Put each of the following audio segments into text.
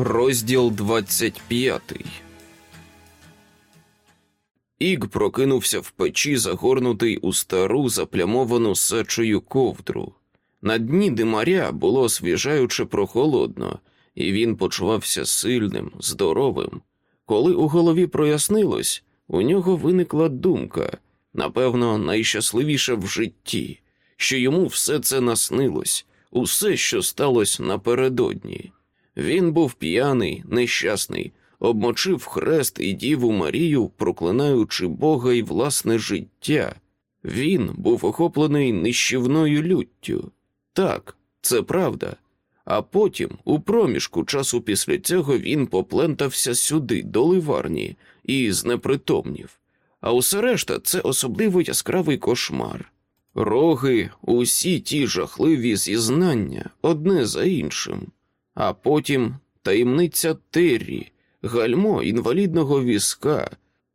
Розділ 25 Іг прокинувся в печі, загорнутий у стару заплямовану сечою ковдру. На дні димаря було освіжаюче прохолодно, і він почувався сильним, здоровим. Коли у голові прояснилось, у нього виникла думка, напевно, найщасливіша в житті, що йому все це наснилось, усе, що сталося напередодні. Він був п'яний, нещасний, обмочив хрест і Діву Марію, проклинаючи Бога і власне життя. Він був охоплений нищівною люттю. Так, це правда. А потім, у проміжку часу після цього, він поплентався сюди, до ливарні, і знепритомнів. А усе решта це особливо яскравий кошмар. Роги, усі ті жахливі зізнання одне за іншим, а потім таємниця Террі, гальмо інвалідного візка,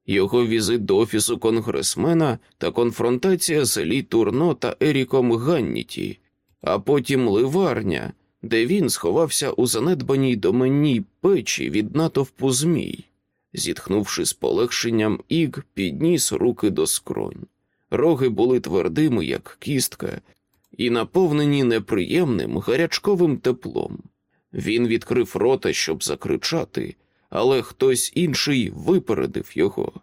його візит до офісу конгресмена та конфронтація з Лі Турно та Еріком Ганніті, а потім ливарня, де він сховався у занедбаній доменній печі від натовпу змій. Зітхнувши з полегшенням, Іг підніс руки до скронь. Роги були твердими, як кістка, і наповнені неприємним гарячковим теплом. Він відкрив рота, щоб закричати, але хтось інший випередив його.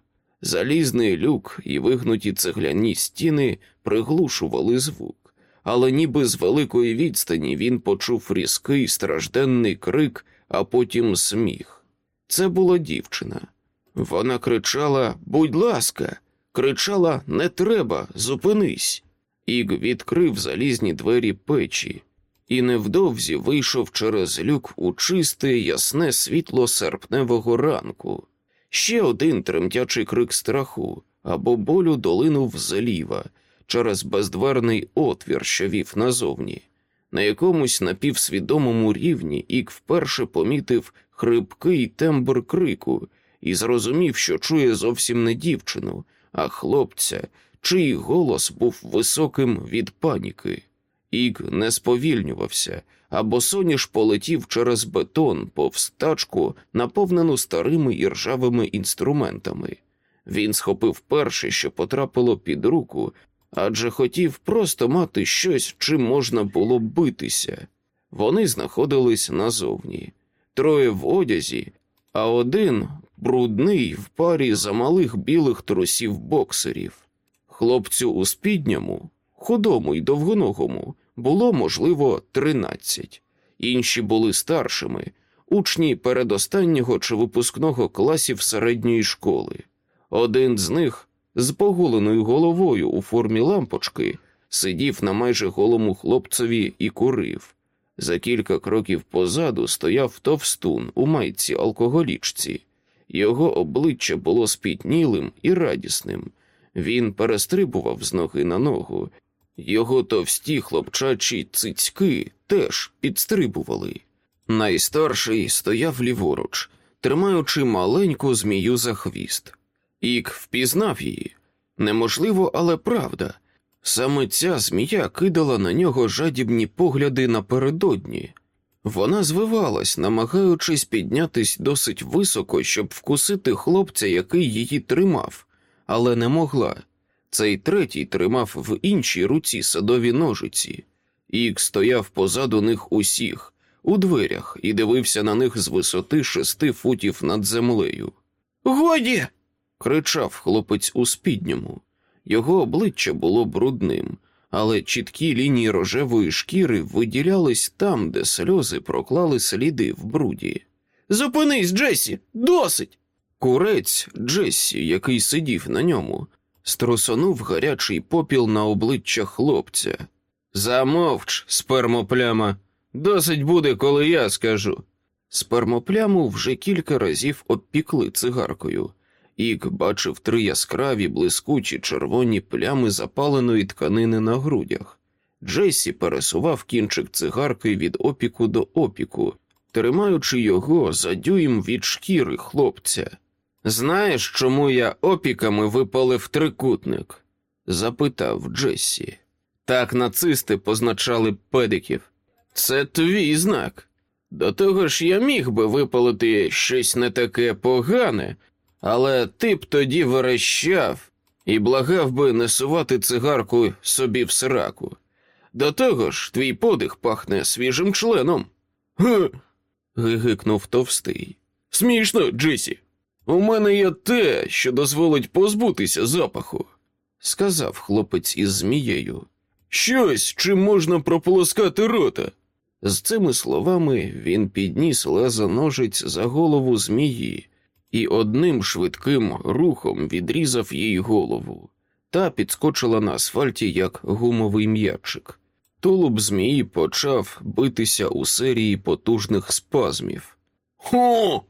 Залізний люк і вигнуті цегляні стіни приглушували звук, але ніби з великої відстані він почув різкий стражденний крик, а потім сміх. Це була дівчина. Вона кричала Будь ласка, кричала Не треба, зупинись. Іг відкрив залізні двері печі і невдовзі вийшов через люк у чисте, ясне світло серпневого ранку. Ще один тремтячий крик страху або болю долинув зліва через бездверний отвір, що вів назовні. На якомусь напівсвідомому рівні Ік вперше помітив хрипкий тембр крику і зрозумів, що чує зовсім не дівчину, а хлопця, чий голос був високим від паніки. Іг не сповільнювався, а босоніж полетів через бетон повз тачку, наповнену старими і ржавими інструментами. Він схопив перше, що потрапило під руку, адже хотів просто мати щось, чим можна було битися. Вони знаходились назовні, троє в одязі, а один брудний в парі замалих білих трусів боксерів. Хлопцю у спідньому, худому й довгоногому, було, можливо, тринадцять. Інші були старшими, учні передостаннього чи випускного класів середньої школи. Один з них з поголеною головою у формі лампочки сидів на майже голому хлопцеві і курив. За кілька кроків позаду стояв товстун у майці алкоголічці. Його обличчя було спітнілим і радісним. Він перестрибував з ноги на ногу. Його товсті хлопчачі цицьки теж підстрибували. Найстарший стояв ліворуч, тримаючи маленьку змію за хвіст. Ік впізнав її. Неможливо, але правда. Саме ця змія кидала на нього жадібні погляди напередодні. Вона звивалась, намагаючись піднятись досить високо, щоб вкусити хлопця, який її тримав, але не могла. Цей третій тримав в іншій руці садові ножиці. Ік стояв позаду них усіх, у дверях, і дивився на них з висоти шести футів над землею. Годі. кричав хлопець у спідньому. Його обличчя було брудним, але чіткі лінії рожевої шкіри виділялись там, де сльози проклали сліди в бруді. Зупинись, Джесі, досить. Курець Джесі, який сидів на ньому, струсонув гарячий попіл на обличчя хлопця. Замовч, спермопляма, досить буде, коли я скажу. Спермопляму вже кілька разів обпікли цигаркою. Ік бачив три яскраві, блискучі червоні плями запаленої тканини на грудях. Джесі пересував кінчик цигарки від опіку до опіку, тримаючи його за дюйм від шкіри хлопця. Знаєш, чому я опіками випалив трикутник? запитав Джесі. Так нацисти позначали педиків. Це твій знак. До того ж, я міг би випалити щось не таке погане, але ти б тоді верещав і благав би не сувати цигарку собі в сраку. До того ж, твій подих пахне свіжим членом. Гигикнув товстий. Смішно, Джесі. У мене є те, що дозволить позбутися запаху, сказав хлопець із змією. Щось, чим можна прополоскати рота. З цими словами він підніс леза ножиць за голову змії і одним швидким рухом відрізав їй голову, та підскочила на асфальті як гумовий м'ячик. Тулуб змії почав битися у серії потужних спазмів. Хо.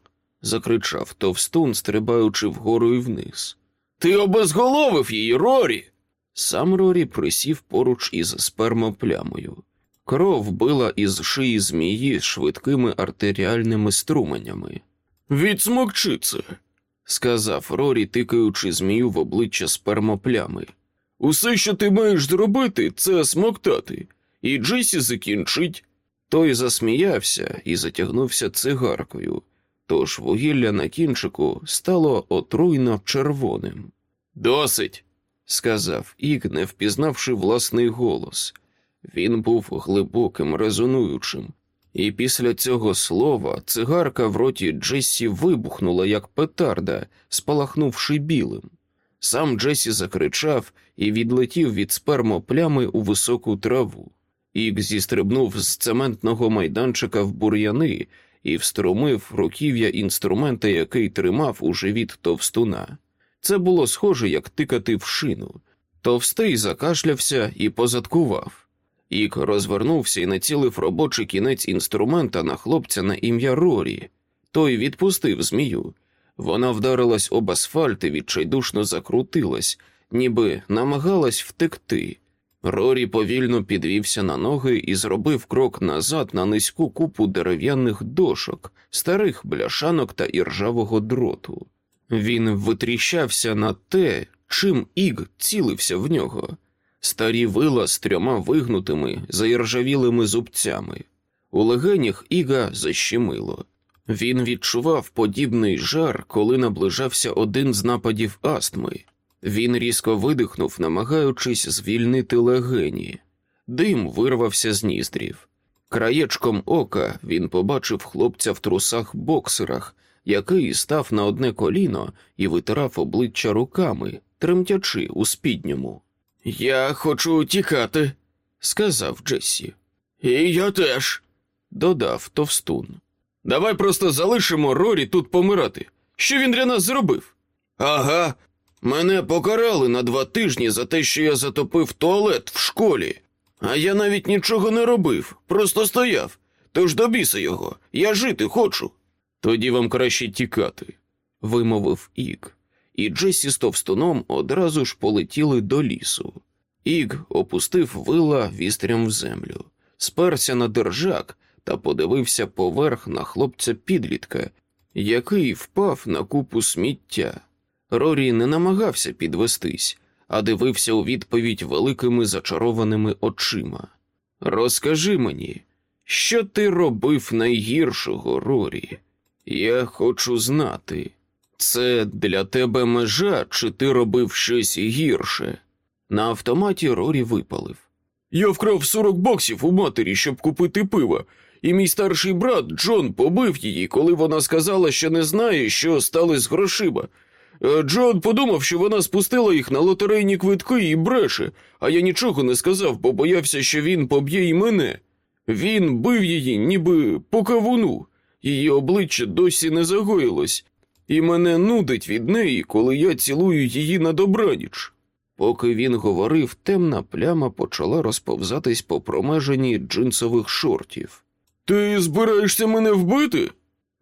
Закричав товстун, стрибаючи вгору і вниз. Ти обезголовив її, Рорі. Сам Рорі присів поруч із спермоплямою. Кров била із шиї змії швидкими артеріальними струменями. Відсмокчи це, сказав Рорі, тикаючи змію в обличчя спермоплями. Усе, що ти маєш зробити, це смоктати, і Джесі закінчить. Той засміявся і затягнувся цигаркою, тож вугілля на кінчику стало отруйно червоним. Досить, сказав Ік, не впізнавши власний голос. Він був глибоким, резонуючим, і після цього слова цигарка в роті Джесі вибухнула, як петарда, спалахнувши білим. Сам Джесі закричав і відлетів від спермоплями у високу траву. Ік зістрибнув з цементного майданчика в бур'яни і встромив руків'я інструмента, який тримав у живіт товстуна. Це було схоже, як тикати в шину. Товстий закашлявся і позадкував. Ік розвернувся і націлив робочий кінець інструмента на хлопця на ім'я Рорі. Той відпустив змію. Вона вдарилась об асфальт і відчайдушно закрутилась, ніби намагалась втекти. Рорі повільно підвівся на ноги і зробив крок назад на низьку купу дерев'яних дошок, старих бляшанок та іржавого дроту. Він витріщався на те, чим Іг цілився в нього старі вила з трьома вигнутими, заіржавілими зубцями. У легенях Іга защемило. Він відчував подібний жар, коли наближався один з нападів астми. Він різко видихнув, намагаючись звільнити легені. Дим вирвався з ніздрів. Краєчком ока він побачив хлопця в трусах боксерах, який став на одне коліно і витирав обличчя руками, тремтячи у спідньому. Я хочу тікати, сказав Джесі. І я теж, додав товстун. Давай просто залишимо Рорі тут помирати. Що він для нас зробив? Ага, мене покарали на два тижні за те, що я затопив туалет в школі, а я навіть нічого не робив, просто стояв. Тож до біса його, я жити хочу. Тоді вам краще тікати, вимовив Ік і Джесі з товстуном одразу ж полетіли до лісу. Іг опустив вила вістрям в землю, сперся на держак та подивився поверх на хлопця підлітка, який впав на купу сміття. Рорі не намагався підвестись, а дивився у відповідь великими зачарованими очима. Розкажи мені, що ти робив найгіршого, Рорі? Я хочу знати. Це для тебе межа, чи ти робив щось гірше? На автоматі Рорі випалив. Я вкрав 40 баксів у матері, щоб купити пиво, і мій старший брат Джон побив її, коли вона сказала, що не знає, що стали з грошима. Е, Джон подумав, що вона спустила їх на лотерейні квитки і бреше, а я нічого не сказав, бо боявся, що він поб'є і мене. Він бив її, ніби по кавуну. Її обличчя досі не загоїлось, і мене нудить від неї, коли я цілую її на добраніч. Поки він говорив, темна пляма почала розповзатись по промеженні джинсових шортів. Ти збираєшся мене вбити?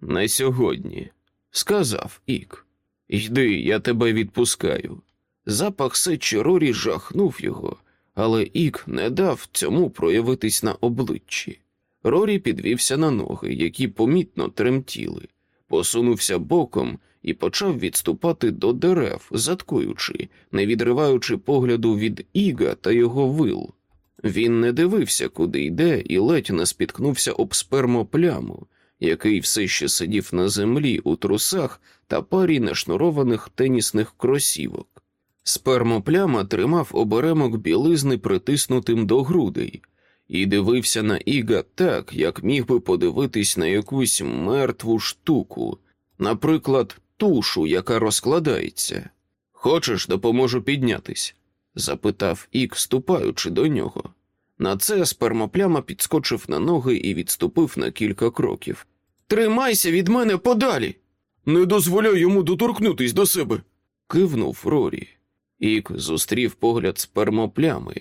Не сьогодні, сказав Ік. Йди, я тебе відпускаю. Запах сечі Рорі жахнув його, але Ік не дав цьому проявитись на обличчі. Рорі підвівся на ноги, які помітно тремтіли посунувся боком і почав відступати до дерев, заткуючи, не відриваючи погляду від Іга та його вил. Він не дивився, куди йде, і ледь не спіткнувся об спермопляму, який все ще сидів на землі у трусах та парі нешнурованих тенісних кросівок. Спермопляма тримав оберемок білизни притиснутим до грудей, і дивився на Іга так, як міг би подивитись на якусь мертву штуку, наприклад, тушу, яка розкладається. Хочеш, допоможу піднятись? запитав Ік, ступаючи до нього. На це спермопляма підскочив на ноги і відступив на кілька кроків. Тримайся від мене подалі. Не дозволяй йому доторкнутись до себе. кивнув Рорі. Ік зустрів погляд спермоплями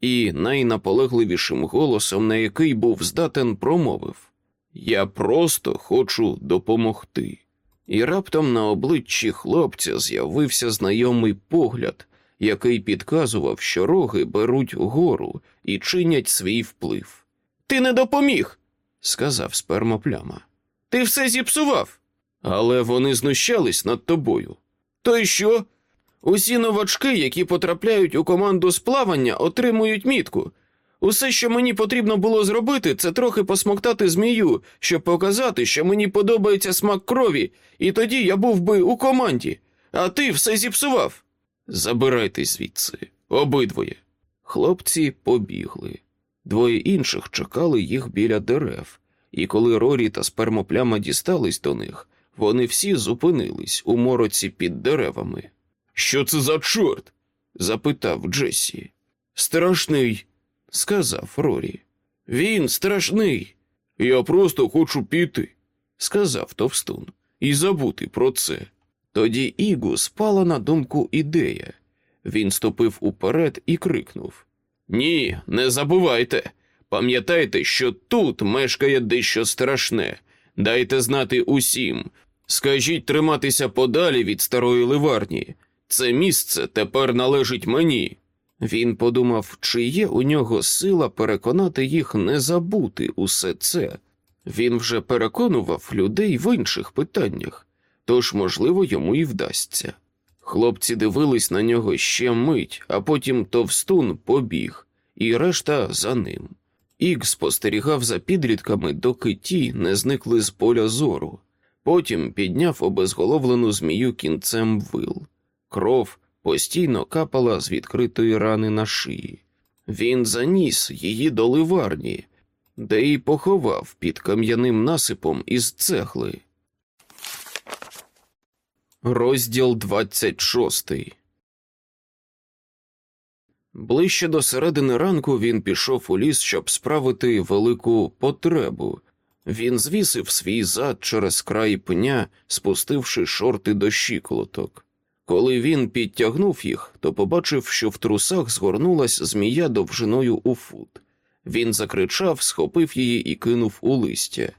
і найнаполегливішим голосом, на який був здатен, промовив Я просто хочу допомогти. І раптом на обличчі хлопця з'явився знайомий погляд, який підказував, що роги беруть гору і чинять свій вплив. Ти не допоміг, сказав спермопляма. Ти все зіпсував. Але вони знущались над тобою. То й що? Усі новачки, які потрапляють у команду з плавання, отримують мітку. Усе, що мені потрібно було зробити, це трохи посмоктати змію, щоб показати, що мені подобається смак крові, і тоді я був би у команді, а ти все зіпсував. Забирайтесь звідси, обидвоє. Хлопці побігли. Двоє інших чекали їх біля дерев, і коли Рорі та спермопляма дістались до них, вони всі зупинились у мороці під деревами. Що це за чорт? запитав Джесі. Страшний, сказав Рорі. Він страшний. Я просто хочу піти, сказав Товстун, і забути про це. Тоді Ігу спала на думку ідея. Він ступив уперед і крикнув: Ні, не забувайте. Пам'ятайте, що тут мешкає дещо страшне. Дайте знати усім. Скажіть триматися подалі від старої ливарні. Це місце тепер належить мені. Він подумав, чи є у нього сила переконати їх не забути усе це. Він вже переконував людей в інших питаннях, тож, можливо, йому і вдасться. Хлопці дивились на нього ще мить, а потім товстун побіг, і решта за ним. Ік спостерігав за підлітками, доки ті не зникли з поля зору. Потім підняв обезголовлену змію кінцем вил. Кров постійно капала з відкритої рани на шиї. Він заніс її до ливарні, де й поховав під кам'яним насипом із цегли. Розділ 26 Ближче до середини ранку він пішов у ліс, щоб справити велику потребу. Він звісив свій зад через край пня, спустивши шорти до щиколоток. Коли він підтягнув їх, то побачив, що в трусах згорнулась змія довжиною у фут. Він закричав, схопив її і кинув у листя.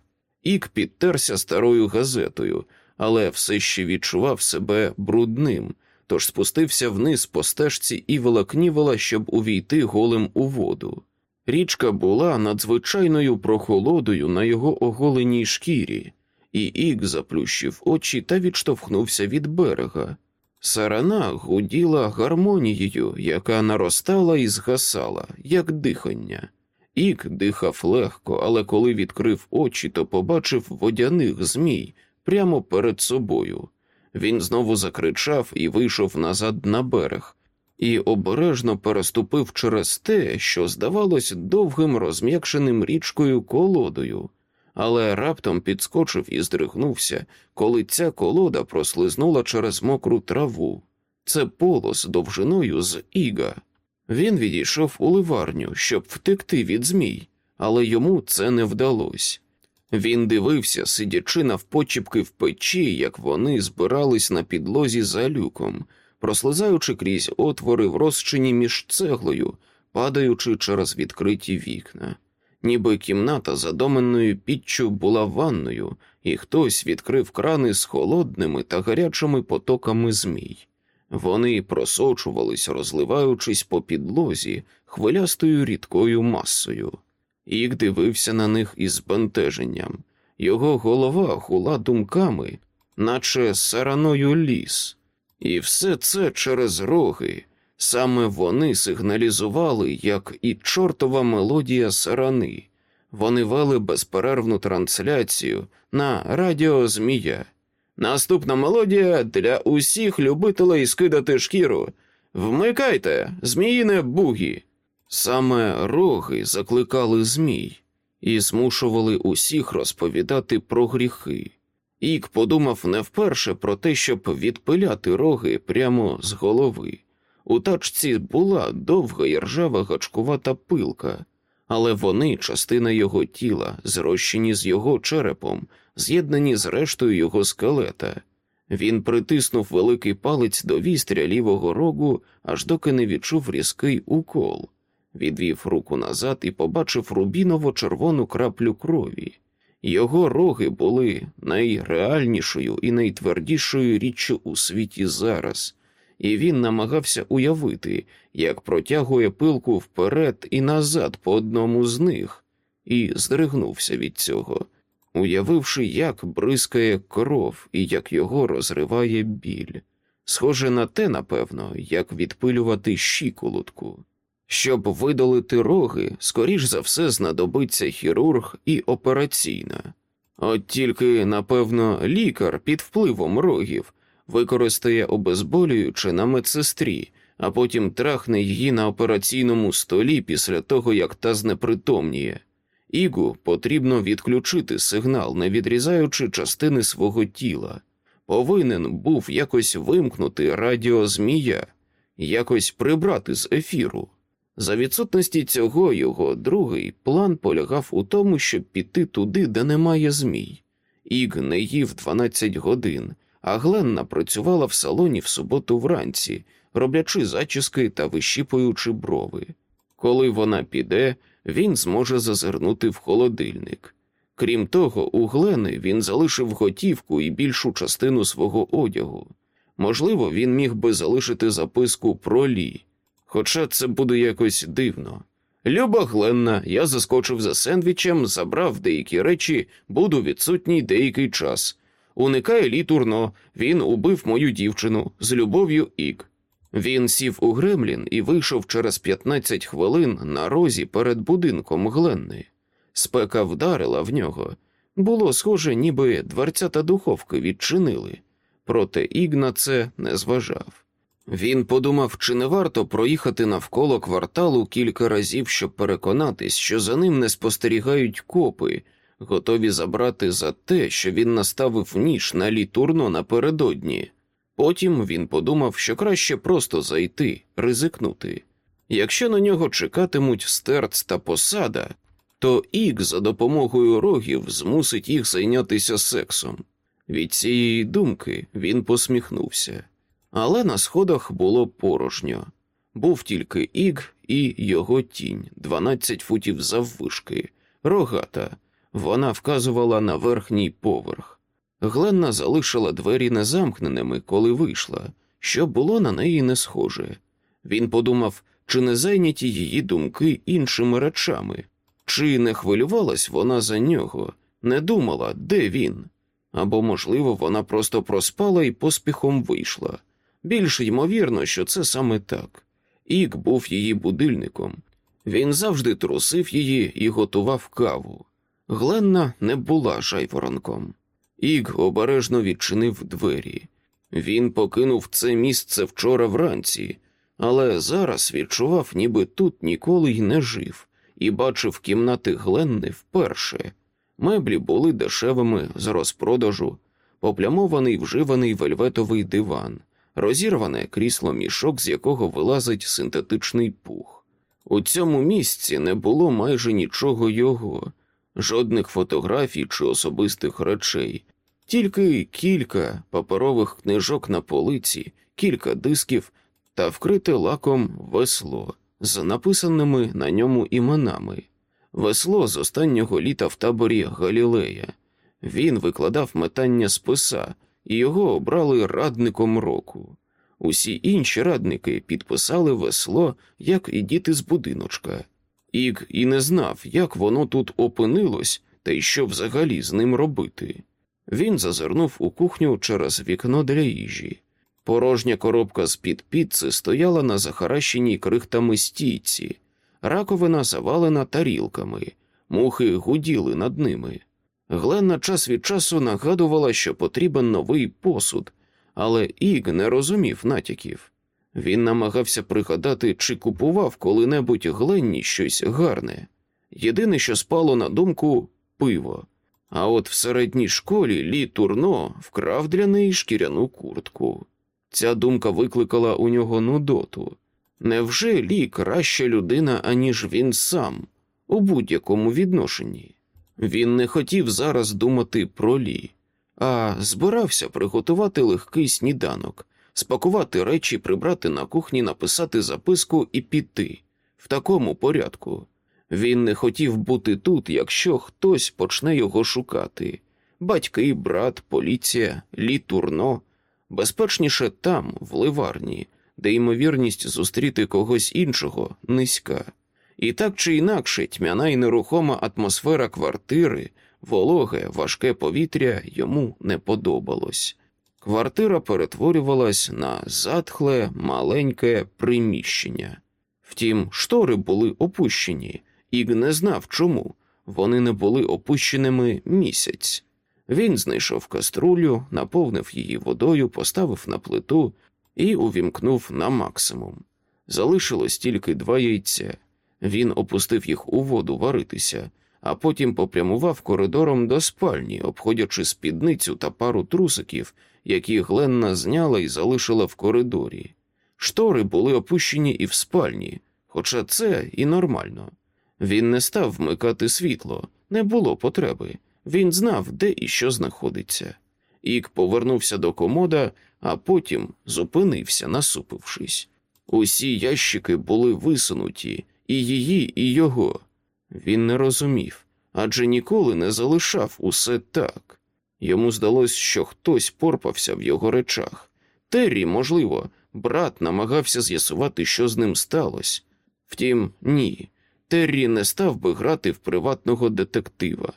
Ік підтерся старою газетою, але все ще відчував себе брудним, тож спустився вниз по стежці і волокнівала, щоб увійти голим у воду. Річка була надзвичайною прохолодою на його оголеній шкірі, і Ік заплющив очі та відштовхнувся від берега. Сарана гуділа гармонією, яка наростала і згасала, як дихання. Ік дихав легко, але коли відкрив очі, то побачив водяних змій прямо перед собою. Він знову закричав і вийшов назад на берег, і обережно переступив через те, що здавалось довгим розм'якшеним річкою колодою, але раптом підскочив і здригнувся, коли ця колода прослизнула через мокру траву. Це полос довжиною з іга. Він відійшов у ливарню, щоб втекти від змій, але йому це не вдалося. Він дивився, сидячи навпочіпки в печі, як вони збирались на підлозі за люком, прослизаючи крізь отвори в розчині між цеглою, падаючи через відкриті вікна. Ніби кімната за доменною піччю була ванною, і хтось відкрив крани з холодними та гарячими потоками змій. Вони просочувались, розливаючись по підлозі хвилястою рідкою масою. Ік дивився на них із бентеженням. Його голова гула думками, наче сараною ліс. І все це через роги. Саме вони сигналізували, як і чортова мелодія сарани. Вони вели безперервну трансляцію на радіо Змія. Наступна мелодія для усіх любителей скидати шкіру. Вмикайте, зміїне бугі. Саме роги закликали змій і змушували усіх розповідати про гріхи. Ік подумав не вперше про те, щоб відпиляти роги прямо з голови. У тачці була довга і гачкувата пилка, але вони частина його тіла, зрощені з його черепом, з'єднані з рештою його скелета. Він притиснув великий палець до вістря лівого рогу, аж доки не відчув різкий укол, відвів руку назад і побачив рубіново червону краплю крові. Його роги були найреальнішою і найтвердішою річчю у світі зараз, і він намагався уявити, як протягує пилку вперед і назад по одному з них, і здригнувся від цього, уявивши, як бризкає кров і як його розриває біль. Схоже на те, напевно, як відпилювати щиколотку. Щоб видалити роги, скоріш за все знадобиться хірург і операційна. От тільки, напевно, лікар під впливом рогів використає обезболююче на медсестрі, а потім трахне її на операційному столі після того, як та знепритомніє. Ігу потрібно відключити сигнал, не відрізаючи частини свого тіла. Повинен був якось вимкнути радіо змія, якось прибрати з ефіру. За відсутності цього його другий план полягав у тому, щоб піти туди, де немає змій. Іг не їв 12 годин, а Гленна працювала в салоні в суботу вранці, роблячи зачіски та вищіпуючи брови. Коли вона піде, він зможе зазирнути в холодильник. Крім того, у Глени він залишив готівку і більшу частину свого одягу. Можливо, він міг би залишити записку про лі. Хоча це буде якось дивно. Люба Гленна, я заскочив за сендвічем, забрав деякі речі, буду відсутній деякий час. Уникає лі турно, він убив мою дівчину з любов'ю ік. Він сів у Гремлін і вийшов через 15 хвилин на розі перед будинком Гленни. Спека вдарила в нього. Було схоже, ніби дверцята духовки відчинили, проте Іг на це не зважав. Він подумав, чи не варто проїхати навколо кварталу кілька разів, щоб переконатись, що за ним не спостерігають копи, готові забрати за те, що він наставив ніж на літурно напередодні. Потім він подумав, що краще просто зайти, ризикнути. Якщо на нього чекатимуть стерц та посада, то Ік за допомогою рогів змусить їх зайнятися сексом. Від цієї думки він посміхнувся. Але на сходах було порожньо. Був тільки Іг і його тінь, 12 футів заввишки, рогата. Вона вказувала на верхній поверх. Гленна залишила двері незамкненими, коли вийшла, що було на неї не схоже. Він подумав, чи не зайняті її думки іншими речами, чи не хвилювалась вона за нього, не думала, де він. Або, можливо, вона просто проспала і поспіхом вийшла. Більш ймовірно, що це саме так. Ік був її будильником. Він завжди трусив її і готував каву. Гленна не була жайворонком. Ік обережно відчинив двері. Він покинув це місце вчора вранці, але зараз відчував, ніби тут ніколи й не жив, і бачив кімнати Гленни вперше. Меблі були дешевими з розпродажу, поплямований вживаний вельветовий диван, розірване крісло мішок, з якого вилазить синтетичний пух. У цьому місці не було майже нічого його, жодних фотографій чи особистих речей, тільки кілька паперових книжок на полиці, кілька дисків та вкрите лаком весло з написаними на ньому іменами. Весло з останнього літа в таборі Галілея. Він викладав метання списа, і його обрали радником року. Усі інші радники підписали весло, як і діти з будиночка. Іг і не знав, як воно тут опинилось, та й що взагалі з ним робити. Він зазирнув у кухню через вікно для їжі. Порожня коробка з під піци стояла на захаращеній крихтами стійці, раковина завалена тарілками, мухи гуділи над ними. Гленна час від часу нагадувала, що потрібен новий посуд, але Іг не розумів натяків. Він намагався пригадати, чи купував коли-небудь Гленні щось гарне. Єдине, що спало на думку пиво. А от в середній школі Лі Турно вкрав для неї шкіряну куртку. Ця думка викликала у нього нудоту. Невже Лі краща людина, аніж він сам, у будь-якому відношенні? Він не хотів зараз думати про Лі, а збирався приготувати легкий сніданок, спакувати речі, прибрати на кухні, написати записку і піти в такому порядку. Він не хотів бути тут, якщо хтось почне його шукати. Батьки, брат, поліція, Лі Турно. Безпечніше там, в ливарні, де ймовірність зустріти когось іншого низька. І так чи інакше тьмяна і нерухома атмосфера квартири, вологе, важке повітря йому не подобалось. Квартира перетворювалась на затхле, маленьке приміщення. Втім, штори були опущені, Іг не знав чому. Вони не були опущеними місяць. Він знайшов каструлю, наповнив її водою, поставив на плиту і увімкнув на максимум. Залишилось тільки два яйця. Він опустив їх у воду варитися, а потім попрямував коридором до спальні, обходячи спідницю та пару трусиків, які Гленна зняла і залишила в коридорі. Штори були опущені і в спальні, хоча це і нормально. Він не став вмикати світло, не було потреби. Він знав, де і що знаходиться. Ік повернувся до комода, а потім зупинився, насупившись. Усі ящики були висунуті, і її, і його. Він не розумів, адже ніколи не залишав усе так. Йому здалось, що хтось порпався в його речах. Террі, можливо, брат намагався з'ясувати, що з ним сталося. Втім, ні, Террі не став би грати в приватного детектива.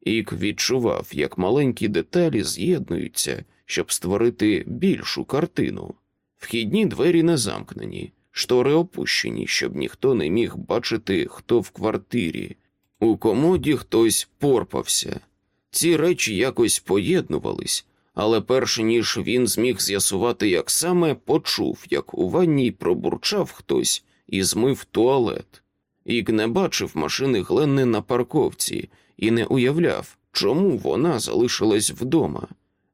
Ік відчував, як маленькі деталі з'єднуються, щоб створити більшу картину. Вхідні двері не замкнені, штори опущені, щоб ніхто не міг бачити, хто в квартирі. У комоді хтось порпався. Ці речі якось поєднувались, але перш ніж він зміг з'ясувати, як саме почув, як у ванній пробурчав хтось і змив туалет. Ік не бачив машини Гленни на парковці і не уявляв, чому вона залишилась вдома.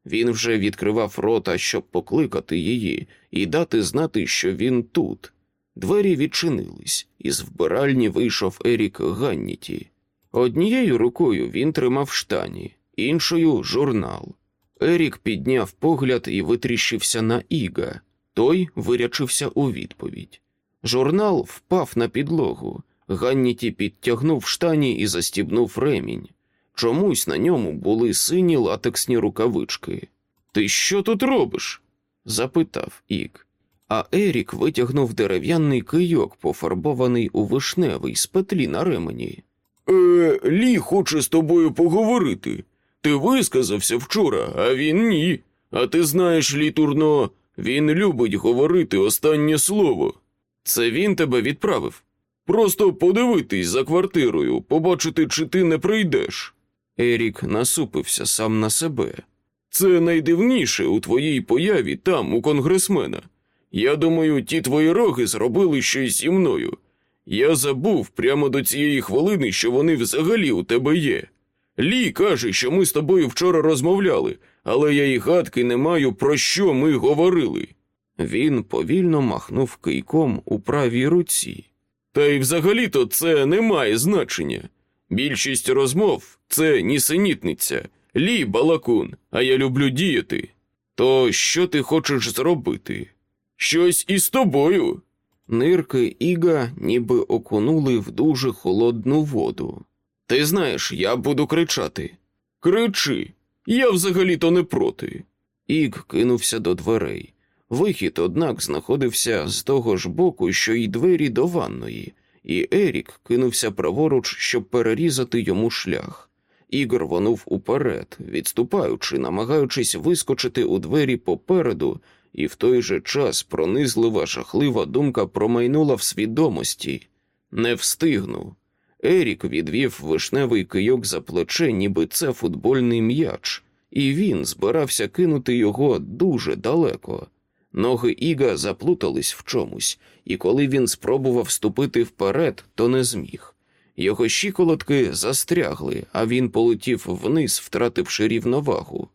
Він вже відкривав рота, щоб покликати її і дати знати, що він тут. Двері відчинились, і з вбиральні вийшов Ерік Ганніті. Однією рукою він тримав штані, іншою журнал. Ерік підняв погляд і витріщився на Іга. Той вирячився у відповідь. Журнал впав на підлогу. Ганніті підтягнув штані і застібнув ремінь. Чомусь на ньому були сині латексні рукавички. Ти що тут робиш? запитав Ік. А Ерік витягнув дерев'яний кийок, пофарбований у вишневий з петлі на ремені. Е, Лі хоче з тобою поговорити. Ти висказався вчора, а він ні. А ти знаєш, Лі Турно, він любить говорити останнє слово. Це він тебе відправив. Просто подивитись за квартирою, побачити, чи ти не прийдеш. Ерік насупився сам на себе. Це найдивніше у твоїй появі там, у конгресмена. Я думаю, ті твої роги зробили щось зі мною. Я забув прямо до цієї хвилини, що вони взагалі у тебе є. Лі каже, що ми з тобою вчора розмовляли, але я й гадки не маю, про що ми говорили. Він повільно махнув кийком у правій руці. Та й взагалі-то це не має значення. Більшість розмов це нісенітниця, лі балакун, а я люблю діяти. То що ти хочеш зробити? Щось із тобою. Нирки Іга ніби окунули в дуже холодну воду. Ти знаєш, я буду кричати. Кричи, я взагалі-то не проти. Іг кинувся до дверей. Вихід, однак, знаходився з того ж боку, що й двері до ванної, і Ерік кинувся праворуч, щоб перерізати йому шлях. Ігор вонув уперед, відступаючи, намагаючись вискочити у двері попереду, і в той же час пронизлива жахлива думка промайнула в свідомості. Не встигну. Ерік відвів вишневий кийок за плече, ніби це футбольний м'яч, і він збирався кинути його дуже далеко. Ноги Іга заплутались в чомусь, і коли він спробував ступити вперед, то не зміг. Його щиколотки застрягли, а він полетів вниз, втративши рівновагу.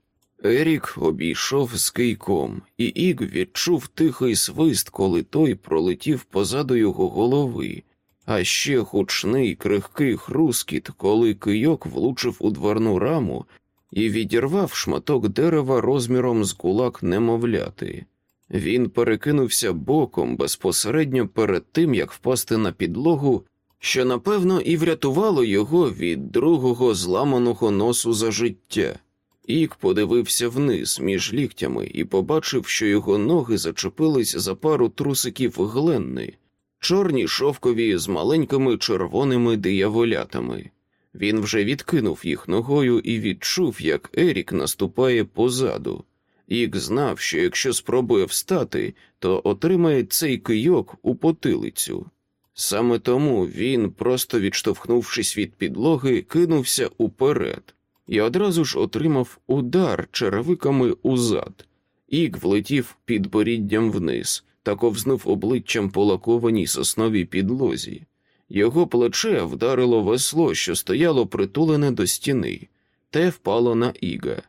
Ерік обійшов з кийком, і Іг відчув тихий свист, коли той пролетів позаду його голови, а ще гучний крихкий хрускіт, коли кийок влучив у дверну раму і відірвав шматок дерева розміром з кулак немовляти. Він перекинувся боком безпосередньо перед тим, як впасти на підлогу, що напевно і врятувало його від другого зламаного носу за життя. Ік подивився вниз між ліктями і побачив, що його ноги зачепились за пару трусиків гленни, чорні шовкові з маленькими червоними дияволятами. Він вже відкинув їх ногою і відчув, як Ерік наступає позаду. Ік знав, що якщо спробує встати, то отримає цей кийок у потилицю. Саме тому він, просто відштовхнувшись від підлоги, кинувся уперед і одразу ж отримав удар черевиками у зад. Ік влетів під боріддям вниз та ковзнув обличчям по лакованій сосновій підлозі. Його плече вдарило весло, що стояло притулене до стіни, те впало на Іга.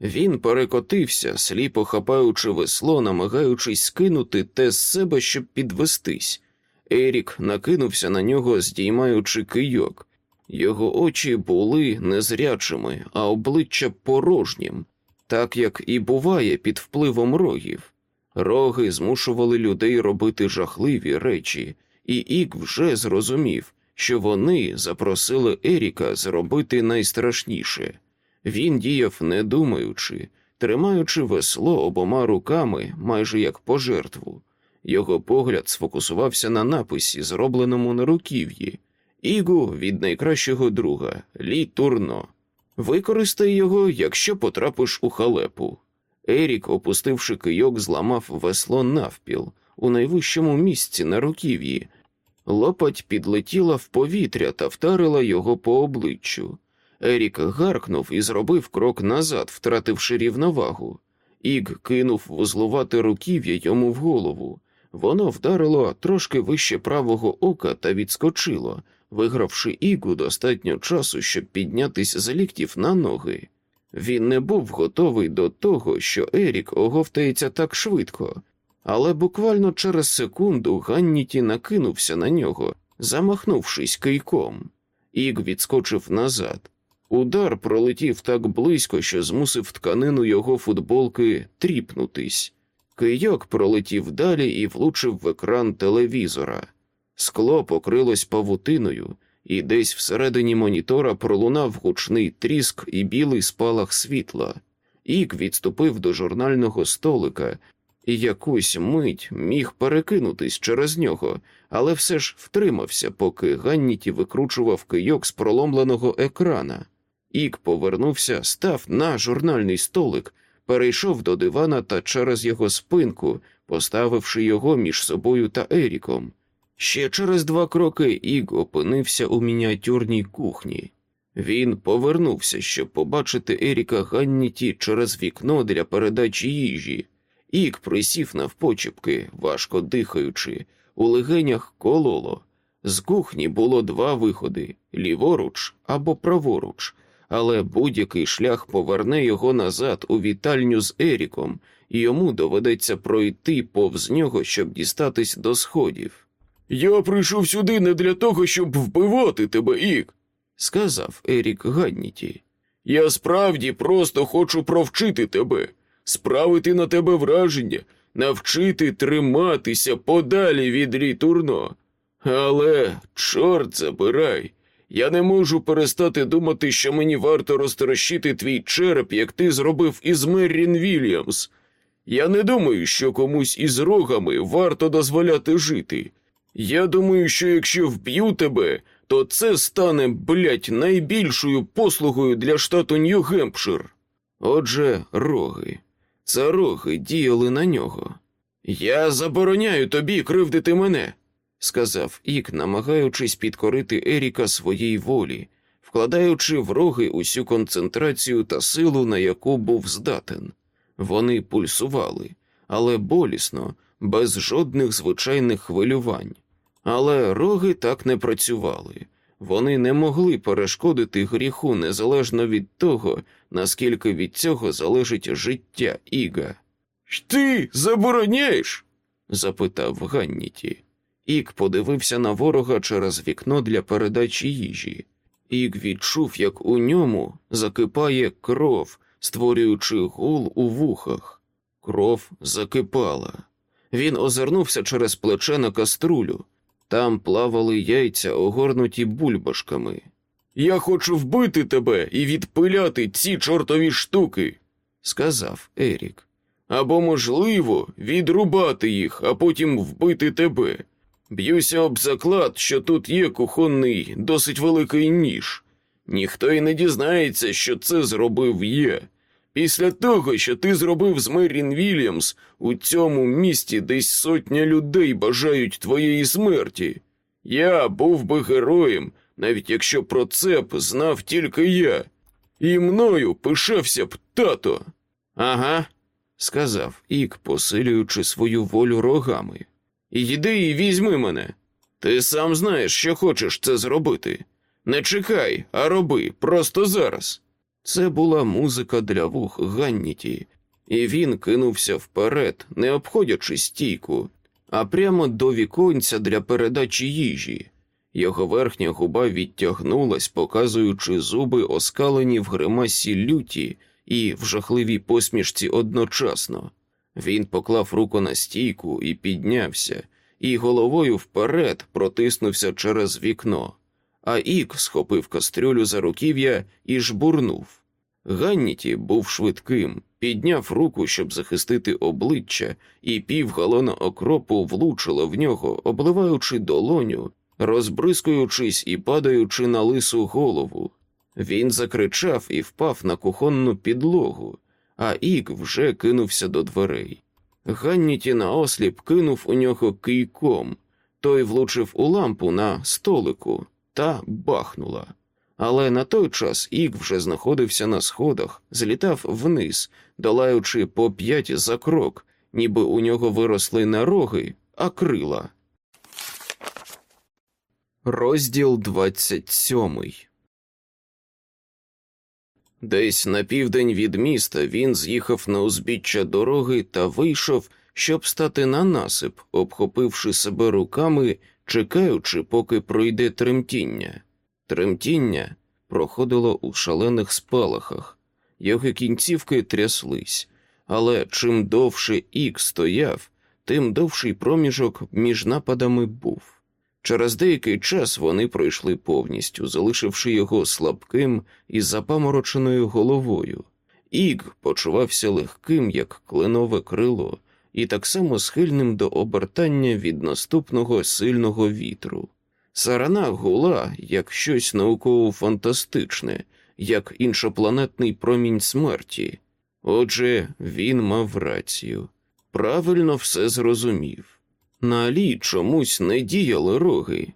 Він перекотився, сліпо хапаючи весло, намагаючись скинути те з себе, щоб підвестись. Ерік накинувся на нього, здіймаючи кийок. Його очі були незрячими, а обличчя порожнім, так як і буває під впливом рогів. Роги змушували людей робити жахливі речі, і Ік вже зрозумів, що вони запросили Еріка зробити найстрашніше. Він діяв не думаючи, тримаючи весло обома руками, майже як пожертву. Його погляд сфокусувався на написі, зробленому на руків'ї Ігу від найкращого друга Лі Турно. Використай його, якщо потрапиш у халепу. Ерік, опустивши кийок, зламав весло навпіл у найвищому місці на руків'ї. Лопать підлетіла в повітря та вдарила його по обличчю. Ерік гаркнув і зробив крок назад, втративши рівновагу. Іг кинув вузлувати руків'я йому в голову. Воно вдарило трошки вище правого ока та відскочило, вигравши Ігу достатньо часу, щоб піднятися з ліктів на ноги. Він не був готовий до того, що Ерік оговтається так швидко, але буквально через секунду Ганніті накинувся на нього, замахнувшись кийком. Іг відскочив назад. Удар пролетів так близько, що змусив тканину його футболки тріпнутись. Кийок пролетів далі і влучив в екран телевізора. Скло покрилось павутиною, і десь всередині монітора пролунав гучний тріск і білий спалах світла. Ік відступив до журнального столика і якусь мить міг перекинутись через нього, але все ж втримався, поки Ганніті викручував кийок з проломленого екрана. Ік повернувся, став на журнальний столик, перейшов до дивана та через його спинку, поставивши його між собою та Еріком. Ще через два кроки Іг опинився у мініатюрній кухні. Він повернувся, щоб побачити Еріка Ганніті через вікно для передачі їжі. Ік присів навпочепки, важко дихаючи, у легенях кололо. З кухні було два виходи ліворуч або праворуч, але будь-який шлях поверне його назад у вітальню з Еріком, і йому доведеться пройти повз нього, щоб дістатись до сходів. Я прийшов сюди не для того, щоб вбивати тебе, Ік, сказав Ерік Гадніті. Я справді просто хочу провчити тебе, справити на тебе враження, навчити триматися подалі від рітурно. Але, чорт забирай, я не можу перестати думати, що мені варто розтрощити твій череп, як ти зробив із Меррін Вільямс. Я не думаю, що комусь із рогами варто дозволяти жити. Я думаю, що якщо вб'ю тебе, то це стане, блять, найбільшою послугою для штату Нью-Гемпшир. Отже, роги. Це роги діяли на нього. Я забороняю тобі кривдити мене, сказав Ік, намагаючись підкорити Еріка своїй волі, вкладаючи в роги усю концентрацію та силу, на яку був здатен. Вони пульсували, але болісно, без жодних звичайних хвилювань. Але роги так не працювали. Вони не могли перешкодити гріху незалежно від того, наскільки від цього залежить життя Іга. Ти забороняєш? запитав Ганніті. Ік подивився на ворога через вікно для передачі їжі. Ік відчув, як у ньому закипає кров, створюючи гул у вухах. Кров закипала. Він озирнувся через плече на каструлю. Там плавали яйця, огорнуті бульбашками. Я хочу вбити тебе і відпиляти ці чортові штуки, сказав Ерік. Або, можливо, відрубати їх, а потім вбити тебе. Б'юся об заклад, що тут є кухонний, досить великий ніж. Ніхто й не дізнається, що це зробив я. Після того, що ти зробив з Мерін Вільямс, у цьому місті десь сотня людей бажають твоєї смерті. Я був би героєм, навіть якщо про це б знав тільки я. І мною пишався б тато. Ага, сказав Ік, посилюючи свою волю рогами. Йди і візьми мене. Ти сам знаєш, що хочеш це зробити. Не чекай, а роби просто зараз. Це була музика для вух Ганніті, і він кинувся вперед, не обходячи стійку, а прямо до віконця для передачі їжі. Його верхня губа відтягнулась, показуючи зуби, оскалені в гримасі люті і в жахливій посмішці одночасно. Він поклав руку на стійку і піднявся, і головою вперед протиснувся через вікно, а Ік схопив кастрюлю за руків'я і жбурнув. Ганніті був швидким, підняв руку, щоб захистити обличчя, і півгалона окропу влучила в нього, обливаючи долоню, розбризкуючись і падаючи на лису голову. Він закричав і впав на кухонну підлогу, а Ік вже кинувся до дверей. Ганніті наосліп кинув у нього кийком, той влучив у лампу на столику та бахнула. Але на той час Ік вже знаходився на сходах, злітав вниз, долаючи по п'ять за крок, ніби у нього виросли не роги, а крила. Розділ двадцять сьомий Десь на південь від міста він з'їхав на узбіччя дороги та вийшов, щоб стати на насип, обхопивши себе руками, чекаючи, поки пройде тремтіння. Тремтіння проходило у шалених спалахах, його кінцівки тряслись, але чим довше ік стояв, тим довший проміжок між нападами був. Через деякий час вони пройшли повністю, залишивши його слабким і запамороченою головою. Іг почувався легким, як кленове крило, і так само схильним до обертання від наступного сильного вітру. Сарана гула як щось науково-фантастичне, як іншопланетний промінь смерті. Отже, він мав рацію. Правильно все зрозумів. На Алі чомусь не діяли роги.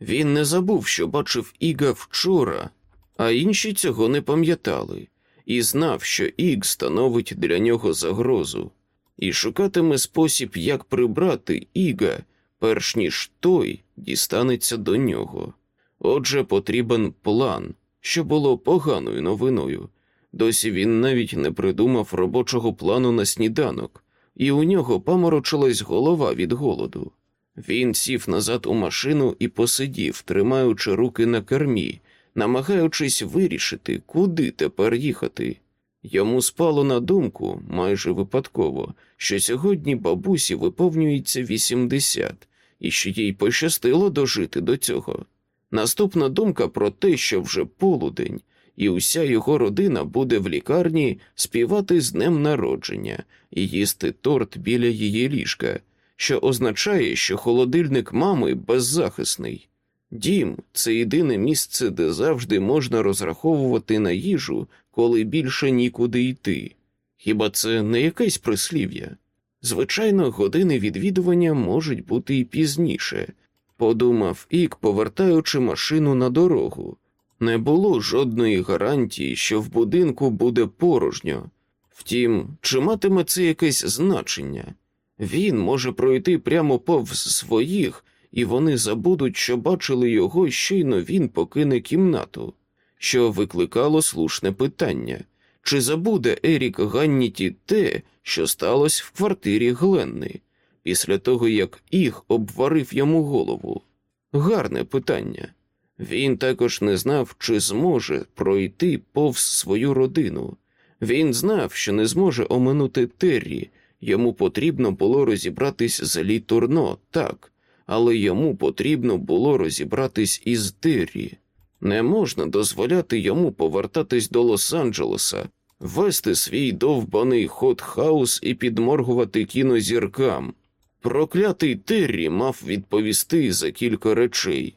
Він не забув, що бачив Іга вчора, а інші цього не пам'ятали, і знав, що Іг становить для нього загрозу, і шукатиме спосіб, як прибрати Іга, перш ніж той дістанеться до нього. Отже, потрібен план, що було поганою новиною. Досі він навіть не придумав робочого плану на сніданок і у нього паморочилась голова від голоду. Він сів назад у машину і посидів, тримаючи руки на кермі, намагаючись вирішити, куди тепер їхати. Йому спало на думку майже випадково, що сьогодні бабусі виповнюється 80, і що їй пощастило дожити до цього. Наступна думка про те, що вже полудень, і уся його родина буде в лікарні співати з днем народження і їсти торт біля її ліжка, що означає, що холодильник мами беззахисний. Дім це єдине місце, де завжди можна розраховувати на їжу, коли більше нікуди йти. Хіба це не якесь прислів'я? Звичайно, години відвідування можуть бути і пізніше, подумав Ік, повертаючи машину на дорогу. Не було жодної гарантії, що в будинку буде порожньо. Втім, чи матиме це якесь значення? Він може пройти прямо повз своїх, і вони забудуть, що бачили його, щойно він покине кімнату, що викликало слушне питання чи забуде Ерік Ганніті те, що сталося в квартирі Гленни, після того як їх обварив йому голову? Гарне питання. Він також не знав, чи зможе пройти повз свою родину. Він знав, що не зможе оминути Террі, йому потрібно було розібратись з Лі Турно, так, але йому потрібно було розібратись із Террі. Не можна дозволяти йому повертатись до Лос-Анджелеса, вести свій довбаний хот-хаус і підморгувати кінозіркам. Проклятий Террі мав відповісти за кілька речей.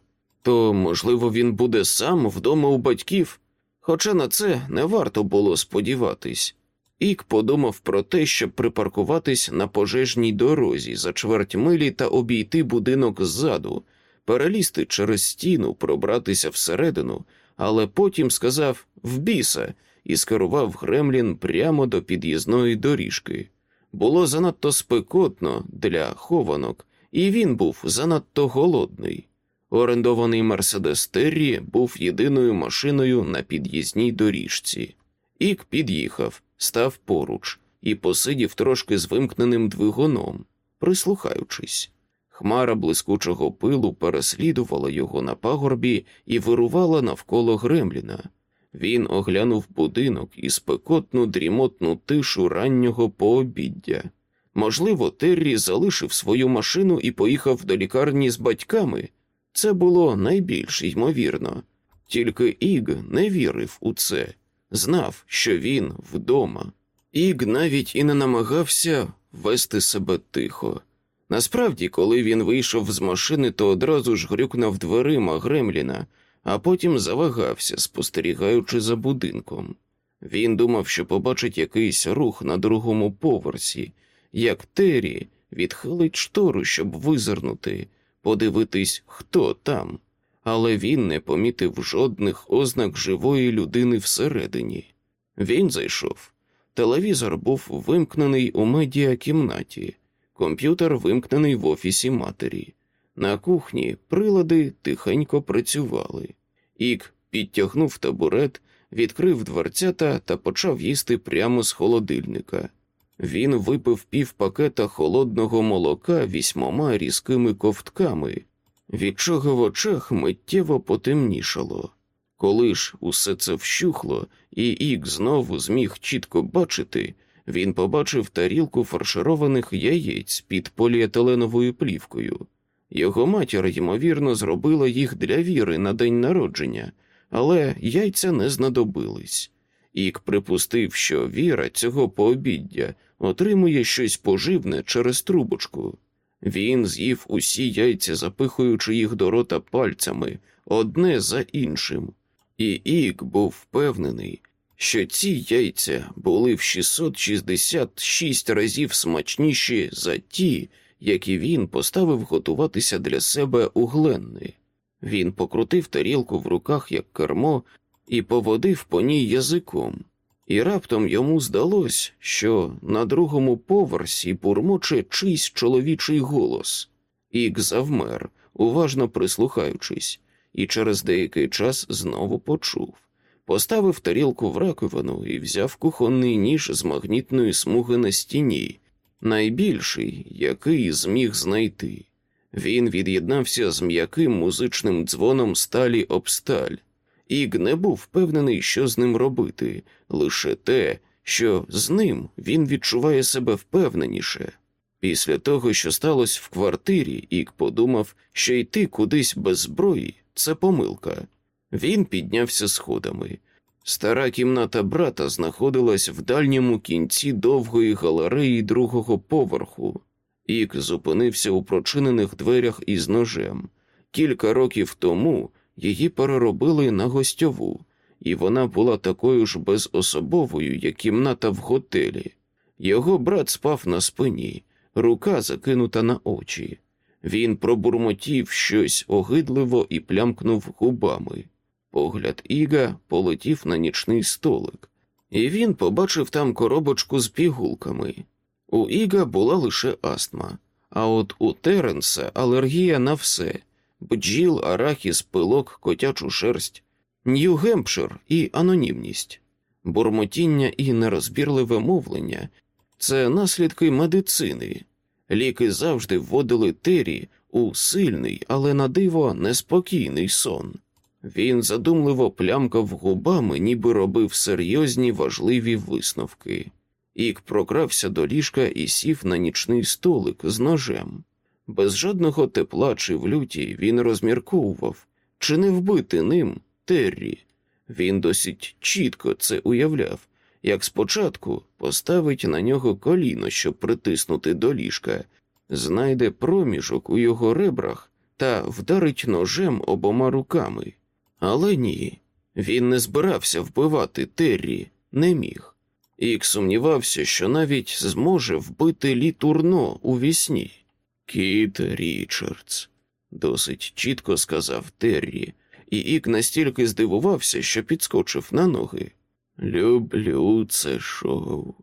То, можливо, він буде сам вдома у батьків, хоча на це не варто було сподіватись. Ік подумав про те, щоб припаркуватись на пожежній дорозі за чверть милі та обійти будинок ззаду, перелізти через стіну, пробратися всередину, але потім сказав в біса і скерував Гремлін прямо до під'їзної доріжки. Було занадто спекотно для хованок, і він був занадто голодний. Орендований Мерседес Террі був єдиною машиною на під'їзній доріжці. Ік під'їхав, став поруч і посидів трошки з вимкненим двигуном, прислухаючись. Хмара блискучого пилу переслідувала його на пагорбі і вирувала навколо Гремліна. Він оглянув будинок і спекотну дрімотну тишу раннього пообіддя. Можливо, Террі залишив свою машину і поїхав до лікарні з батьками. Це було найбільш ймовірно, тільки Іг не вірив у це, знав, що він вдома. Іг навіть і не намагався вести себе тихо. Насправді, коли він вийшов з машини, то одразу ж грюкнув дверима Гремліна, а потім завагався, спостерігаючи за будинком. Він думав, що побачить якийсь рух на другому поверсі, як Террі відхилить штору, щоб визирнути подивитись, хто там, але він не помітив жодних ознак живої людини всередині. Він зайшов. Телевізор був вимкнений у медіакімнаті, комп'ютер вимкнений в офісі матері. На кухні прилади тихенько працювали. Ік підтягнув табурет, відкрив дверцята та почав їсти прямо з холодильника. Він випив пів пакета холодного молока вісьмома різкими ковтками, від чого в очах миттєво потемнішало. Коли ж усе це вщухло, і Ік знову зміг чітко бачити, він побачив тарілку фаршированих яєць під поліетиленовою плівкою. Його матір, ймовірно, зробила їх для віри на день народження, але яйця не знадобились. Ік припустив, що віра цього пообіддя отримує щось поживне через трубочку. Він з'їв усі яйця, запихуючи їх до рота пальцями одне за іншим, і Ік був впевнений, що ці яйця були в 666 разів смачніші за ті, які він поставив готуватися для себе у Гленни. Він покрутив тарілку в руках як кермо і поводив по ній язиком і раптом йому здалось, що на другому поверсі бурмоче чийсь чоловічий голос. Ік завмер, уважно прислухаючись, і через деякий час знову почув. Поставив тарілку в раковину і взяв кухонний ніж з магнітної смуги на стіні, найбільший, який зміг знайти. Він від'єднався з м'яким музичним дзвоном сталі об сталь. Іг не був впевнений, що з ним робити, лише те, що з ним він відчуває себе впевненіше. Після того, що сталося в квартирі, Іг подумав, що йти кудись без зброї це помилка. Він піднявся сходами. Стара кімната брата знаходилась в дальньому кінці довгої галереї другого поверху. Ік зупинився у прочинених дверях із ножем. Кілька років тому її переробили на гостьову, і вона була такою ж безособовою, як кімната в готелі. Його брат спав на спині, рука закинута на очі. Він пробурмотів щось огидливо і плямкнув губами. Погляд Іга полетів на нічний столик, і він побачив там коробочку з пігулками. У Іга була лише астма, а от у Теренса алергія на все бджіл, арахіс, пилок, котячу шерсть, Нью-Гемпшир і анонімність, бурмотіння і нерозбірливе мовлення це наслідки медицини. Ліки завжди вводили Тері у сильний, але на диво неспокійний сон. Він задумливо плямкав губами, ніби робив серйозні важливі висновки. Ік прокрався до ліжка і сів на нічний столик з ножем. Без жодного тепла чи в люті він розмірковував, чи не вбити ним Террі. Він досить чітко це уявляв, як спочатку поставить на нього коліно, щоб притиснути до ліжка, знайде проміжок у його ребрах та вдарить ножем обома руками. Але ні, він не збирався вбивати Террі, не міг. Ік сумнівався, що навіть зможе вбити Лі Турно у вісні. Кіт Річардс, досить чітко сказав Террі, і Ік настільки здивувався, що підскочив на ноги. Люблю це шоу.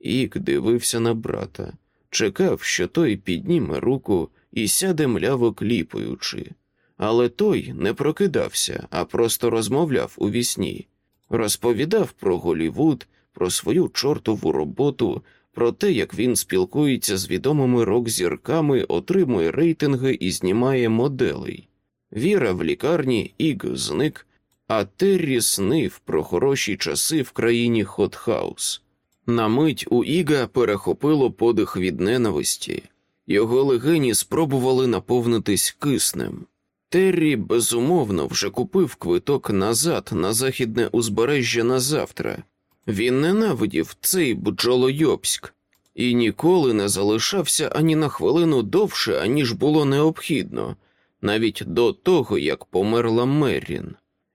Ік дивився на брата, чекав, що той підніме руку і сяде мляво кліпаючи. Але той не прокидався, а просто розмовляв у вісні. розповідав про Голівуд, про свою чортову роботу, про те, як він спілкується з відомими рок-зірками, отримує рейтинги і знімає моделей. Віра в лікарні, Іг зник, а Террі снив про хороші часи в країні Хотхаус. На мить у Іга перехопило подих від ненависті, його легені спробували наповнитись киснем. Террі безумовно вже купив квиток назад на західне узбережжя на завтра. Він ненавидів цей бджолойобськ і ніколи не залишався ані на хвилину довше, аніж було необхідно, навіть до того, як померла Меррін.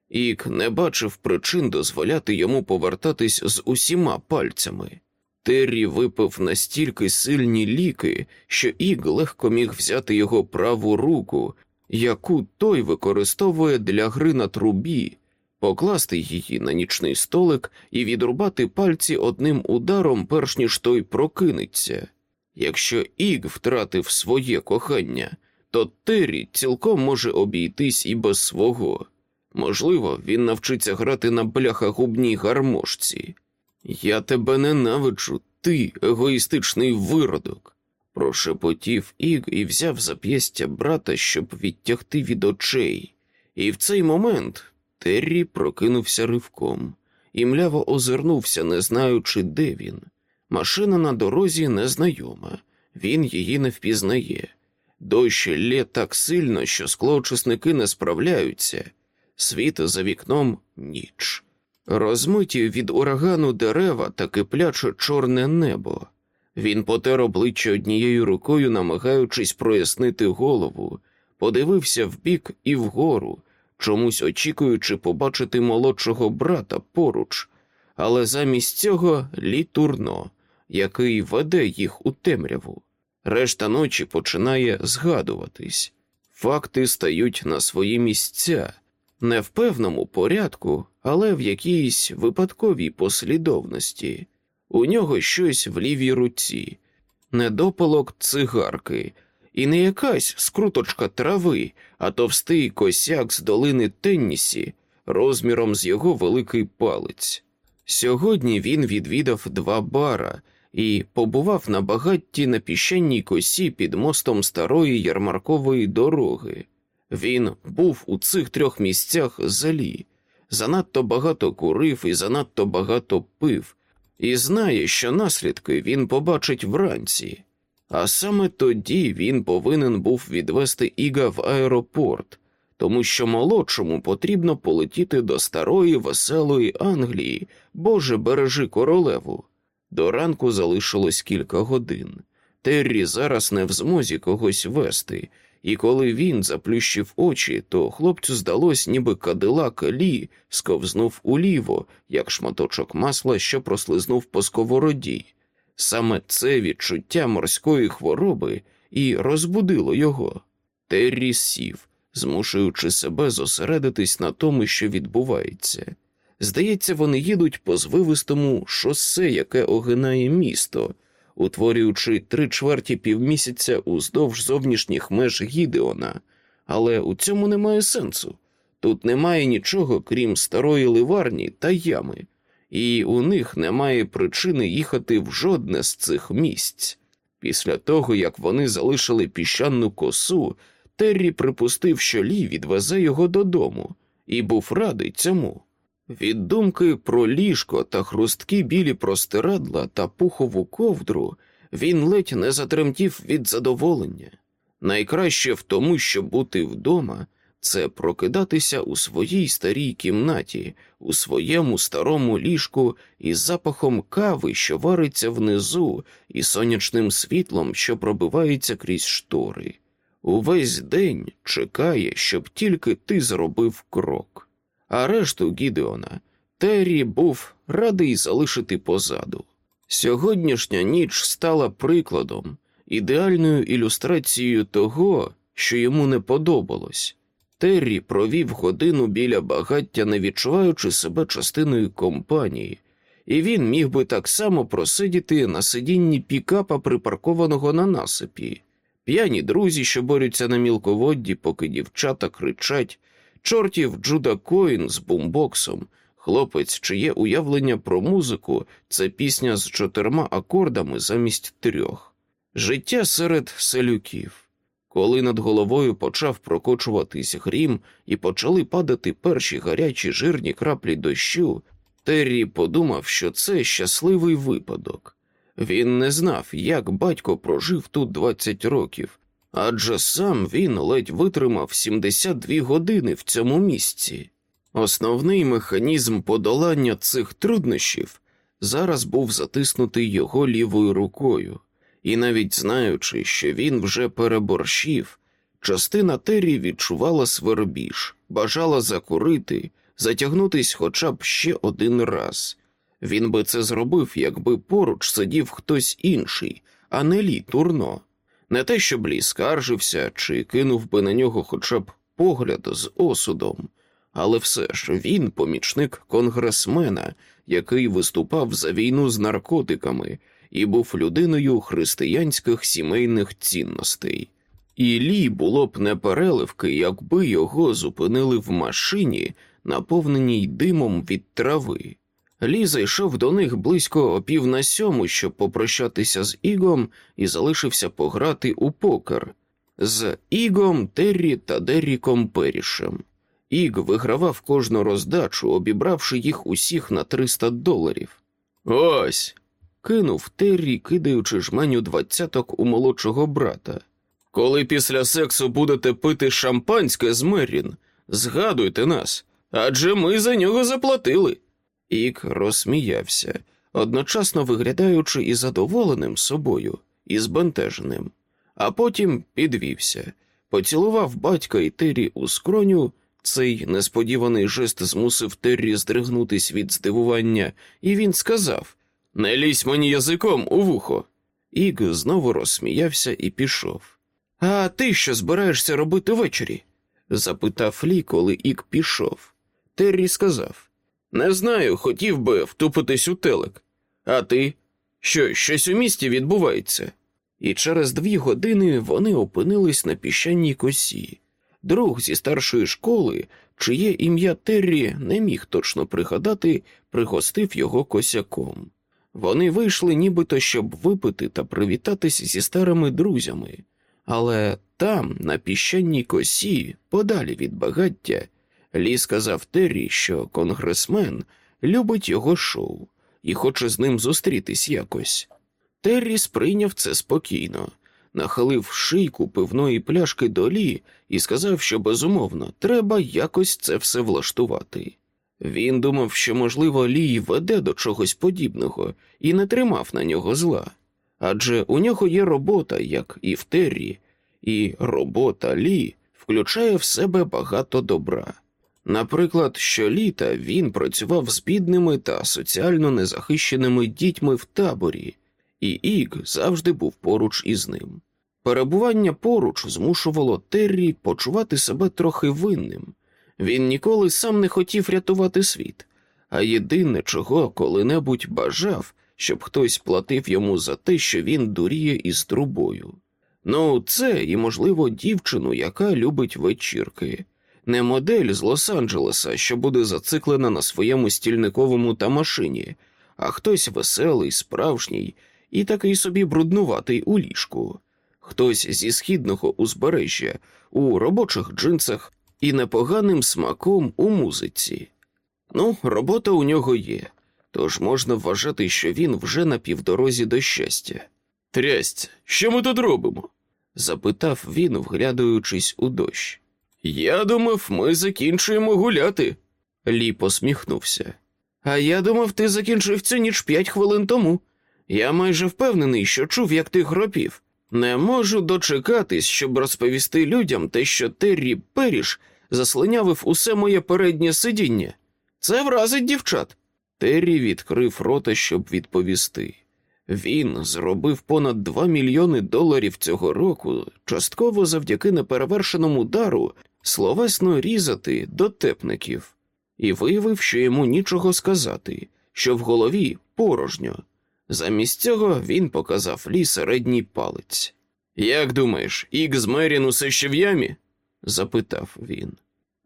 Ік не бачив причин дозволяти йому повертатись з усіма пальцями. Террі випив настільки сильні ліки, що Ік легко міг взяти його праву руку, яку той використовує для гри на трубі, покласти її на нічний столик і відрубати пальці одним ударом, перш ніж той прокинеться. Якщо Іг втратив своє кохання, то Террі цілком може обійтись і без свого. Можливо, він навчиться грати на бляхагубній гармошці. Я тебе ненавиджу, ти егоїстичний виродок. Прошепотів Іг і взяв зап'ястя брата, щоб відтягти від очей. І в цей момент Террі прокинувся ривком і мляво озирнувся, не знаючи, де він. Машина на дорозі незнайома, він її не впізнає. Дощ лє так сильно, що склоочисники не справляються. Світ за вікном ніч. Розмиті від урагану дерева та кипляче чорне небо. Він потер обличчя однією рукою, намагаючись прояснити голову, подивився вбік і вгору, чомусь очікуючи побачити молодшого брата поруч, але замість цього літурно, який веде їх у темряву. Решта ночі починає згадуватись, факти стають на свої місця, не в певному порядку, але в якійсь випадковій послідовності. У нього щось в лівій руці, недопалок цигарки, і не якась скруточка трави, а товстий косяк з долини Теннісі розміром з його великий палець. Сьогодні він відвідав два бара і побував на багатті на піщаній косі під мостом старої ярмаркової дороги. Він був у цих трьох місцях залі, занадто багато курив і занадто багато пив, і знає, що наслідки він побачить вранці. А саме тоді він повинен був відвести Іга в аеропорт, тому що молодшому потрібно полетіти до старої веселої Англії, Боже бережи королеву. До ранку залишилось кілька годин. Террі зараз не в змозі когось вести, і коли він заплющив очі, то хлопцю здалось, ніби кадилак Лі сковзнув уліво, як шматочок масла, що прослизнув по сковороді. Саме це відчуття морської хвороби і розбудило його. Террі сів, змушуючи себе зосередитись на тому, що відбувається. Здається, вони їдуть по звивистому шосе, яке огинає місто, утворюючи три чверті півмісяця уздовж зовнішніх меж Гідеона, але у цьому немає сенсу. Тут немає нічого, крім старої ливарні та ями, і у них немає причини їхати в жодне з цих місць. Після того, як вони залишили піщану косу, Террі припустив, що Лі відвезе його додому, і був радий цьому. Від думки про ліжко та хрусткі білі простирадла та пухову ковдру він ледь не затремтів від задоволення. Найкраще в тому, щоб бути вдома, це прокидатися у своїй старій кімнаті, у своєму старому ліжку із запахом кави, що вариться внизу, і сонячним світлом, що пробивається крізь штори. Увесь день чекає, щоб тільки ти зробив крок. А решту Гідеона Террі був радий залишити позаду. Сьогоднішня ніч стала прикладом, ідеальною ілюстрацією того, що йому не подобалось. Террі провів годину біля багаття, не відчуваючи себе частиною компанії, і він міг би так само просидіти на сидінні пікапа, припаркованого на насипі, п'яні друзі, що борються на мілководді, поки дівчата кричать, чортів Джуда Коін з бумбоксом, хлопець, чиє уявлення про музику це пісня з чотирма акордами замість трьох, життя серед селюків. Коли над головою почав прокочуватись грім і почали падати перші гарячі жирні краплі дощу, Террі подумав, що це щасливий випадок. Він не знав, як батько прожив тут 20 років, адже сам він ледь витримав 72 години в цьому місці. Основний механізм подолання цих труднощів зараз був затиснутий його лівою рукою і навіть знаючи, що він вже переборщив, частина Террі відчувала свербіж, бажала закурити, затягнутись хоча б ще один раз. Він би це зробив, якби поруч сидів хтось інший, а не лі турно. Не те, щоб лі скаржився чи кинув би на нього хоча б погляд з осудом, але все ж він помічник конгресмена, який виступав за війну з наркотиками і був людиною християнських сімейних цінностей. І Лі було б не переливки, якби його зупинили в машині, наповненій димом від трави. Лі зайшов до них близько о пів на сьому, щоб попрощатися з Ігом і залишився пограти у покер з Ігом, Террі та Дерріком Перішем. Іг вигравав кожну роздачу, обібравши їх усіх на 300 доларів. Ось кинув Террі, кидаючи жменю двадцяток у молодшого брата. Коли після сексу будете пити шампанське з Меррін, згадуйте нас, адже ми за нього заплатили. Ік розсміявся, одночасно виглядаючи і задоволеним собою, і збентеженим, а потім підвівся, поцілував батька і Террі у скроню. Цей несподіваний жест змусив Террі здригнутись від здивування, і він сказав не лізь мені язиком у вухо. Іг знову розсміявся і пішов. А ти що збираєшся робити ввечері? запитав Лі, коли Ік пішов. Террі сказав Не знаю, хотів би втупитись у телек. А ти? Що, щось у місті відбувається? І через дві години вони опинились на піщаній косі. Друг зі старшої школи, чиє ім'я Террі не міг точно пригадати, пригостив його косяком. Вони вийшли нібито щоб випити та привітатись зі старими друзями, але там, на піщаній косі, подалі від багаття, Лі сказав Террі, що конгресмен любить його шоу і хоче з ним зустрітись якось. Террі сприйняв це спокійно, нахилив шийку пивної пляшки до Лі і сказав, що безумовно треба якось це все влаштувати. Він думав, що, можливо, Лій веде до чогось подібного і не тримав на нього зла, адже у нього є робота, як і в Террі, і робота Лі включає в себе багато добра. Наприклад, щоліта він працював з бідними та соціально незахищеними дітьми в таборі, і Іг завжди був поруч із ним. Перебування поруч змушувало Террі почувати себе трохи винним. Він ніколи сам не хотів рятувати світ, а єдине, чого коли-небудь бажав, щоб хтось платив йому за те, що він дуріє із трубою. Ну, це і, можливо, дівчину, яка любить вечірки, не модель з Лос-Анджелеса, що буде зациклена на своєму стільниковому та машині, а хтось веселий, справжній і такий собі бруднуватий у ліжку, хтось зі східного узбережжя у робочих джинсах і непоганим смаком у музиці. Ну, робота у нього є, тож можна вважати, що він вже на півдорозі до щастя. Трясть, що ми тут робимо? запитав він, вглядаючись у дощ. Я думав, ми закінчуємо гуляти. Лі посміхнувся. А я думав, ти закінчив цю ніч п'ять хвилин тому. Я майже впевнений, що чув, як ти хропів. Не можу дочекатись, щоб розповісти людям те, що Террі Періш заслинявив усе моє переднє сидіння. Це вразить дівчат. Террі відкрив рота, щоб відповісти. Він зробив понад 2 мільйони доларів цього року, частково завдяки неперевершеному дару словесно різати дотепників, і виявив, що йому нічого сказати, що в голові порожньо. Замість цього він показав лі середній палець. Як думаєш, Ікс Мерін усе ще в ямі? запитав він.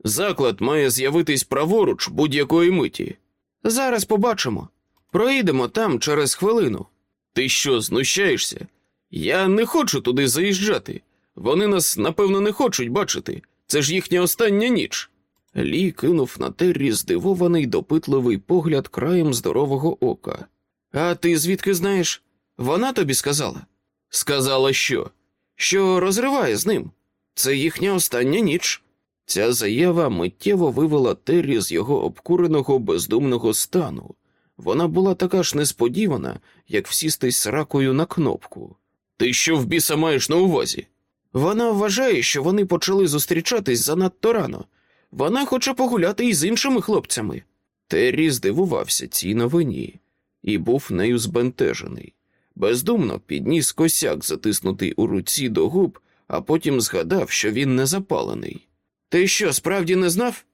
Заклад має з'явитись праворуч будь-якої миті. Зараз побачимо. Проїдемо там через хвилину. Ти що, знущаєшся? Я не хочу туди заїжджати. Вони нас, напевно, не хочуть бачити. Це ж їхня остання ніч. Лі кинув на Террі здивований допитливий погляд краєм здорового ока. А ти звідки знаєш? Вона тобі сказала? Сказала що? Що розриває з ним. Це їхня остання ніч. Ця заява миттєво вивела Террі з його обкуреного бездумного стану. Вона була така ж несподівана, як всістись ракою на кнопку. Ти що в біса маєш на увазі? Вона вважає, що вони почали зустрічатись занадто рано. Вона хоче погуляти із іншими хлопцями. Террі здивувався цій новині і був нею збентежений. Бездумно підніс косяк, затиснутий у руці до губ, а потім згадав, що він не запалений. Ти що, справді не знав?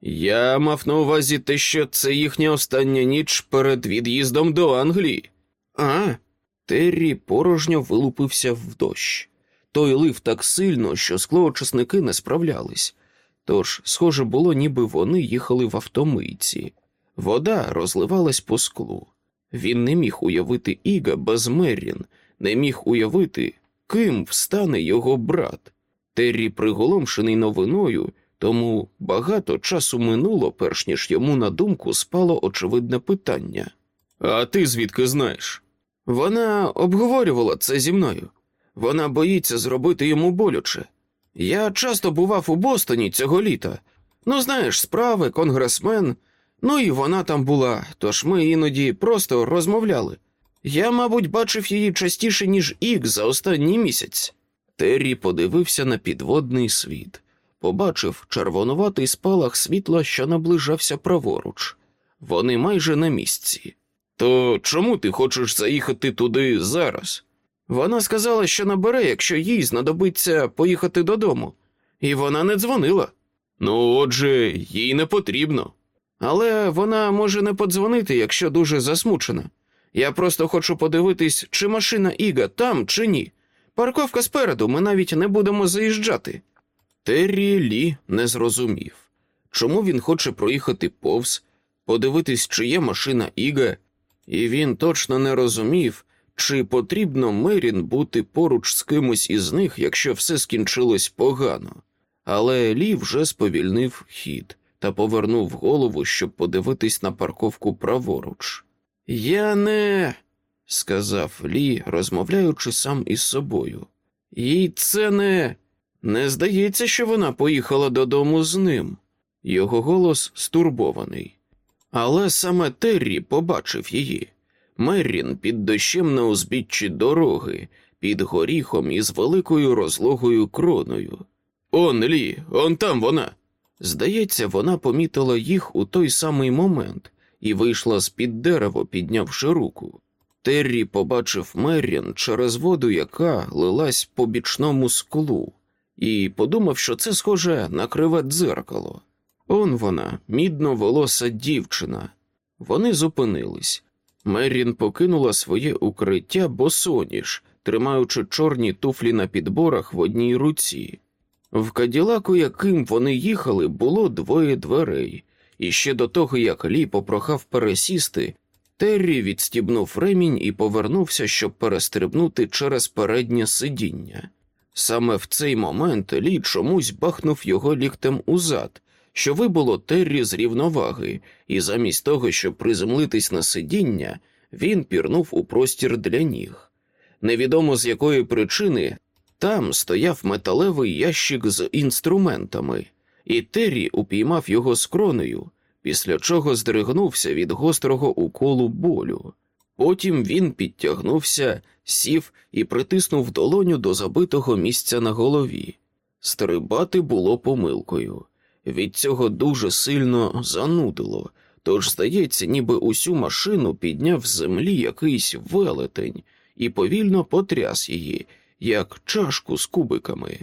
Я мав на увазі те, що це їхня остання ніч перед від'їздом до Англії. А, Террі порожньо вилупився в дощ. Той лив так сильно, що склоочисники не справлялись. Тож, схоже було, ніби вони їхали в автомийці. Вода розливалась по склу. Він не міг уявити Іга без Меррін, не міг уявити, ким встане його брат. Террі приголомшений новиною, тому багато часу минуло, перш ніж йому на думку спало очевидне питання. А ти звідки знаєш? Вона обговорювала це зі мною. Вона боїться зробити йому болюче. Я часто бував у Бостоні цього літа. Ну, знаєш, справи, конгресмен. Ну і вона там була, тож ми іноді просто розмовляли. Я, мабуть, бачив її частіше, ніж Ік за останній місяць. Террі подивився на підводний світ, побачив червонуватий спалах світла, що наближався праворуч. Вони майже на місці. То чому ти хочеш заїхати туди зараз? Вона сказала, що набере, якщо їй знадобиться поїхати додому, і вона не дзвонила. Ну, отже, їй не потрібно. Але вона може не подзвонити, якщо дуже засмучена. Я просто хочу подивитись, чи машина Іга там, чи ні. Парковка спереду, ми навіть не будемо заїжджати. Террі Лі не зрозумів, чому він хоче проїхати повз, подивитись, чи є машина Іга, і він точно не розумів, чи потрібно Мерін бути поруч з кимось із них, якщо все скінчилось погано. Але Лі вже сповільнив хід та повернув голову, щоб подивитись на парковку праворуч. Я не, сказав Лі, розмовляючи сам із собою. Їй це не. Не здається, що вона поїхала додому з ним. Його голос стурбований. Але саме Террі побачив її. Меррін під дощем на узбіччі дороги, під горіхом із великою розлогою кроною. Он Лі, он там вона. Здається, вона помітила їх у той самий момент і вийшла з під дерева, піднявши руку. Террі побачив Меррін через воду, яка лилась по бічному склу, і подумав, що це схоже на криве дзеркало. Он вона, мідно волоса дівчина. Вони зупинились. Меррін покинула своє укриття босоніж, тримаючи чорні туфлі на підборах в одній руці. В каділаку, яким вони їхали, було двоє дверей, і ще до того, як Лі попрохав пересісти, Террі відстібнув ремінь і повернувся, щоб перестрибнути через переднє сидіння. Саме в цей момент Лі чомусь бахнув його ліктем узад, що вибуло Террі з рівноваги, і замість того, щоб приземлитись на сидіння, він пірнув у простір для ніг. Невідомо з якої причини там стояв металевий ящик з інструментами, і Террі упіймав його скронею, після чого здригнувся від гострого уколу болю. Потім він підтягнувся, сів і притиснув долоню до забитого місця на голові. Стрибати було помилкою. Від цього дуже сильно занудило, тож, здається, ніби усю машину підняв з землі якийсь велетень і повільно потряс її, як чашку з кубиками.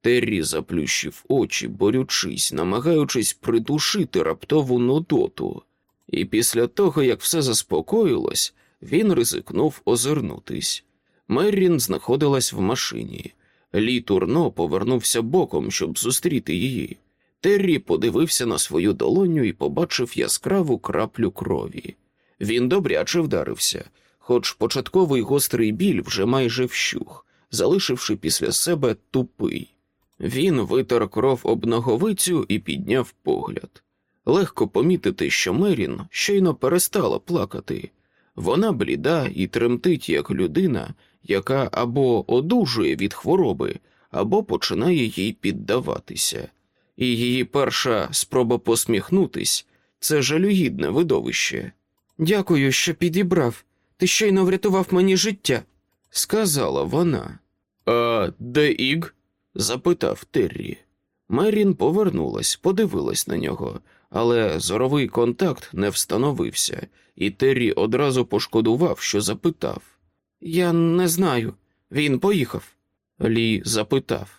Террі заплющив очі, борючись, намагаючись придушити раптову нудоту, і після того, як все заспокоїлось, він ризикнув озирнутись. Меррін знаходилась в машині. Лі Турно повернувся боком, щоб зустріти її. Террі подивився на свою долоню і побачив яскраву краплю крові. Він добряче вдарився, хоч початковий гострий біль вже майже вщух, залишивши після себе тупий. Він витер кров об ноговицю і підняв погляд. Легко помітити, що Мерін щойно перестала плакати. Вона бліда і тремтить як людина, яка або одужує від хвороби, або починає їй піддаватися. І її перша спроба посміхнутись це жалюгідне видовище. Дякую, що підібрав. Ти щойно врятував мені життя, сказала вона. А де Іг? запитав Террі. Мерін повернулась, подивилась на нього, але зоровий контакт не встановився, і Террі одразу пошкодував, що запитав. Я не знаю. Він поїхав. Лі запитав.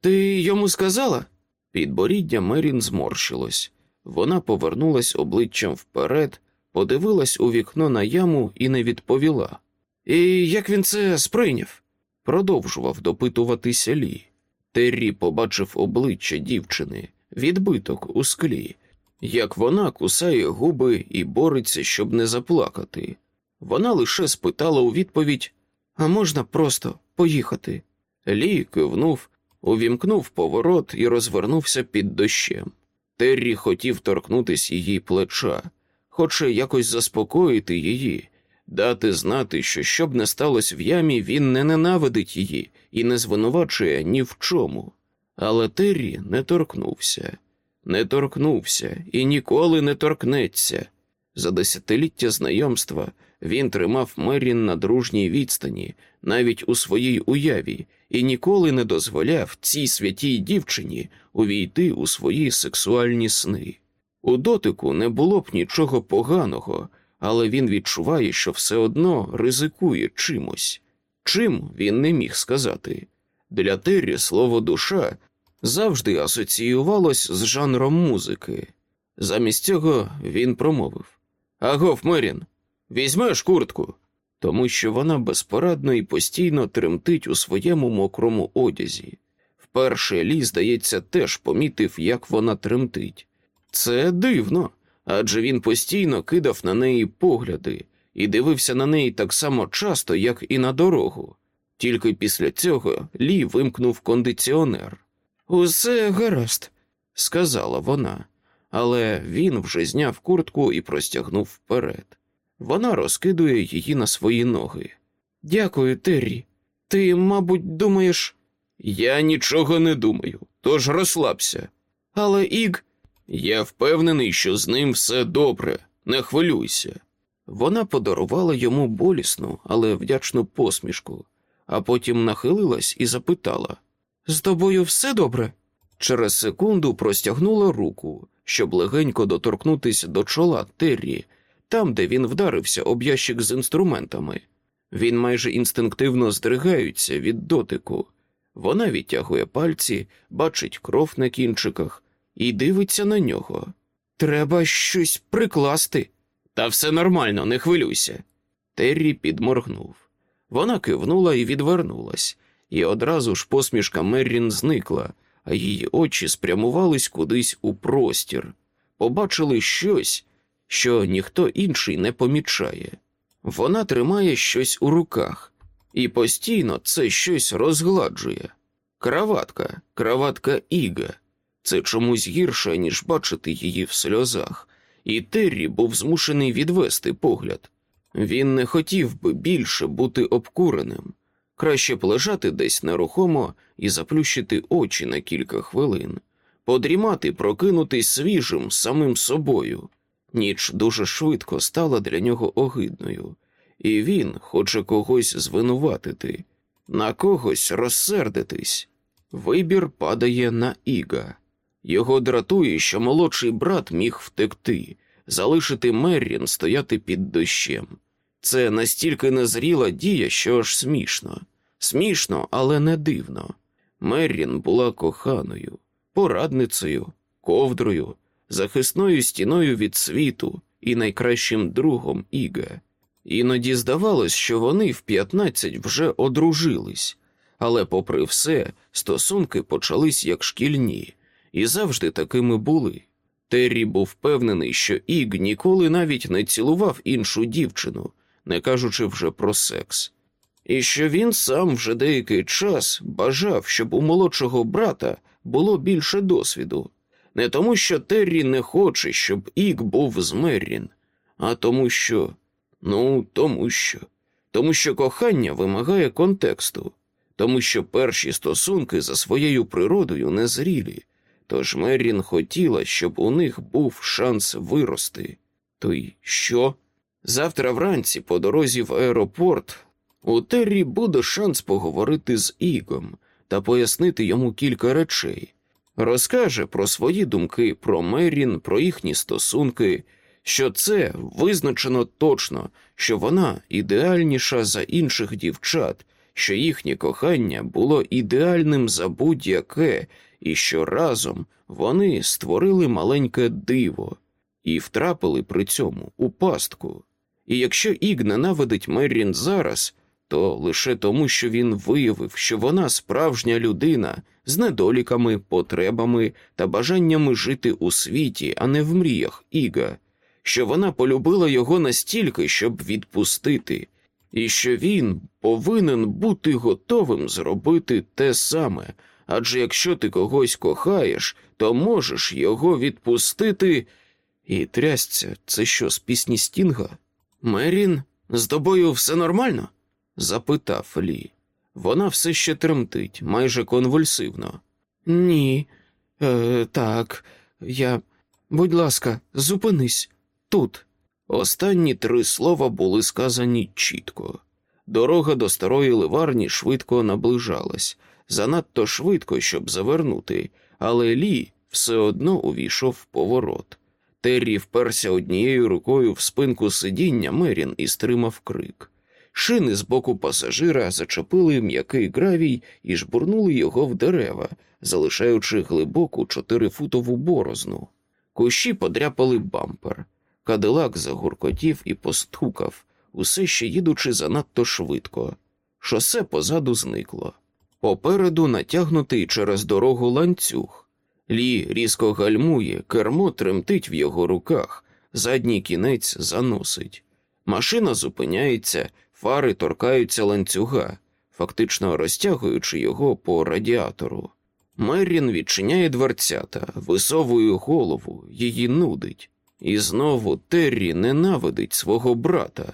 Ти йому сказала? Підборіддя Мерін зморщилось. Вона повернулась обличчям вперед, подивилась у вікно на яму і не відповіла. І як він це сприйняв? Продовжував допитуватися Лі. Террі побачив обличчя дівчини, відбиток у склі, як вона кусає губи і бореться, щоб не заплакати. Вона лише спитала у відповідь А можна просто поїхати? Лі кивнув, увімкнув поворот і розвернувся під дощем. Террі хотів торкнутися її плеча, хоче якось заспокоїти її, дати знати, що щоб не сталося в ямі, він не ненавидить її і не звинувачує ні в чому. Але Террі не торкнувся, не торкнувся і ніколи не торкнеться. За десятиліття знайомства він тримав Мерін на дружній відстані, навіть у своїй уяві, і ніколи не дозволяв цій святій дівчині увійти у свої сексуальні сни. У дотику не було б нічого поганого, але він відчуває, що все одно ризикує чимось. Чим він не міг сказати. Для Террі слово душа завжди асоціювалось з жанром музики. Замість цього він промовив Агов, Мерін, візьмеш куртку, тому що вона безпорадно і постійно тремтить у своєму мокрому одязі. Вперше Лі, здається, теж помітив, як вона тремтить. Це дивно, адже він постійно кидав на неї погляди і дивився на неї так само часто, як і на дорогу. Тільки після цього Лі вимкнув кондиціонер. Усе гаразд, сказала вона, але він вже зняв куртку і простягнув вперед. Вона розкидує її на свої ноги. Дякую, Террі. Ти, мабуть, думаєш. Я нічого не думаю, тож розслабся. Але Іг, я впевнений, що з ним все добре, не хвилюйся. Вона подарувала йому болісну, але вдячну посмішку. а потім нахилилась і запитала: З тобою все добре? Через секунду простягнула руку, щоб легенько доторкнутися до чола Террі, там, де він вдарився об ящик з інструментами. Він майже інстинктивно здригається від дотику. Вона відтягує пальці, бачить кров на кінчиках і дивиться на нього. Треба щось прикласти. Та все нормально, не хвилюйся. Террі підморгнув. Вона кивнула і відвернулась, і одразу ж посмішка Меррін зникла, а її очі спрямувались кудись у простір, побачили щось, що ніхто інший не помічає. Вона тримає щось у руках і постійно це щось розгладжує. Краватка, краватка Іга. Це чомусь гірше, ніж бачити її в сльозах, і Террі був змушений відвести погляд. Він не хотів би більше бути обкуреним, краще б лежати десь нерухомо і заплющити очі на кілька хвилин, подрімати, прокинутись свіжим самим собою. Ніч дуже швидко стала для нього огидною, і він хоче когось звинуватити, на когось розсердитись. Вибір падає на Іга. Його дратує, що молодший брат міг втекти, залишити Меррін стояти під дощем. Це настільки незріла дія, що аж смішно. Смішно, але не дивно. Меррін була коханою, порадницею, ковдрою, захисною стіною від світу і найкращим другом Іга. Іноді здавалось, що вони в 15 вже одружились, але, попри все, стосунки почались як шкільні, і завжди такими були. Террі був впевнений, що Іг ніколи навіть не цілував іншу дівчину, не кажучи вже про секс, і що він сам вже деякий час бажав, щоб у молодшого брата було більше досвіду, не тому, що Террі не хоче, щоб Іг був з Меррін, а тому, що. Ну, тому що. Тому що кохання вимагає контексту, тому що перші стосунки за своєю природою незрілі, тож Меррін хотіла, щоб у них був шанс вирости. То й що? Завтра вранці, по дорозі в аеропорт, у Террі буде шанс поговорити з Ігом та пояснити йому кілька речей. Розкаже про свої думки про Меррін, про їхні стосунки що це визначено точно, що вона ідеальніша за інших дівчат, що їхнє кохання було ідеальним за будь-яке, і що разом вони створили маленьке диво і втрапили при цьому у пастку. І якщо Іг ненавидить Меррін зараз, то лише тому, що він виявив, що вона справжня людина з недоліками, потребами та бажаннями жити у світі, а не в мріях Іга що вона полюбила його настільки, щоб відпустити, і що він повинен бути готовим зробити те саме. Адже якщо ти когось кохаєш, то можеш його відпустити. І трясця, це що, з пісні Стінга? Мерін, з тобою все нормально? запитав Лі. Вона все ще тремтить, майже конвульсивно. Ні, е, так, я. Будь ласка, зупинись тут. Останні три слова були сказані чітко. Дорога до старої ливарні швидко наближалась, занадто швидко, щоб завернути, але Лі все одно увійшов в поворот. Террі вперся однією рукою в спинку сидіння Мерін і стримав крик. Шини з боку пасажира зачепили м'який гравій і жбурнули його в дерева, залишаючи глибоку чотирифутову борозну. Кущі подряпали бампер. Кадилак загуркотів і постукав, усе ще їдучи занадто швидко. Шосе позаду зникло. Попереду натягнутий через дорогу ланцюг. Лі різко гальмує, кермо тремтить в його руках, задній кінець заносить. Машина зупиняється, фари торкаються ланцюга, фактично розтягуючи його по радіатору. Меррін відчиняє дверцята, висовує голову, її нудить. І знову Террі ненавидить свого брата.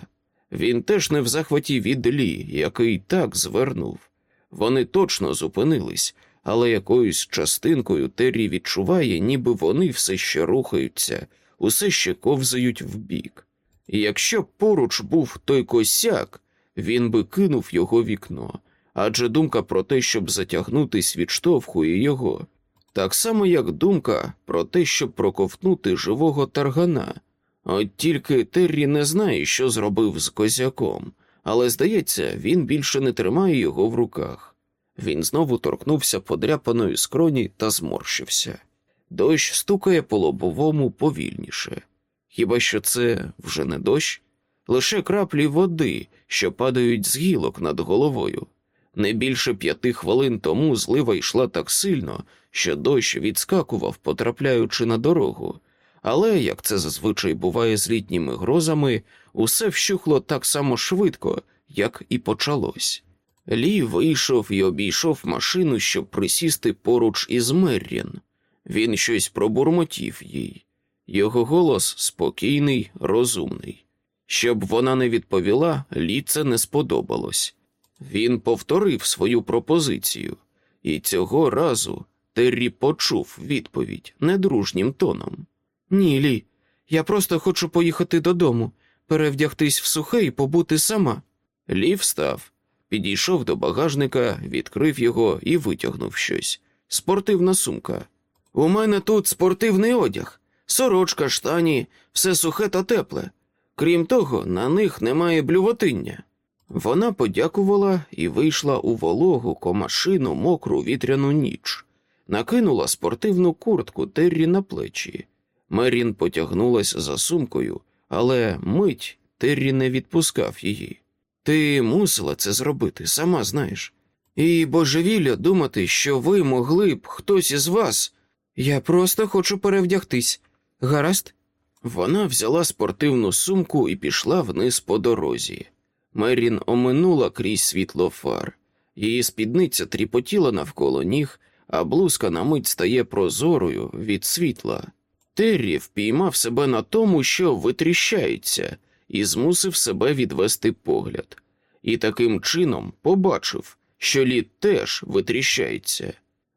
Він теж не в захваті від Лі, який так звернув. Вони точно зупинились, але якоюсь частинкою Террі відчуває, ніби вони все ще рухаються, усе ще ковзають вбік. І якщо б поруч був той косяк, він би кинув його вікно, адже думка про те, щоб затягнутись, відштовхує його, так само, як думка про те, щоб проковтнути живого таргана. От тільки Террі не знає, що зробив з козяком, але, здається, він більше не тримає його в руках. Він знову торкнувся подряпаної скроні та зморщився. Дощ стукає по лобовому повільніше. Хіба що це вже не дощ? Лише краплі води, що падають з гілок над головою. Не більше п'яти хвилин тому злива йшла так сильно, що дощ відскакував, потрапляючи на дорогу, але, як це зазвичай буває з літніми грозами, усе вщухло так само швидко, як і почалось. Лі вийшов і обійшов машину, щоб присісти поруч із Меррін. Він щось пробурмотів їй. Його голос спокійний, розумний. Щоб вона не відповіла, Лі це не сподобалось. Він повторив свою пропозицію, і цього разу Террі почув відповідь недружнім тоном. Ні, Лі, я просто хочу поїхати додому, перевдягтись в сухе і побути сама. Лі встав, підійшов до багажника, відкрив його і витягнув щось. Спортивна сумка. У мене тут спортивний одяг, сорочка, штані, все сухе та тепле. Крім того, на них немає блювотиння. Вона подякувала і вийшла у вологу комашину мокру вітряну ніч, накинула спортивну куртку Террі на плечі. Мерін потягнулась за сумкою, але мить Террі не відпускав її. Ти мусила це зробити, сама знаєш. І божевілля думати, що ви могли б хтось із вас. Я просто хочу перевдягтись. Гаразд? Вона взяла спортивну сумку і пішла вниз по дорозі. Мерін оминула крізь світло фар. Її спідниця тріпотіла навколо ніг, а блузка на мить стає прозорою від світла. Террі впіймав себе на тому, що витріщається, і змусив себе відвести погляд. І таким чином побачив, що лід теж витріщається,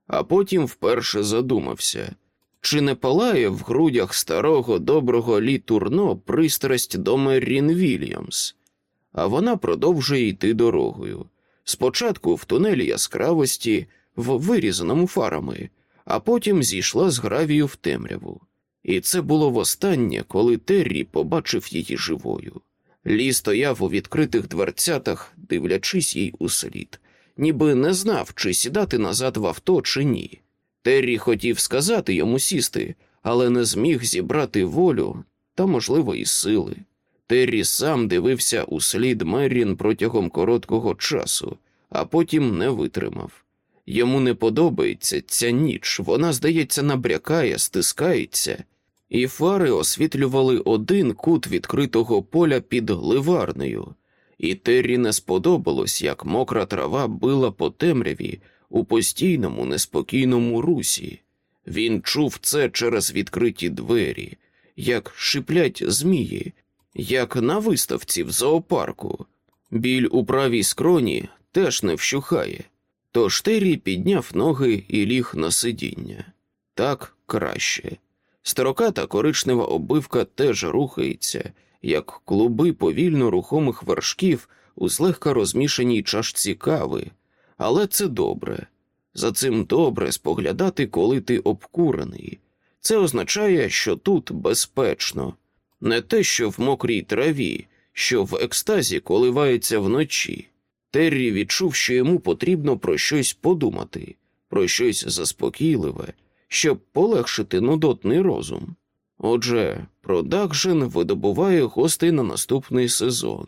а потім вперше задумався. Чи не палає в грудях старого доброго Лі Турно пристрасть до Меррін Вільямс? А вона продовжує йти дорогою. Спочатку в тунелі яскравості, в вирізаному фарами, а потім зійшла з гравію в темряву. І це було востаннє, коли Террі побачив її живою. Лі стояв у відкритих дверцятах, дивлячись їй у слід, ніби не знав, чи сідати назад в авто, чи ні. Террі хотів сказати йому сісти, але не зміг зібрати волю та, можливо, і сили. Террі сам дивився у слід Меррін протягом короткого часу, а потім не витримав. Йому не подобається ця ніч, вона, здається, набрякає, стискається, і фари освітлювали один кут відкритого поля під ливарнею, і Террі не сподобалось, як мокра трава била по темряві у постійному неспокійному русі. Він чув це через відкриті двері, як шиплять змії, як на виставці в зоопарку. Біль у правій скроні теж не вщухає. Тож Террі підняв ноги і ліг на сидіння. Так краще. Строката коричнева обивка теж рухається, як клуби повільно рухомих вершків у злегка розмішаній чашці кави, але це добре. За цим добре споглядати, коли ти обкурений. Це означає, що тут безпечно, не те, що в мокрій траві, що в екстазі коливається вночі. Террі відчув, що йому потрібно про щось подумати, про щось заспокійливе, щоб полегшити нудотний розум. Отже, продакшн видобуває гостей на наступний сезон,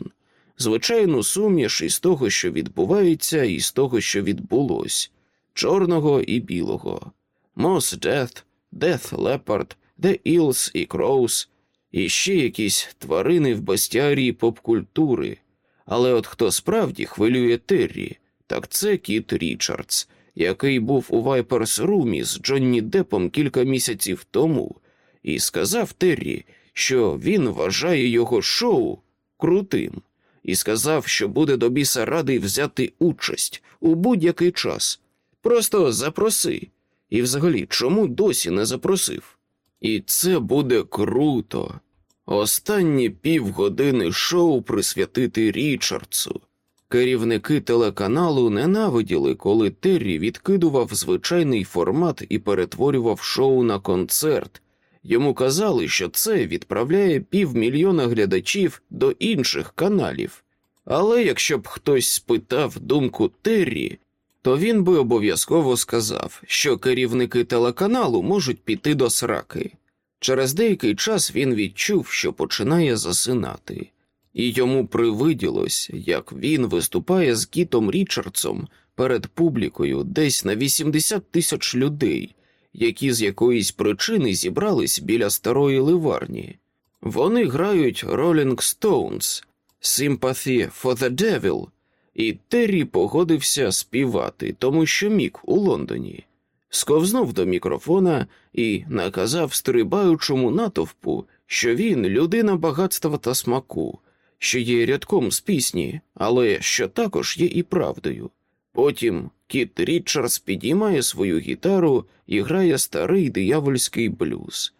звичайну суміш із того, що відбувається, і з того, що відбулось, чорного і білого, Moss Death, Death Leopard, The Eels і Crows, і ще якісь тварини в бастіарії попкультури. Але от хто справді хвилює Террі, так це Кіт Річардс, який був у Viper's Room-і з Джонні Депом кілька місяців тому, і сказав Террі, що він вважає його шоу крутим, і сказав, що буде до біса радий взяти участь у будь-який час. Просто запроси. І взагалі, чому досі не запросив? І це буде круто. Останні півгодини шоу присвятити Річардсу. Керівники телеканалу ненавиділи, коли Террі відкидував звичайний формат і перетворював шоу на концерт. Йому казали, що це відправляє півмільйона глядачів до інших каналів. Але якщо б хтось спитав думку Террі, то він би обов'язково сказав, що керівники телеканалу можуть піти до сраки. Через деякий час він відчув, що починає засинати, і йому привиділось, як він виступає з Кітом Річардсом перед публікою десь на 80 тисяч людей, які з якоїсь причини зібрались біля старої ливарні. Вони грають Rolling Stones, Sympathy for the Devil, і Террі погодився співати, тому що мік у Лондоні. Сковзнув до мікрофона і наказав стрибаючому натовпу, що він людина багатства та смаку, що є рядком з пісні, але що також є і правдою. Потім Кіт Річардс підіймає свою гітару і грає старий диявольський блюз.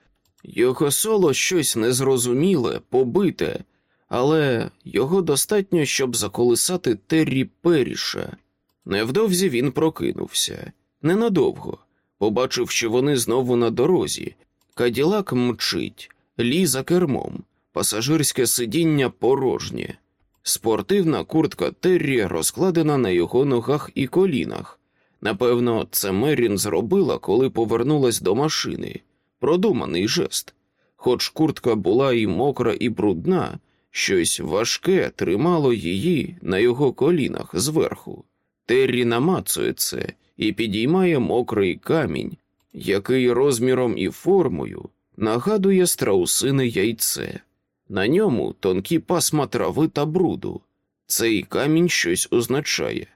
Його соло щось незрозуміле, побите, але його достатньо, щоб заколисати Террі Періша. Невдовзі він прокинувся ненадовго, побачив, що вони знову на дорозі. Каділак мчить, лі за кермом, пасажирське сидіння порожнє. Спортивна куртка Террі розкладена на його ногах і колінах. Напевно, це Мерін зробила, коли повернулась до машини. Продуманий жест. Хоч куртка була і мокра, і брудна, щось важке тримало її на його колінах зверху. Террі намацує це і підіймає мокрий камінь, який розміром і формою нагадує страусине яйце. На ньому тонкі пасма трави та бруду. Цей камінь щось означає.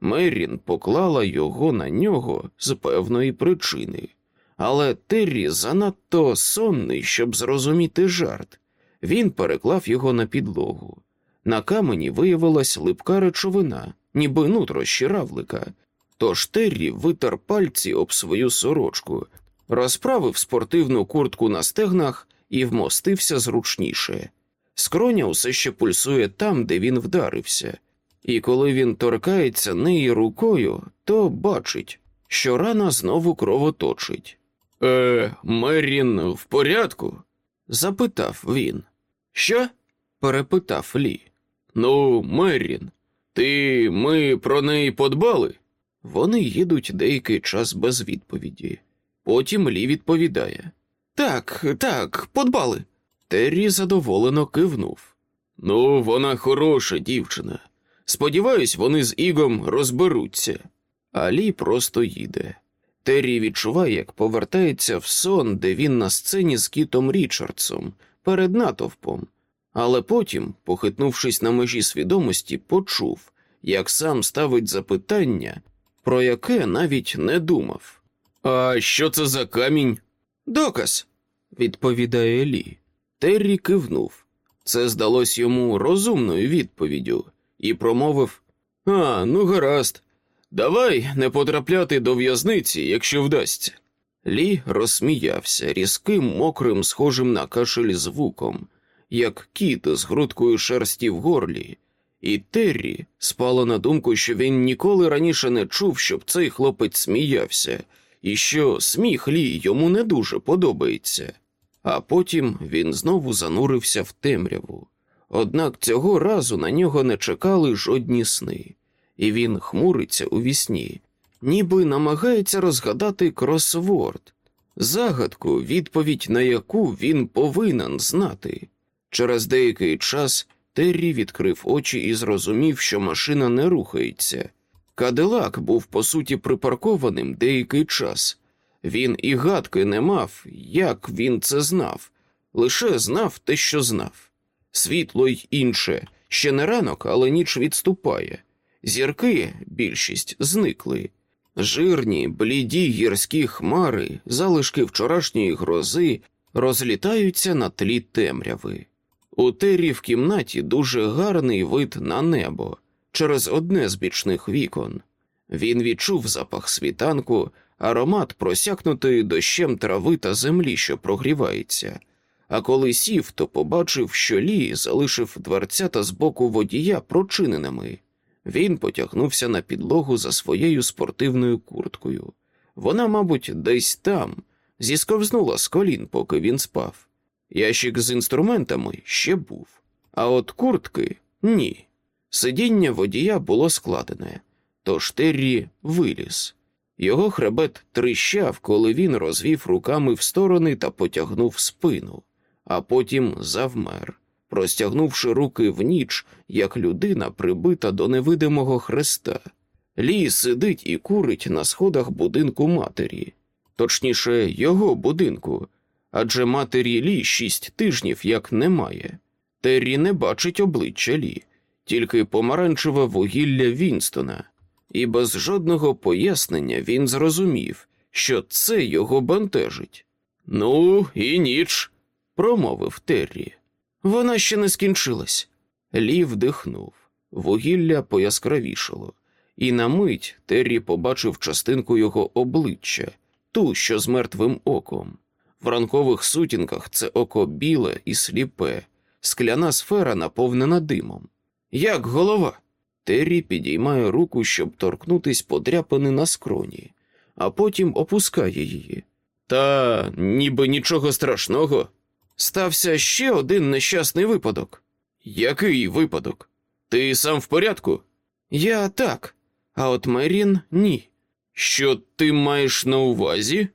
Мерін поклала його на нього з певної причини, але Террі занадто сонний, щоб зрозуміти жарт. Він переклав його на підлогу. На камені виявилась липка речовина, ніби нутрощі равлика. Тож Террі витер пальці об свою сорочку, розправив спортивну куртку на стегнах і вмостився зручніше. Скроня усе ще пульсує там, де він вдарився, і коли він торкається неї рукою, то бачить, що рана знову кровоточить. Е, Мерін в порядку? запитав він. Що? перепитав Лі. Ну, Мерін, ти ми про неї подбали? Вони їдуть деякий час без відповіді. Потім Лі відповідає Так, так, подбали. Террі задоволено кивнув. Ну, вона хороша дівчина. Сподіваюсь, вони з Ігом розберуться. А Лі просто їде. Террі відчуває, як повертається в сон, де він на сцені з Кітом Річардсом перед натовпом, але потім, похитнувшись на межі свідомості, почув, як сам ставить запитання, про яке навіть не думав. А що це за камінь? Доказ, відповідає Лі. Террі кивнув. Це здалось йому розумною відповіддю, і промовив А, ну гаразд, давай не потрапляти до в'язниці, якщо вдасться. Лі розсміявся різким, мокрим, схожим на кашель звуком, як кіт з грудкою шерсті в горлі, і Террі спало на думку, що він ніколи раніше не чув, щоб цей хлопець сміявся, і що сміх Лі йому не дуже подобається. А потім він знову занурився в темряву. Однак цього разу на нього не чекали жодні сни, і він хмуриться у вісні, ніби намагається розгадати кросворд, загадку, відповідь на яку він повинен знати. Через деякий час Террі відкрив очі і зрозумів, що машина не рухається. Кадилак був по суті припаркованим деякий час. Він і гадки не мав, як він це знав, лише знав те, що знав. Світло й інше, ще не ранок, але ніч відступає. Зірки, більшість, зникли. Жирні, бліді гірські хмари, залишки вчорашньої грози розлітаються на тлі темряви. У тері в кімнаті дуже гарний вид на небо через одне з бічних вікон. Він відчув запах світанку, аромат просякнутої дощем трави та землі, що прогрівається. А коли сів, то побачив, що Лі залишив дверцята з боку водія прочиненими. Він потягнувся на підлогу за своєю спортивною курткою. Вона, мабуть, десь там зісковзнула з колін, поки він спав. Ящик з інструментами ще був, а от куртки ні. Сидіння водія було складене, тож Террі виліз. Його хребет тріщав, коли він розвів руками в сторони та потягнув спину, а потім завмер, простягнувши руки в ніч, як людина прибита до невидимого хреста. Лі сидить і курить на сходах будинку матері, точніше, його будинку, адже матері Лі шість тижнів як немає. Террі не бачить обличчя Лі, тільки помаранчеве вугілля Вінстона, і без жодного пояснення він зрозумів, що це його бентежить. Ну, і ніч, промовив Террі. Вона ще не скінчилась. Лі вдихнув, вугілля пояскравішало, і на мить Террі побачив частинку його обличчя, ту, що з мертвим оком. В ранкових сутінках це око біле і сліпе, скляна сфера наповнена димом. Як голова? Террі підіймає руку, щоб торкнутись подряпини на скроні, а потім опускає її. Та ніби нічого страшного. Стався ще один нещасний випадок. Який випадок? Ти сам в порядку? Я так, а от Мерін ні. Що ти маєш на увазі?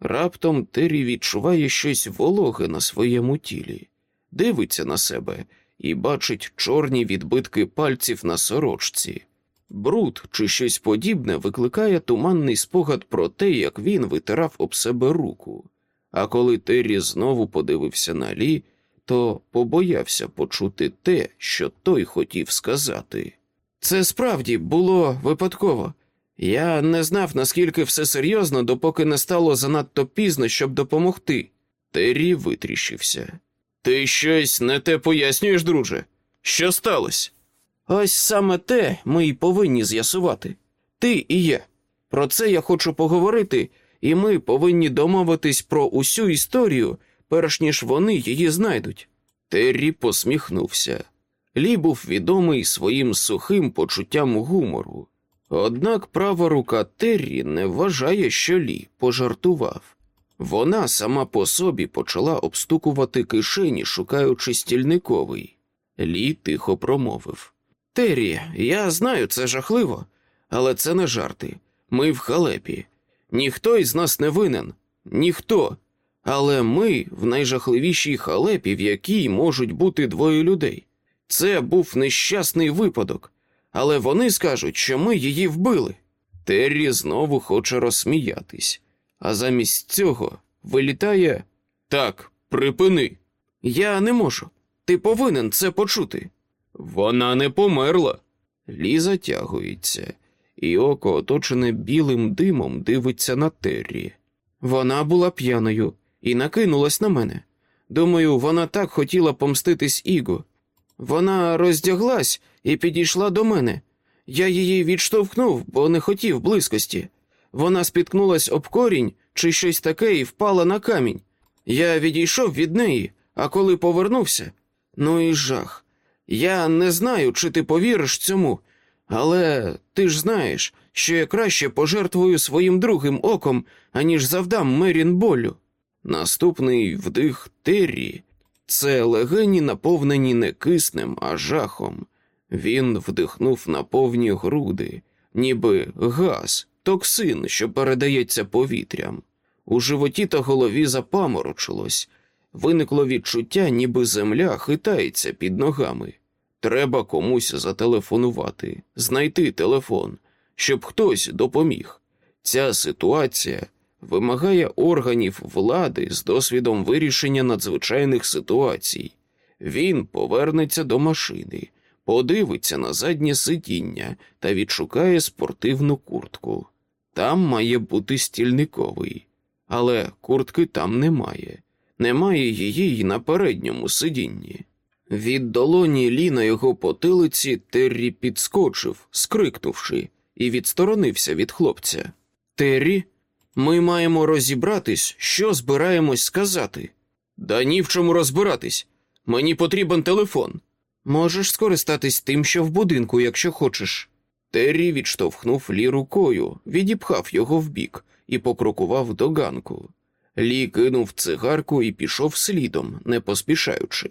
Раптом Террі відчуває щось вологе на своєму тілі, дивиться на себе і бачить чорні відбитки пальців на сорочці. Бруд чи щось подібне викликає туманний спогад про те, як він витирав об себе руку. А коли Террі знову подивився на Лі, то побоявся почути те, що той хотів сказати. Це справді було випадково. Я не знав, наскільки все серйозно, допоки не стало занадто пізно, щоб допомогти. Террі витріщився. Ти щось не те пояснюєш, друже? Що сталося? Ось саме те ми й повинні з'ясувати. Ти і я. Про це я хочу поговорити, і ми повинні домовитись про усю історію, перш ніж вони її знайдуть. Террі посміхнувся. Лі був відомий своїм сухим почуттям гумору. Однак права рука Террі не вважає, що Лі пожартував. Вона сама по собі почала обстукувати кишені, шукаючи стільниковий. Лі тихо промовив Террі, я знаю, це жахливо, але це не жарти. Ми в халепі. Ніхто із нас не винен, ніхто. Але ми в найжахливішій халепі, в якій можуть бути двоє людей. Це був нещасний випадок, але вони скажуть, що ми її вбили. Террі знову хоче розсміятись, а замість цього вилітає так, припини. Я не можу. Ти повинен це почути. Вона не померла. Лі затягується, і око, оточене білим димом, дивиться на Террі. Вона була п'яною і накинулась на мене. Думаю, вона так хотіла помститись Іго. Вона роздяглась і підійшла до мене. Я її відштовхнув, бо не хотів близькості. Вона спіткнулась об корінь чи щось таке і впала на камінь. Я відійшов від неї, а коли повернувся, ну і жах. Я не знаю, чи ти повіриш цьому, але ти ж знаєш, що я краще пожертвую своїм другим оком, аніж завдам Мерін болю. Наступний вдих Террі це легені, наповнені не киснем, а жахом. Він вдихнув на повні груди, ніби газ, токсин, що передається повітрям. У животі та голові запаморочилось, виникло відчуття, ніби земля хитається під ногами. Треба комусь зателефонувати, знайти телефон, щоб хтось допоміг. Ця ситуація вимагає органів влади з досвідом вирішення надзвичайних ситуацій. Він повернеться до машини, подивиться на заднє сидіння та відшукає спортивну куртку. Там має бути стільниковий, але куртки там немає. Немає її й на передньому сидінні. Від долоні Лі на його потилиці Террі підскочив, скрикнувши, і відсторонився від хлопця. Террі, ми маємо розібратись, що збираємось сказати. Да ні в чому розбиратись. Мені потрібен телефон. Можеш скористатись тим, що в будинку, якщо хочеш. Террі відштовхнув Лі рукою, відіпхав його вбік і покрокував до ганку. Лі кинув цигарку і пішов слідом, не поспішаючи.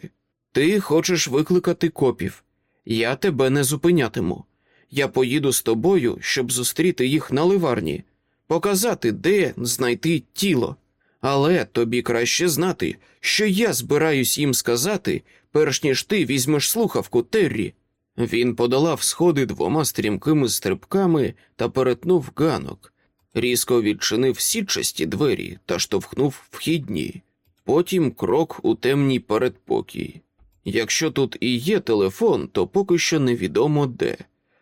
Ти хочеш викликати копів. Я тебе не зупинятиму. Я поїду з тобою, щоб зустріти їх на ливарні, показати, де знайти тіло. Але тобі краще знати, що я збираюсь їм сказати, перш ніж ти візьмеш слухавку Террі. Він подолав сходи двома стрімкими стрибками та перетнув ганок, різко відчинив сітчасті двері та штовхнув вхідні, потім крок у темній передпокій. Якщо тут і є телефон, то поки що невідомо де,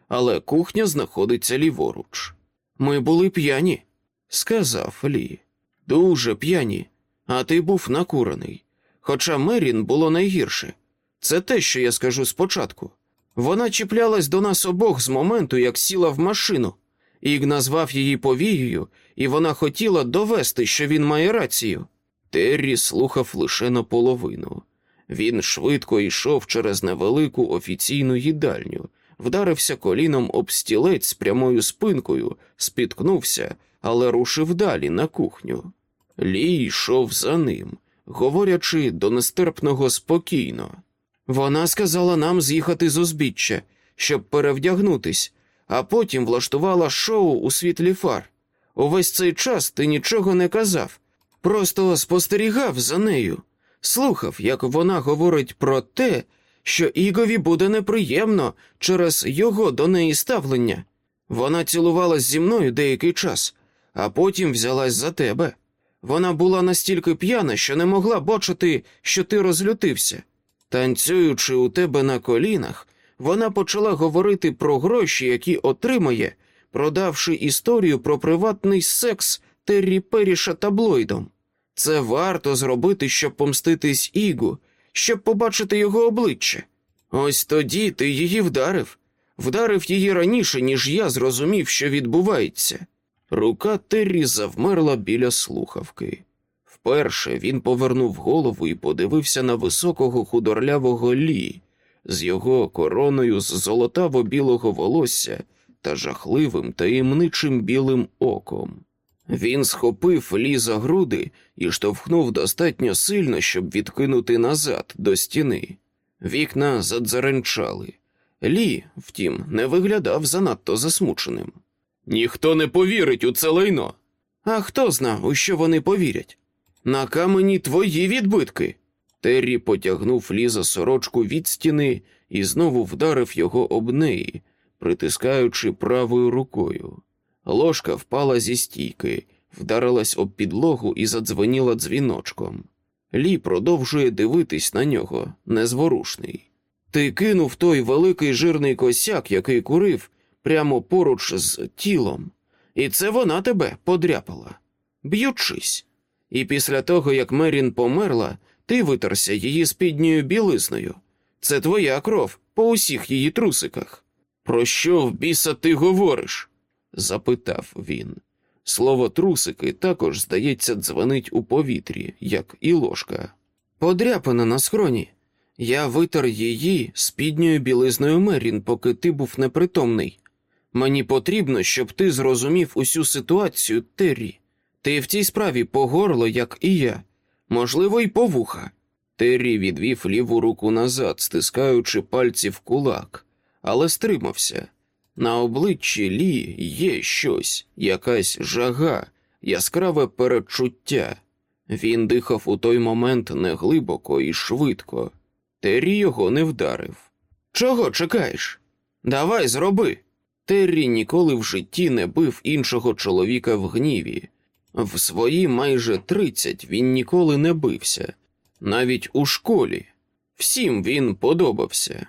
але кухня знаходиться ліворуч. Ми були п'яні, сказав Лі. Дуже п'яні, а ти був накурений. Хоча Мерін було найгірше. Це те, що я скажу спочатку. Вона чіплялась до нас обох з моменту, як сіла в машину. Іг назвав її повією, і вона хотіла довести, що він має рацію. Террі слухав лише наполовину. Він швидко йшов через невелику офіційну їдальню, вдарився коліном об стілець з прямою спинкою, спіткнувся, але рушив далі на кухню. Лі йшов за ним, говорячи до нестерпного спокійно. Вона сказала нам з'їхати з узбіччя, щоб перевдягнутись, а потім влаштувала шоу у світлі фар. Увесь цей час ти нічого не казав, просто спостерігав за нею, слухав, як вона говорить про те, що Ігові буде неприємно через його до неї ставлення. Вона цілувалась зі мною деякий час, а потім взялась за тебе. Вона була настільки п'яна, що не могла бачити, що ти розлютився. Танцюючи у тебе на колінах, вона почала говорити про гроші, які отримає, продавши історію про приватний секс Террі Періша таблоїдом. Це варто зробити, щоб помститись Ігу, щоб побачити його обличчя. Ось тоді ти її вдарив, вдарив її раніше, ніж я зрозумів, що відбувається. Рука Террі завмерла біля слухавки. Вперше він повернув голову і подивився на високого худорлявого лі з його короною з золотаво білого волосся та жахливим таємничим білим оком. Він схопив лі за груди і штовхнув достатньо сильно, щоб відкинути назад до стіни. Вікна задзаренчали. Лі, втім, не виглядав занадто засмученим. Ніхто не повірить у це лайно. А хто зна, у що вони повірять? На камені твої відбитки. Террі потягнув Лі за сорочку від стіни і знову вдарив його об неї, притискаючи правою рукою. Ложка впала зі стійки, вдарилась об підлогу і задзвеніла дзвіночком. Лі продовжує дивитись на нього, незворушний. Ти кинув той великий жирний косяк, який курив, прямо поруч з тілом, і це вона тебе подряпала, б'ючись. І після того, як Мерін померла, ти витерся її спідньою білизною. Це твоя кров по усіх її трусиках. Про що в біса ти говориш? запитав він. Слово трусики також, здається, дзвонить у повітрі, як і ложка. Подряпана на схроні. Я витер її спідньою білизною Мерін, поки ти був непритомний. Мені потрібно, щоб ти зрозумів усю ситуацію, Террі. Ти в цій справі по горло, як і я, можливо, й по вуха. Террі відвів ліву руку назад, стискаючи пальці в кулак, але стримався. На обличчі Лі є щось, якась жага, яскраве передчуття. Він дихав у той момент неглибоко і швидко. Террі його не вдарив. Чого чекаєш? Давай зроби. Террі ніколи в житті не бив іншого чоловіка в гніві. В свої майже тридцять він ніколи не бився, навіть у школі. Всім він подобався.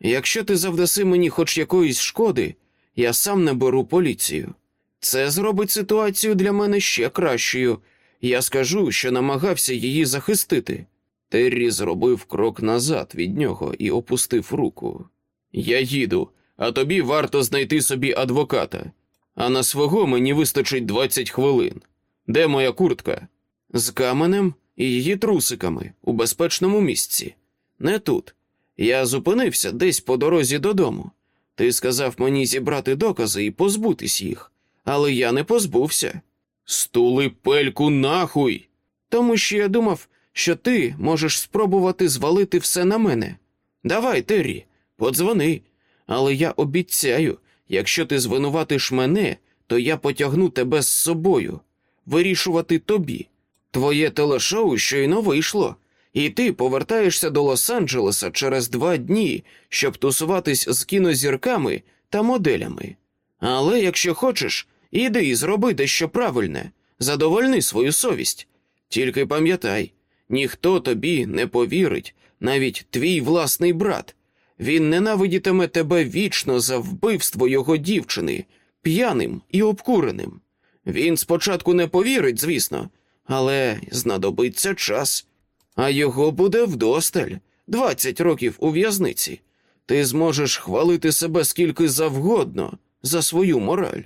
Якщо ти завдаси мені хоч якоїсь шкоди, я сам не беру поліцію. Це зробить ситуацію для мене ще кращою. Я скажу, що намагався її захистити. Террі зробив крок назад від нього і опустив руку. Я їду, а тобі варто знайти собі адвоката, а на свого мені вистачить 20 хвилин. Де моя куртка? З каменем і її трусиками у безпечному місці. Не тут. Я зупинився десь по дорозі додому. Ти сказав мені зібрати докази і позбутись їх, але я не позбувся. Стули пельку нахуй. Тому що я думав, що ти можеш спробувати звалити все на мене. Давай, Террі, подзвони. Але я обіцяю, якщо ти звинуватиш мене, то я потягну тебе з собою, вирішувати тобі. Твоє телешоу щойно вийшло, і ти повертаєшся до Лос-Анджелеса через два дні, щоб тусуватись з кінозірками та моделями. Але якщо хочеш, іди і зроби дещо правильне, задовольни свою совість. Тільки пам'ятай, ніхто тобі не повірить, навіть твій власний брат. Він ненавидітиме тебе вічно за вбивство його дівчини, п'яним і обкуреним. Він спочатку не повірить, звісно, але знадобиться час, а його буде вдосталь двадцять років у в'язниці. Ти зможеш хвалити себе скільки завгодно за свою мораль.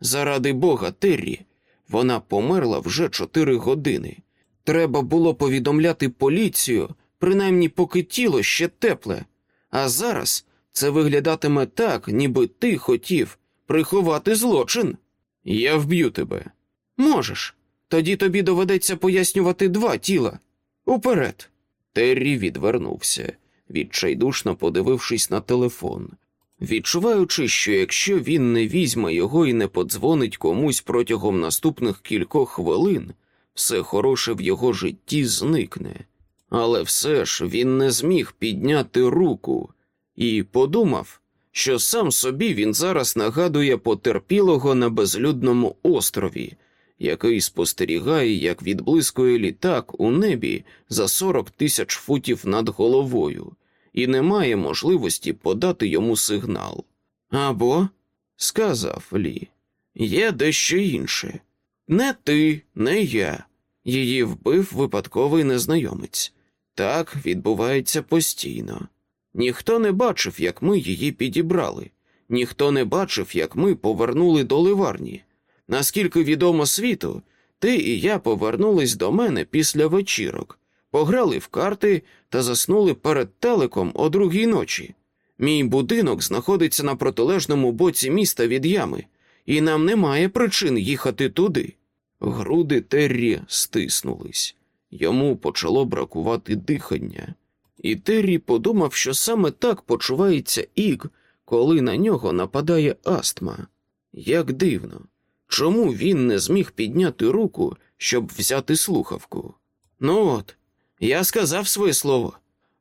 Заради Бога, Террі, вона померла вже чотири години. Треба було повідомляти поліцію, принаймні поки тіло ще тепле. А зараз це виглядатиме так, ніби ти хотів приховати злочин. Я вб'ю тебе. Можеш. Тоді тобі доведеться пояснювати два тіла. Уперед. Террі відвернувся, відчайдушно подивившись на телефон, відчуваючи, що якщо він не візьме його і не подзвонить комусь протягом наступних кількох хвилин, все хороше в його житті зникне. Але все ж він не зміг підняти руку і подумав, що сам собі він зараз нагадує потерпілого на безлюдному острові, який спостерігає, як відблискує літак у небі за 40 тисяч футів над головою, і не має можливості подати йому сигнал. Або, сказав Лі, є дещо інше. Не ти, не я. Її вбив випадковий незнайомець. Так відбувається постійно. Ніхто не бачив, як ми її підібрали, ніхто не бачив, як ми повернули до ливарні. Наскільки відомо світу, ти і я повернулись до мене після вечірок, пограли в карти та заснули перед телеком о другій ночі. Мій будинок знаходиться на протилежному боці міста від ями, і нам немає причин їхати туди. Груди Террі стиснулись, йому почало бракувати дихання, і Террі подумав, що саме так почувається Іг, коли на нього нападає астма. Як дивно, чому він не зміг підняти руку, щоб взяти слухавку? Ну от, я сказав своє слово.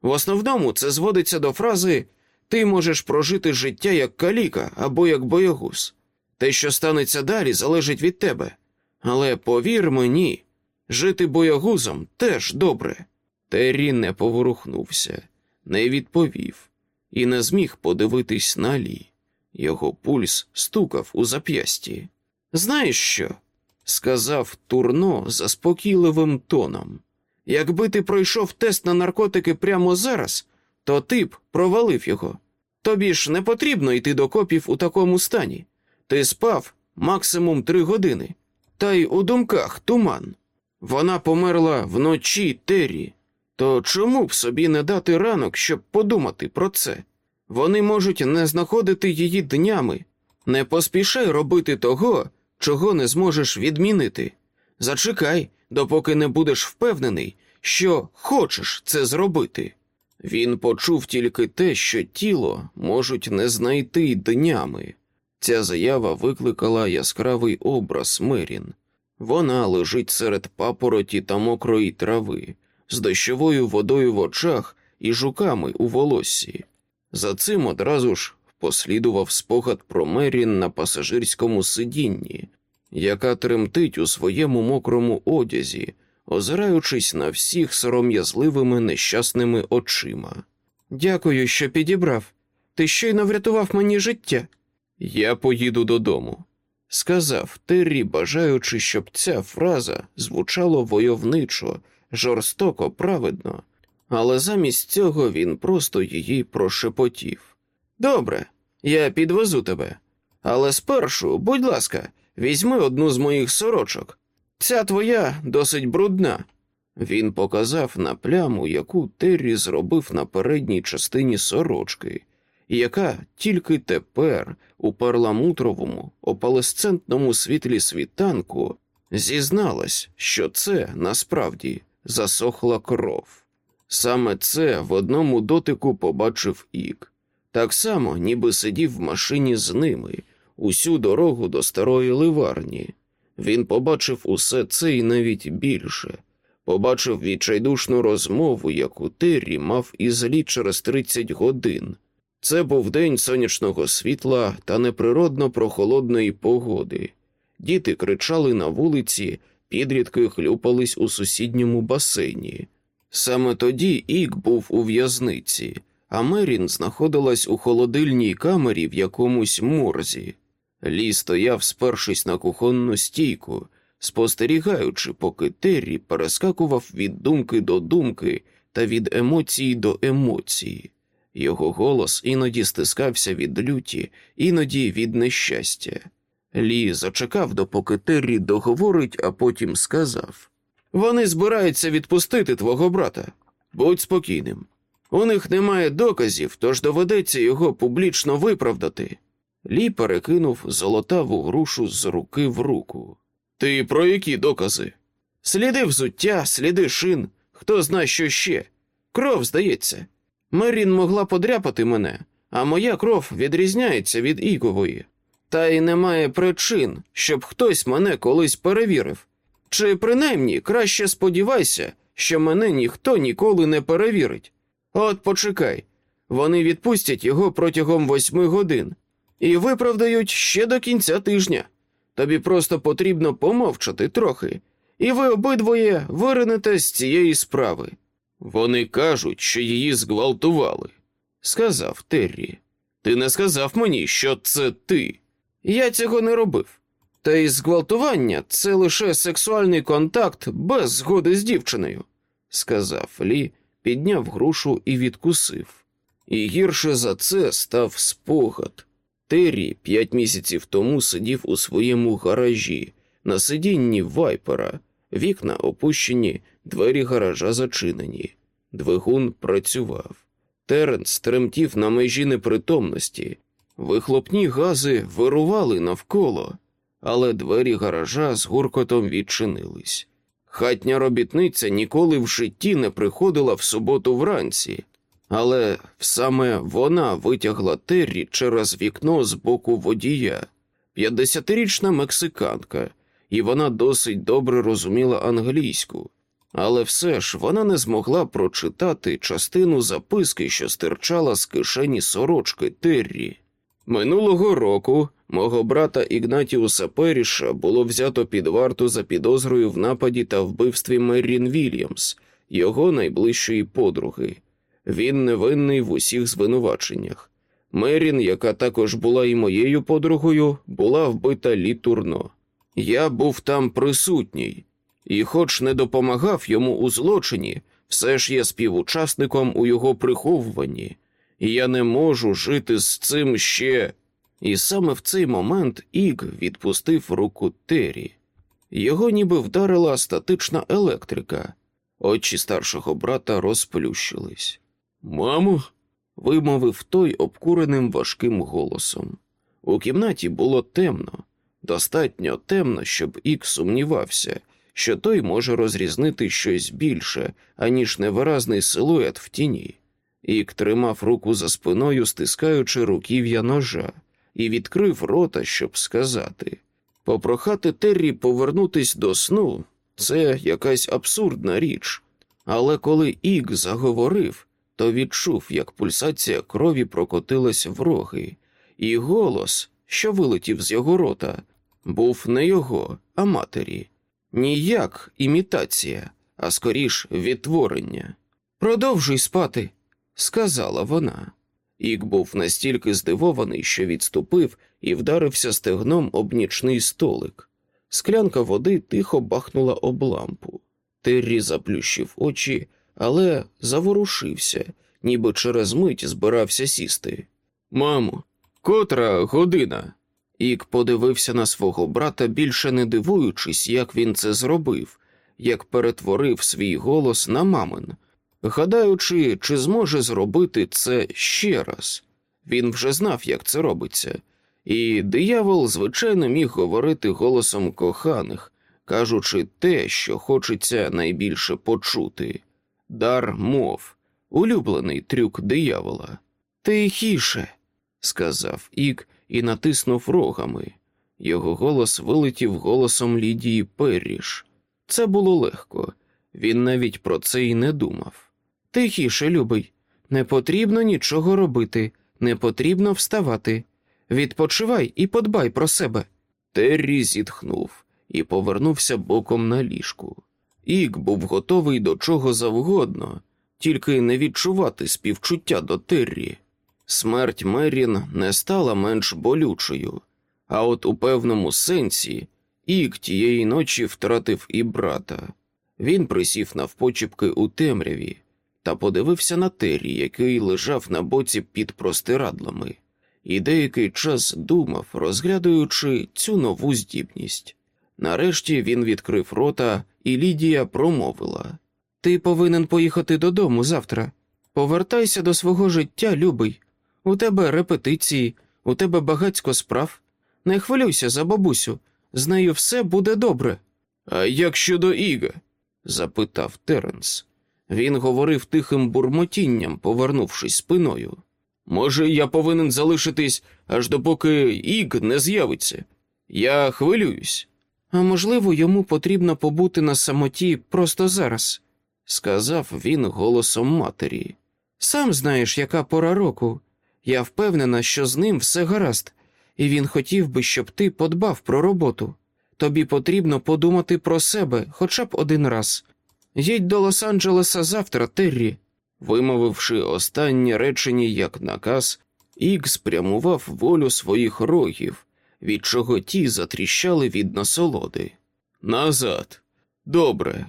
В основному це зводиться до фрази ти можеш прожити життя як каліка або як боягуз. Те, що станеться далі, залежить від тебе. Але повір мені, жити боягузом теж добре. Террі не поворухнувся, не відповів і не зміг подивитись на лі. Його пульс стукав у зап'ясті. Знаєш що? сказав Турно заспокійливим тоном. Якби ти пройшов тест на наркотики прямо зараз, то ти б провалив його. Тобі ж не потрібно йти до копів у такому стані. Ти спав максимум три години, та й у думках туман. Вона померла вночі Террі. То чому б собі не дати ранок, щоб подумати про це? Вони можуть не знаходити її днями. Не поспішай робити того, чого не зможеш відмінити. Зачекай, допоки не будеш впевнений, що хочеш це зробити. Він почув тільки те, що тіло можуть не знайти днями. Ця заява викликала яскравий образ Мерін. Вона лежить серед папороті та мокрої трави, з дощовою водою в очах і жуками у волоссі. За цим одразу ж послідував спогад про Мерін на пасажирському сидінні, яка тремтить у своєму мокрому одязі, озираючись на всіх сором'язливими нещасними очима. Дякую, що підібрав. Ти щойно врятував мені життя. Я поїду додому, сказав Террі, бажаючи, щоб ця фраза звучала войовничо, жорстоко, праведно, але замість цього він просто її прошепотів. Добре, я підвезу тебе. Але спершу, будь ласка, візьми одну з моїх сорочок. Ця твоя досить брудна. Він показав на пляму, яку Террі зробив на передній частині сорочки, яка тільки тепер, у перламутровому, опалесцентному світлі світанку, зізналась, що це насправді засохла кров. Саме це в одному дотику побачив Ік, так само, ніби сидів в машині з ними усю дорогу до старої ливарні. Він побачив усе це і навіть більше. Побачив відчайдушну розмову, яку Террі мав із Лі через 30 годин. Це був день сонячного світла та неприродно прохолодної погоди. Діти кричали на вулиці, підрідки хлюпались у сусідньому басейні. Саме тоді Ік був у в'язниці, а Мерін знаходилась у холодильній камері в якомусь морзі. Лі стояв, спершись на кухонну стійку, спостерігаючи, поки Террі перескакував від думки до думки та від емоції до емоції. Його голос іноді стискався від люті, іноді від нещастя. Лі зачекав, допоки Террі договорить, а потім сказав: Вони збираються відпустити твого брата. Будь спокійним. У них немає доказів, тож доведеться його публічно виправдати. Лі перекинув золотаву грушу з руки в руку. Ти про які докази? Сліди взуття, сліди шин, хто зна, що ще. Кров, здається. Мерін могла подряпати мене, а моя кров відрізняється від ікової. Та й немає причин, щоб хтось мене колись перевірив. Чи принаймні краще сподівайся, що мене ніхто ніколи не перевірить. От почекай, вони відпустять його протягом восьми годин і виправдають ще до кінця тижня. Тобі просто потрібно помовчати трохи, і ви обидвоє виринете з цієї справи. Вони кажуть, що її зґвалтували, сказав Террі. Ти не сказав мені, що це ти. Я цього не робив. Та й зґвалтування це лише сексуальний контакт без згоди з дівчиною, сказав Лі, підняв грушу і відкусив. І гірше за це став спогад. Террі п'ять місяців тому сидів у своєму гаражі, на сидінні вайпера, вікна опущені, двері гаража зачинені. Двигун працював. Теренс тремтів на межі непритомності. Вихлопні гази вирували навколо, але двері гаража з гуркотом відчинились. Хатня робітниця ніколи в житті не приходила в суботу вранці, але саме вона витягла Террі через вікно з боку водія, п'ятдесятирічна мексиканка, і вона досить добре розуміла англійську, але все ж вона не змогла прочитати частину записки, що стирчала з кишені сорочки Террі. Минулого року мого брата Ігнатіуса Періша було взято під варту за підозрою в нападі та вбивстві Меррін Вільямс, його найближчої подруги. Він невинний в усіх звинуваченнях. Мерін, яка також була і моєю подругою, була вбита літурно. Я був там присутній, і, хоч не допомагав йому у злочині, все ж є співучасником у його приховуванні, і я не можу жити з цим ще. І саме в цей момент Іг відпустив руку Террі. Його ніби вдарила статична електрика. Очі старшого брата розплющились. Мамо, вимовив той обкуреним важким голосом. У кімнаті було темно, достатньо темно, щоб Ік сумнівався, що той може розрізнити щось більше, аніж невиразний силует в тіні. Ік тримав руку за спиною, стискаючи руків'я ножа, і відкрив рота, щоб сказати попрохати Террі повернутись до сну це якась абсурдна річ. Але коли Ік заговорив, то відчув, як пульсація крові прокотилась в роги, і голос, що вилетів з його рота, був не його, а матері. Ніяк імітація, а скоріш відтворення. Продовжуй спати, сказала вона. Ік був настільки здивований, що відступив і вдарився стегном об нічний столик. Склянка води тихо бахнула об лампу. Террі заплющив очі, але заворушився, ніби через мить збирався сісти. Мамо, котра година? Ік подивився на свого брата, більше не дивуючись, як він це зробив, як перетворив свій голос на мамин, гадаючи, чи зможе зробити це ще раз. Він вже знав, як це робиться, і диявол, звичайно, міг говорити голосом коханих, кажучи те, що хочеться найбільше почути. Дар мов, улюблений трюк диявола. Тихіше, сказав Ік і натиснув рогами. Його голос вилетів голосом Лідії Перріш. Це було легко, він навіть про це й не думав. Тихіше, любий, не потрібно нічого робити, не потрібно вставати. Відпочивай і подбай про себе. Террі зітхнув і повернувся боком на ліжку. Ік був готовий до чого завгодно, тільки не відчувати співчуття до Террі. Смерть Мерін не стала менш болючою, а от у певному сенсі Ік тієї ночі втратив і брата. Він присів навпочіпки у темряві та подивився на Террі, який лежав на боці під простирадлами, і деякий час думав, розглядуючи цю нову здібність. Нарешті він відкрив рота, і Лідія промовила Ти повинен поїхати додому завтра. Повертайся до свого життя, любий. У тебе репетиції, у тебе багацько справ. Не хвилюйся за бабусю, з нею все буде добре. А як щодо Іга? запитав Теренс. Він говорив тихим бурмотінням, повернувшись спиною. Може, я повинен залишитись, аж допоки Іг не з'явиться. Я хвилююсь. А можливо, йому потрібно побути на самоті просто зараз, сказав він голосом матері. Сам знаєш, яка пора року. Я впевнена, що з ним все гаразд, і він хотів би, щоб ти подбав про роботу. Тобі потрібно подумати про себе хоча б один раз. Їдь до Лос-Анджелеса завтра, Террі. Вимовивши останнє речення як наказ, Ік спрямував волю своїх рогів, від чого ті затріщали від насолоди. Назад. Добре.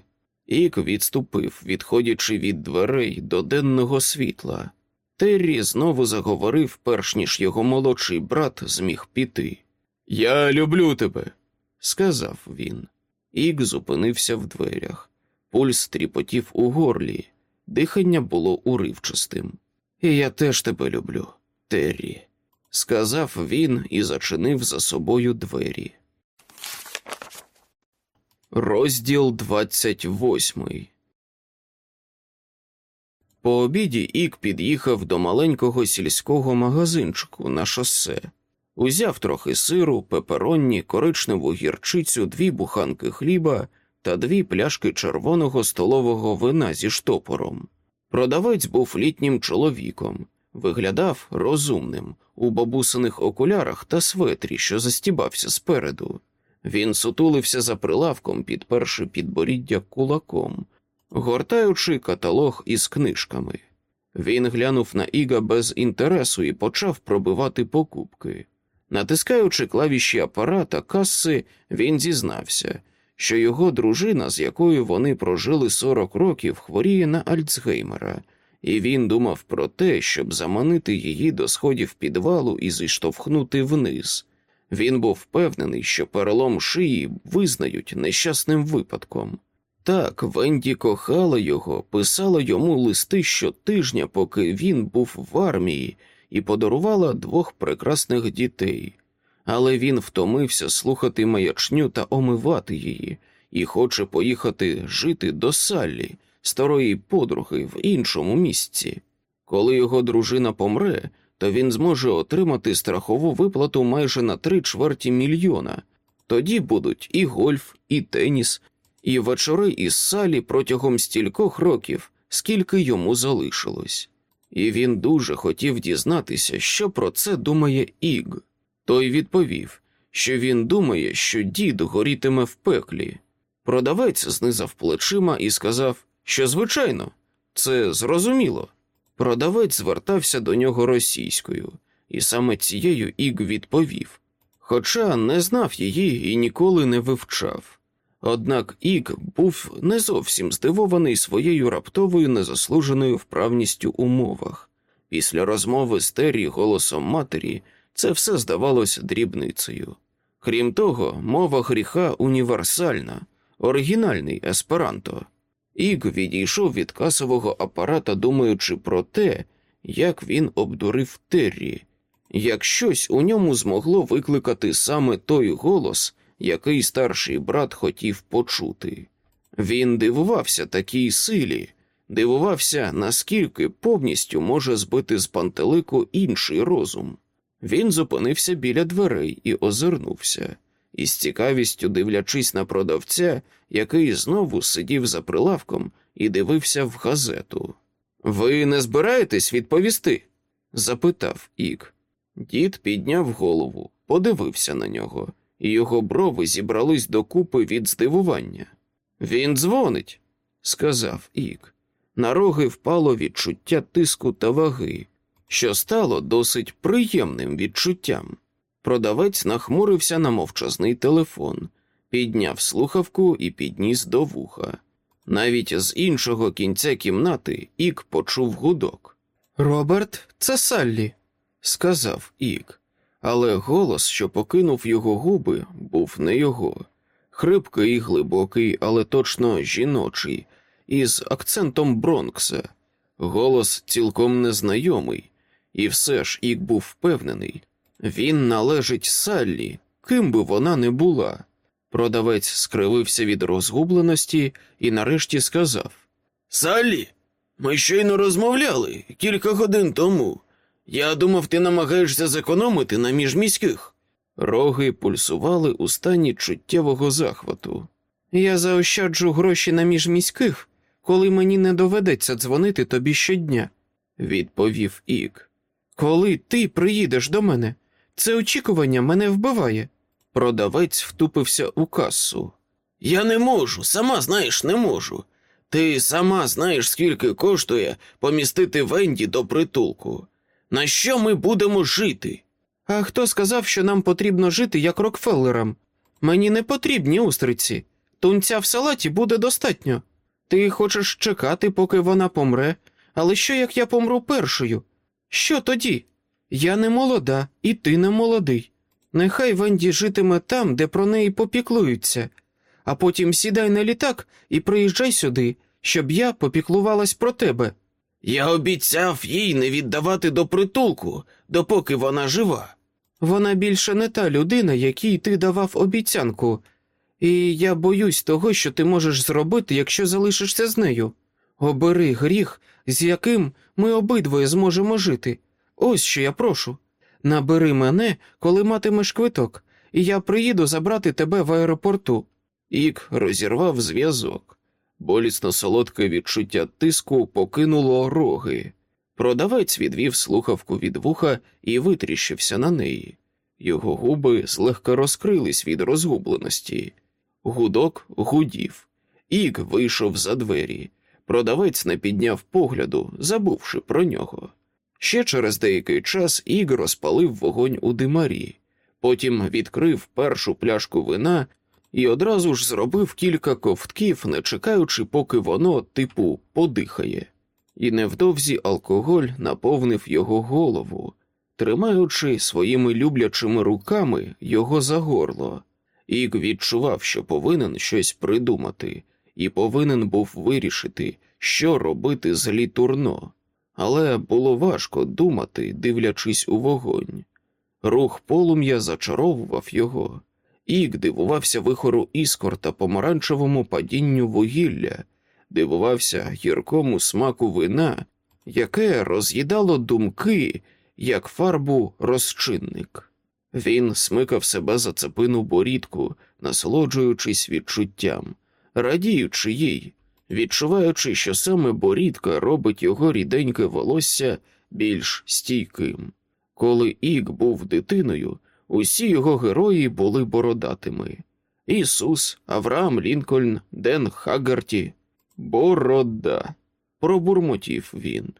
Ік відступив, відходячи від дверей до денного світла. Террі знову заговорив, перш ніж його молодший брат зміг піти. Я люблю тебе, сказав він. Ік зупинився в дверях. Пульс тріпотів у горлі, дихання було уривчастим. І я теж тебе люблю, Террі, сказав він і зачинив за собою двері. Розділ двадцять восьмий По обіді Ік під'їхав до маленького сільського магазинчику на шосе, узяв трохи сиру, пеперонні, коричневу гірчицю, дві буханки хліба та дві пляшки червоного столового вина зі штопором. Продавець був літнім чоловіком, виглядав розумним у бабусиних окулярах та светрі, що застібався спереду. Він сутулився за прилавком, підперши підборіддя кулаком, гортаючи каталог із книжками. Він глянув на Іга без інтересу і почав пробивати покупки. Натискаючи клавіші апарата каси, він зізнався, що його дружина, з якою вони прожили 40 років, хворіє на Альцгеймера, і він думав про те, щоб заманити її до сходів підвалу і зіштовхнути вниз. Він був впевнений, що перелом шиї визнають нещасним випадком. Так, Венді кохала його, писала йому листи щотижня, поки він був в армії, і подарувала двох прекрасних дітей. Але він втомився слухати маячню та омивати її, і хоче поїхати жити до Саллі, старої подруги в іншому місці. Коли його дружина помре, то він зможе отримати страхову виплату майже на три чверті мільйона. Тоді будуть і гольф, і теніс, і вечори із салі протягом стількох років, скільки йому залишилось. І він дуже хотів дізнатися, що про це думає Іг. Той відповів, що він думає, що дід горітиме в пеклі. Продавець знизав плечима і сказав, що, звичайно, це зрозуміло. Продавець звертався до нього російською, і саме цією Іг відповів, хоча не знав її і ніколи не вивчав. Однак Іг був не зовсім здивований своєю раптовою незаслуженою вправністю у мовах. Після розмови з Террі голосом матері це все здавалося дрібницею. Крім того, мова гріха універсальна, оригінальний есперанто. Іг відійшов від касового апарата, думаючи про те, як він обдурив Террі, як щось у ньому змогло викликати саме той голос, який старший брат хотів почути. Він дивувався такій силі, дивувався, наскільки повністю може збити з пантелику інший розум. Він зупинився біля дверей і озирнувся, із цікавістю дивлячись на продавця, який знову сидів за прилавком і дивився в газету. Ви не збираєтесь відповісти? запитав Ік. Дід підняв голову, подивився на нього, і його брови зібрались докупи від здивування. Він дзвонить, сказав Ік. На роги впало відчуття тиску та ваги, що стало досить приємним відчуттям. Продавець нахмурився на мовчазний телефон, підняв слухавку і підніс до вуха. Навіть з іншого кінця кімнати Ік почув гудок. Роберт, це Саллі, сказав Ік, але голос, що покинув його губи, був не його. Хрипкий, глибокий, але точно жіночий, із акцентом Бронкса. Голос цілком незнайомий, і все ж Ік був впевнений. Він належить Саллі, ким би вона не була. Продавець скривився від розгубленості і нарешті сказав: Саллі, ми щойно розмовляли кілька годин тому. Я думав, ти намагаєшся зекономити на міжміських. Роги пульсували у стані чуттєвого захвату. Я заощаджу гроші на міжміських, коли мені не доведеться дзвонити тобі щодня, відповів Ік. Коли ти приїдеш до мене, це очікування мене вбиває. Продавець втупився у касу. Я не можу, сама знаєш, не можу. Ти сама знаєш, скільки коштує помістити Венді до притулку. На що ми будемо жити? А хто сказав, що нам потрібно жити як Рокфеллерам? Мені не потрібні устриці. Тунця в салаті буде достатньо. Ти хочеш чекати, поки вона помре, але що як я помру першою? Що тоді? Я не молода, і ти не молодий. Нехай Венді житиме там, де про неї попіклуються, а потім сідай на літак і приїжджай сюди, щоб я попіклувалась про тебе. Я обіцяв їй не віддавати до притулку, допоки вона жива. Вона більше не та людина, якій ти давав обіцянку, і я боюсь того, що ти можеш зробити, якщо залишишся з нею. Обери гріх, з яким ми обидвоє зможемо жити. Ось що я прошу. Набери мене, коли матимеш квиток, і я приїду забрати тебе в аеропорту. Ік розірвав зв'язок. Болісно солодке відчуття тиску покинуло роги. Продавець відвів слухавку від вуха і витріщився на неї. Його губи злегка розкрились від розгубленості. Гудок гудів. Ік вийшов за двері. Продавець не підняв погляду, забувши про нього. Ще через деякий час Іг розпалив вогонь у димарі, потім відкрив першу пляшку вина і одразу ж зробив кілька ковтків, не чекаючи, поки воно, типу, подихає. І невдовзі алкоголь наповнив його голову, тримаючи своїми люблячими руками його за горло. Іг відчував, що повинен щось придумати, і повинен був вирішити, що робити з літурно але було важко думати, дивлячись у вогонь. Рух полум'я зачаровував його, Ік дивувався вихору іскор та помаранчевому падінню вугілля, дивувався гіркому смаку вина, яке роз'їдало думки, як фарбу розчинник. Він смикав себе за цепину борідку, насолоджуючись відчуттям, радіючи їй, відчуваючи, що саме борідка робить його ріденьке волосся більш стійким. Коли Ік був дитиною, усі його герої були бородатими Ісус, Авраам Лінкольн, Ден Хаггарті. Борода. Пробурмотів він.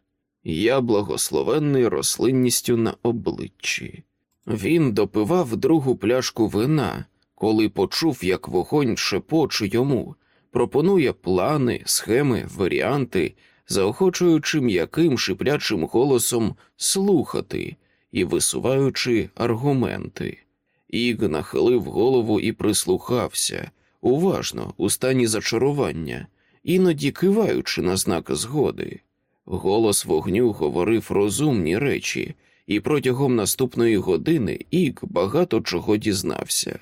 Я благословенний рослинністю на обличчі. Він допивав другу пляшку вина, коли почув, як вогонь шепоче йому, пропонує плани, схеми, варіанти, заохочуючи м'яким шиплячим голосом слухати і висуваючи аргументи. Іг нахилив голову і прислухався уважно у стані зачарування, іноді киваючи на знак згоди. Голос вогню говорив розумні речі, і протягом наступної години Ік багато чого дізнався.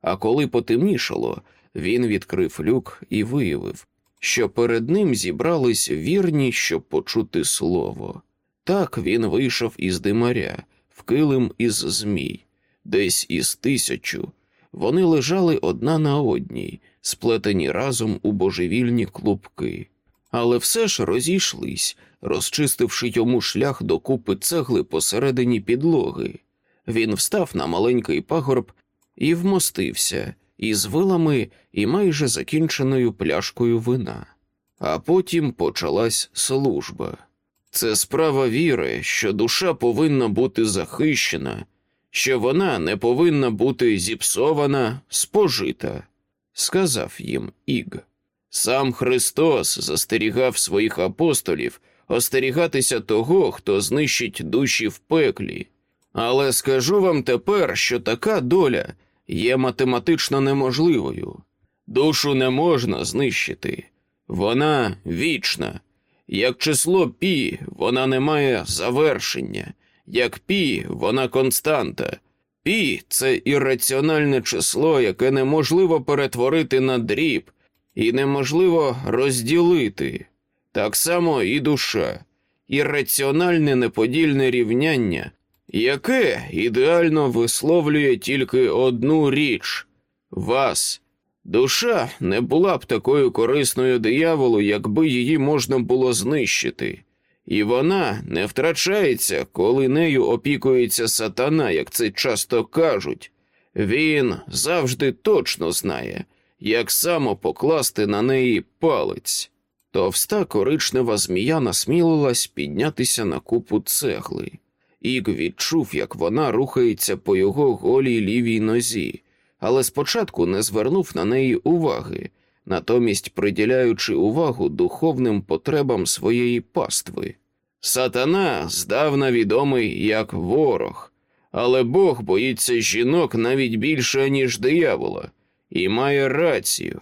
А коли потемнішало, він відкрив люк і виявив, що перед ним зібрались вірні, щоб почути слово. Так він вийшов із димаря, в килим із змій, десь із тисячу. Вони лежали одна на одній, сплетені разом у божевільні клубки, але все ж розійшлись, розчистивши йому шлях до купи цегли посередині підлоги. Він встав на маленький пагорб і вмостився із вилами і майже закінченою пляшкою вина. А потім почалась служба. Це справа віри, що душа повинна бути захищена, що вона не повинна бути зіпсована, спожита, сказав їм Іг. Сам Христос застерігав своїх апостолів остерігатися того, хто знищить душі в пеклі. Але скажу вам тепер, що така доля є математично неможливою. Душу не можна знищити, вона вічна. Як число пі, вона не має завершення, як пі, вона константа. Пі це ірраціональне число, яке неможливо перетворити на дріб і неможливо розділити. Так само і душа, ірраціональне неподільне рівняння, яке ідеально висловлює тільки одну річ вас. Душа не була б такою корисною дияволу, якби її можна було знищити, і вона не втрачається, коли нею опікується сатана, як це часто кажуть. Він завжди точно знає, як само покласти на неї палець. Товста коричнева змія насмілилась піднятися на купу цегли. Іг відчув, як вона рухається по його голій лівій нозі, але спочатку не звернув на неї уваги, натомість приділяючи увагу духовним потребам своєї пастви. Сатана здавна відомий як ворог, але Бог боїться жінок навіть більше, ніж диявола, і має рацію.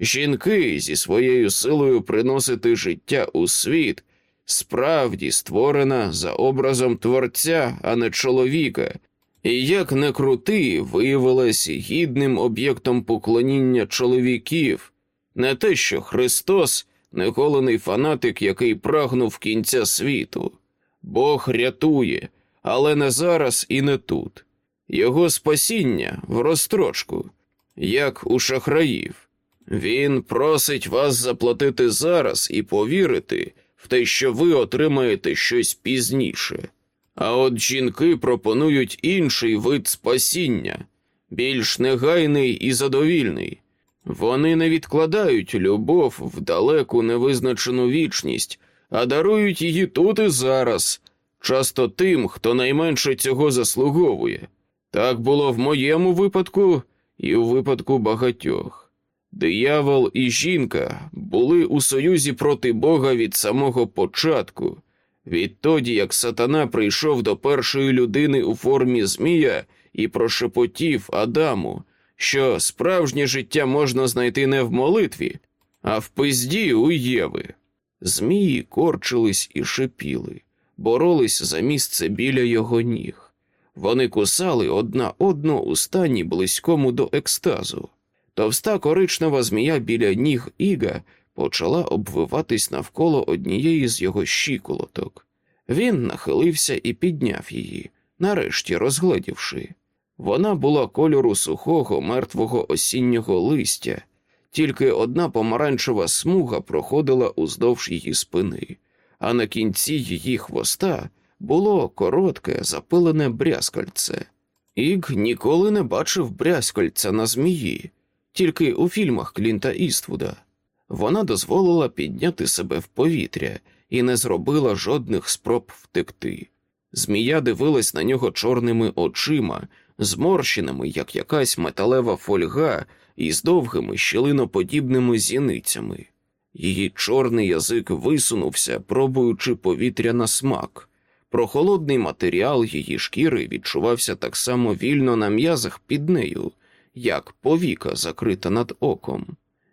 Жінки зі своєю силою приносити життя у світ справді створена за образом творця, а не чоловіка, і як не крути, виявилась гідним об'єктом поклоніння чоловіків, не те, що Христос неголений фанатик, який прагнув кінця світу. Бог рятує, але не зараз і не тут. Його спасіння в розстрочку, як у шахраїв. Він просить вас заплатити зараз і повірити в те, що ви отримаєте щось пізніше. А от жінки пропонують інший вид спасіння, більш негайний і задовільний. Вони не відкладають любов в далеку невизначену вічність, а дарують її тут і зараз, часто тим, хто найменше цього заслуговує. Так було в моєму випадку і у випадку багатьох. Диявол і жінка були у союзі проти Бога від самого початку, відтоді як сатана прийшов до першої людини у формі Змія і прошепотів Адаму, що справжнє життя можна знайти не в молитві, а в пизді у Єви. Змії корчились і шипіли, боролись за місце біля його ніг. Вони кусали одна одну у стані близькому до екстазу. Товста коричнева змія біля ніг Іга почала обвиватись навколо однієї з його щиколоток. Він нахилився і підняв її, нарешті розгледівши. Вона була кольору сухого, мертвого осіннього листя, тільки одна помаранчева смуга проходила уздовж її спини, а на кінці її хвоста було коротке, запилене брязкальце. Іг ніколи не бачив брязкальця на змії, тільки у фільмах Клінта Іствуда. Вона дозволила підняти себе в повітря і не зробила жодних спроб втекти. Змія дивилась на нього чорними очима, зморщеними, як якась металева фольга, і з довгими щілиноподібними зіницями. Її чорний язик висунувся, пробуючи повітря на смак. Прохолодний матеріал її шкіри відчувався так само вільно на м'язах під нею, як повіка закрита над оком.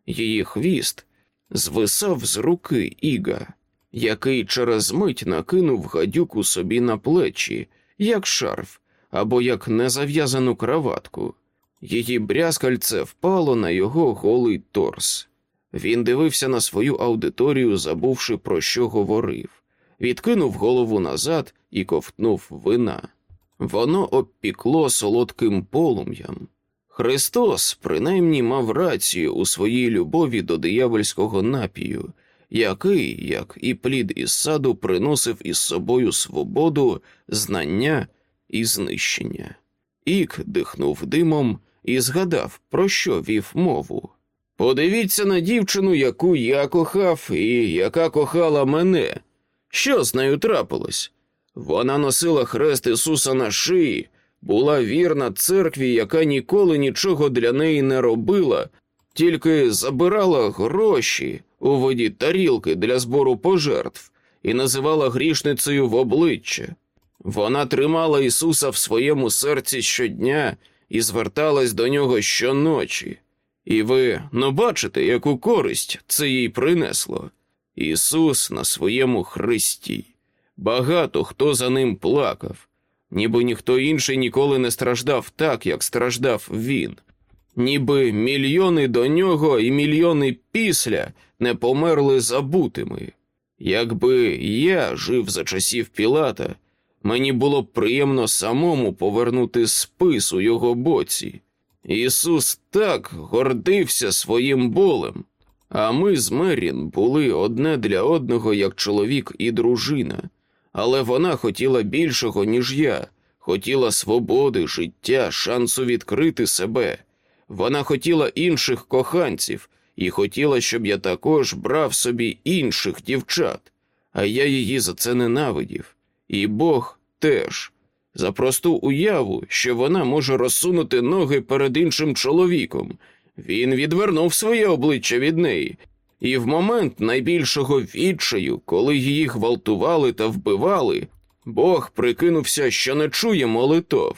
Її хвіст звисав з руки Іга. який через мить накинув гадюку собі на плечі, як шарф або як незав'язану краватку. Її брязкальце впало на його голий торс. Він дивився на свою аудиторію, забувши, про що говорив, відкинув голову назад і ковтнув вина. Воно обпікло солодким полум'ям. Христос принаймні мав рацію у своїй любові до диявольського напію, який, як і плід із саду, приносив із собою свободу, знання і знищення. Ік дихнув димом і згадав, про що вів мову. Подивіться на дівчину, яку я кохав, і яка кохала мене. Що з нею трапилось? Вона носила хрест Ісуса на шиї, була вірна церкві, яка ніколи нічого для неї не робила, тільки забирала гроші у воді тарілки для збору пожертв і називала грішницею в обличчя. Вона тримала Ісуса в своєму серці щодня і зверталась до нього щоночі. І ви ну бачите, яку користь це їй принесло. Ісус на своєму Христі. Багато хто за ним плакав, ніби ніхто інший ніколи не страждав так, як страждав він, ніби мільйони до нього і мільйони після не померли забутими. Якби я жив за часів Пілата, мені було б приємно самому повернути спис у його боці. Ісус так гордився своїм болем, а ми з Мерін були одне для одного як чоловік і дружина, але вона хотіла більшого, ніж я, хотіла свободи, життя, шансу відкрити себе. Вона хотіла інших коханців і хотіла, щоб я також брав собі інших дівчат, а я її за це ненавидів. І Бог теж за просту уяву, що вона може розсунути ноги перед іншим чоловіком. Він відвернув своє обличчя від неї, і в момент найбільшого відчаю, коли її гвалтували та вбивали, Бог прикинувся, що не чує молитов.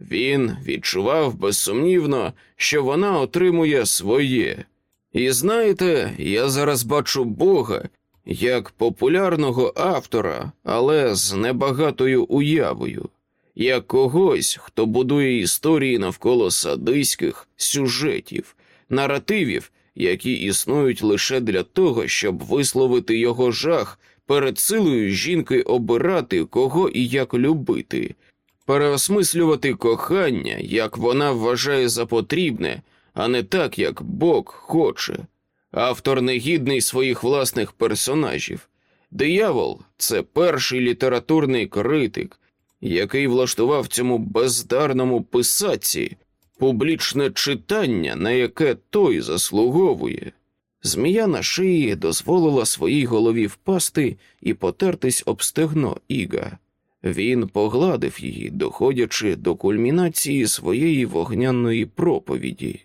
Він відчував безсумнівно, що вона отримує своє. І знаєте, я зараз бачу Бога як популярного автора, але з небагатою уявою як когось, хто будує історії навколо садиських сюжетів, наративів, які існують лише для того, щоб висловити його жах перед силою жінки обирати кого і як любити, переосмислювати кохання, як вона вважає за потрібне, а не так, як Бог хоче. Автор негідний своїх власних персонажів. Диявол це перший літературний критик, який влаштував цьому бездарному писаці публічне читання, на яке той заслуговує. Змія на шиї дозволила своїй голові впасти і потертись об стегно Іга. Він погладив її, доходячи до кульмінації своєї вогняної проповіді.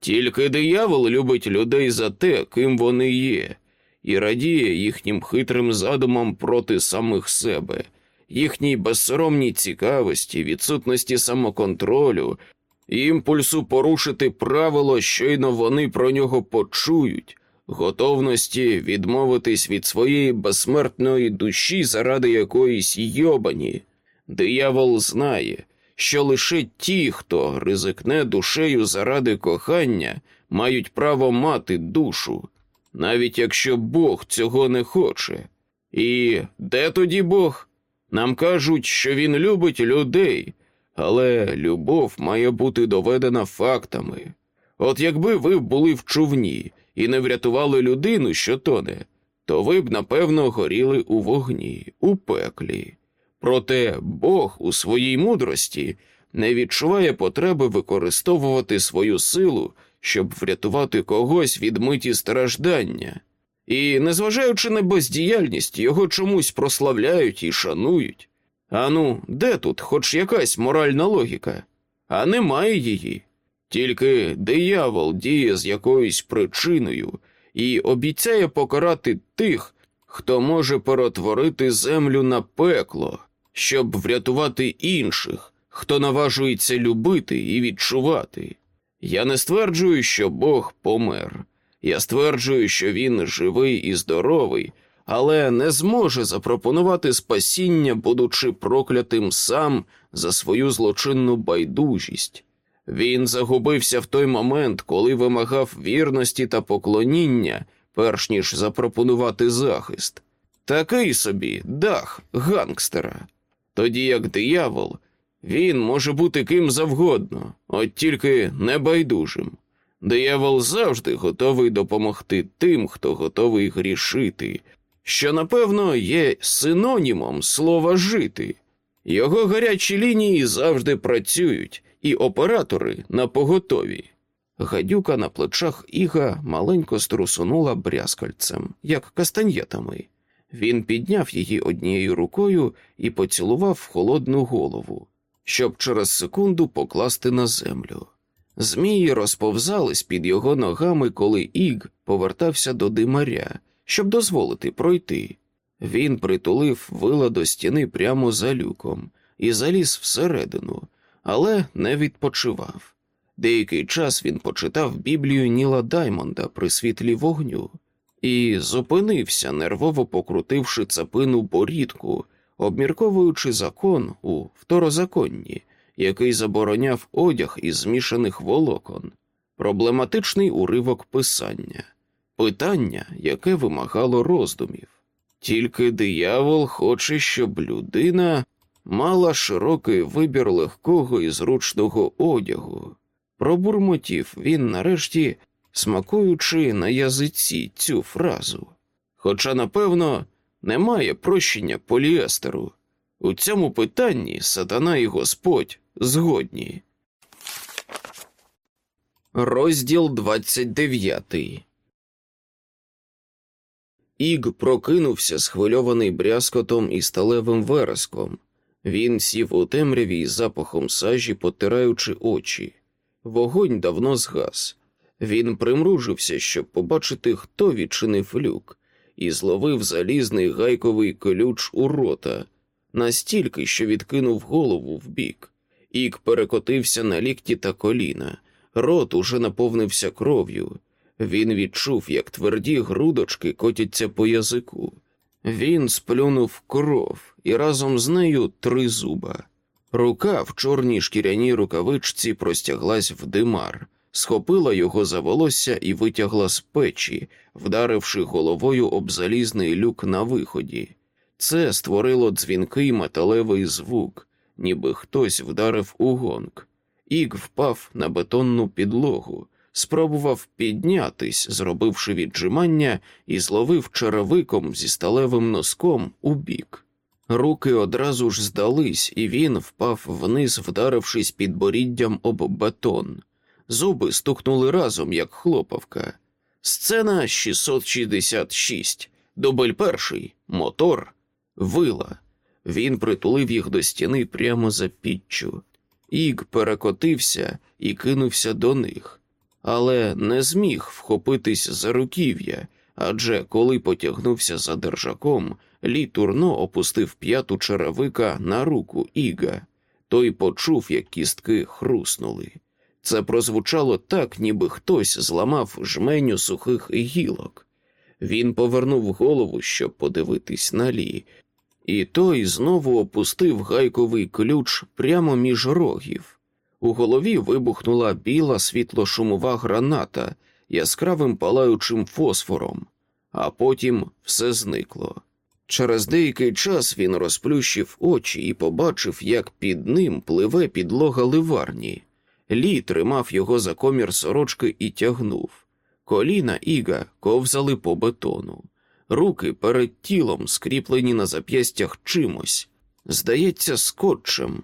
Тільки диявол любить людей за те, ким вони є, і радіє їхнім хитрим задумам проти самих себе їхній безсоромній цікавості, відсутності самоконтролю, імпульсу порушити правило, щойно вони про нього почують, готовності відмовитись від своєї безсмертної душі заради якоїсь йобані. Диявол знає, що лише ті, хто ризикне душею заради кохання, мають право мати душу, навіть якщо Бог цього не хоче. І де тоді Бог? Нам кажуть, що він любить людей, але любов має бути доведена фактами. От якби ви були в човні і не врятували людину, що тоне, то ви б, напевно, горіли у вогні, у пеклі. Проте Бог у своїй мудрості не відчуває потреби використовувати свою силу, щоб врятувати когось від миті страждання. І, незважаючи на бездіяльність, його чомусь прославляють і шанують. Ану, де тут хоч якась моральна логіка? А немає її. Тільки диявол діє з якоюсь причиною і обіцяє покарати тих, хто може перетворити землю на пекло, щоб врятувати інших, хто наважується любити і відчувати. Я не стверджую, що Бог помер. Я стверджую, що він живий і здоровий, але не зможе запропонувати спасіння, будучи проклятим сам за свою злочинну байдужість. Він загубився в той момент, коли вимагав вірності та поклоніння, перш ніж запропонувати захист. Такий собі дах гангстера. Тоді як диявол, він може бути ким завгодно, от тільки небайдужим. Диявол завжди готовий допомогти тим, хто готовий грішити, що напевно є синонімом слова жити. Його гарячі лінії завжди працюють, і оператори на поготові. Гадюка на плечах Іга маленько струсунула брязкальцем, як кастаньєтами. Він підняв її однією рукою і поцілував холодну голову, щоб через секунду покласти на землю. Змії розповзались під його ногами, коли Іг повертався до димаря, щоб дозволити пройти. Він притулив вила до стіни прямо за люком і заліз всередину, але не відпочивав. Деякий час він почитав Біблію Ніла Даймонда при світлі вогню і зупинився, нервово покрутивши цапину борідку, обмірковуючи закон у второзаконні, який забороняв одяг із змішаних волокон, проблематичний уривок писання, питання, яке вимагало роздумів. Тільки диявол хоче, щоб людина мала широкий вибір легкого і зручного одягу. Пробурмотів він нарешті, смакуючи на язиці цю фразу. Хоча, напевно, немає прощення поліестеру. У цьому питанні сатана і Господь згодні. Розділ 29 Іг прокинувся, схвильований брязкотом і сталевим вереском. Він сів у темряві із запахом сажі, потираючи очі. Вогонь давно згас. Він примружився, щоб побачити, хто відчинив люк, і зловив залізний гайковий ключ у рота, настільки, що відкинув голову вбік. Ік перекотився на лікті та коліна. Рот уже наповнився кров'ю. Він відчув, як тверді грудочки котяться по язику. Він сплюнув кров і разом з нею три зуба. Рука в чорній шкіряній рукавичці простяглась в димар, схопила його за волосся і витягла з печі, вдаривши головою об залізний люк на виході. Це створило дзвінкий металевий звук, ніби хтось вдарив у гонг. Ік впав на бетонну підлогу, спробував піднятись, зробивши віджимання, і зловив черевиком зі сталевим носком у бік. Руки одразу ж здались, і він впав вниз, вдарившись підборіддям об бетон. Зуби стукнули разом, як хлопавка. Сцена 666. Дубль перший, мотор, вила. Він притулив їх до стіни прямо за піччю. Іг перекотився і кинувся до них, але не зміг вхопитись за руків'я, адже коли потягнувся за держаком, Лі Турно опустив п'яту черевика на руку Іга. Той почув, як кістки хруснули. Це прозвучало так, ніби хтось зламав жменю сухих гілок. Він повернув голову, щоб подивитись на Лі, і той знову опустив гайковий ключ прямо між рогів. У голові вибухнула біла світлошумова граната яскравим палаючим фосфором, а потім все зникло. Через деякий час він розплющив очі і побачив, як під ним пливе підлога ливарні. Лі тримав його за комір сорочки і тягнув. Коліна Іга ковзали по бетону, руки перед тілом скріплені на зап'ястях чимось, здається, скотчем.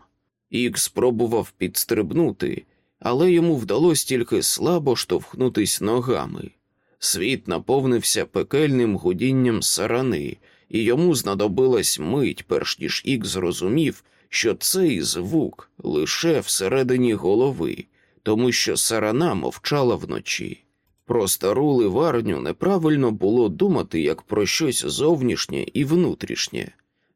Іг спробував підстрибнути, але йому вдалося тільки слабо штовхнутись ногами. Світ наповнився пекельним гудінням сарани, і йому знадобилась мить, перш ніж Ік зрозумів, що цей звук лише всередині голови, тому що сарана мовчала вночі. Про стару ливарню неправильно було думати як про щось зовнішнє і внутрішнє.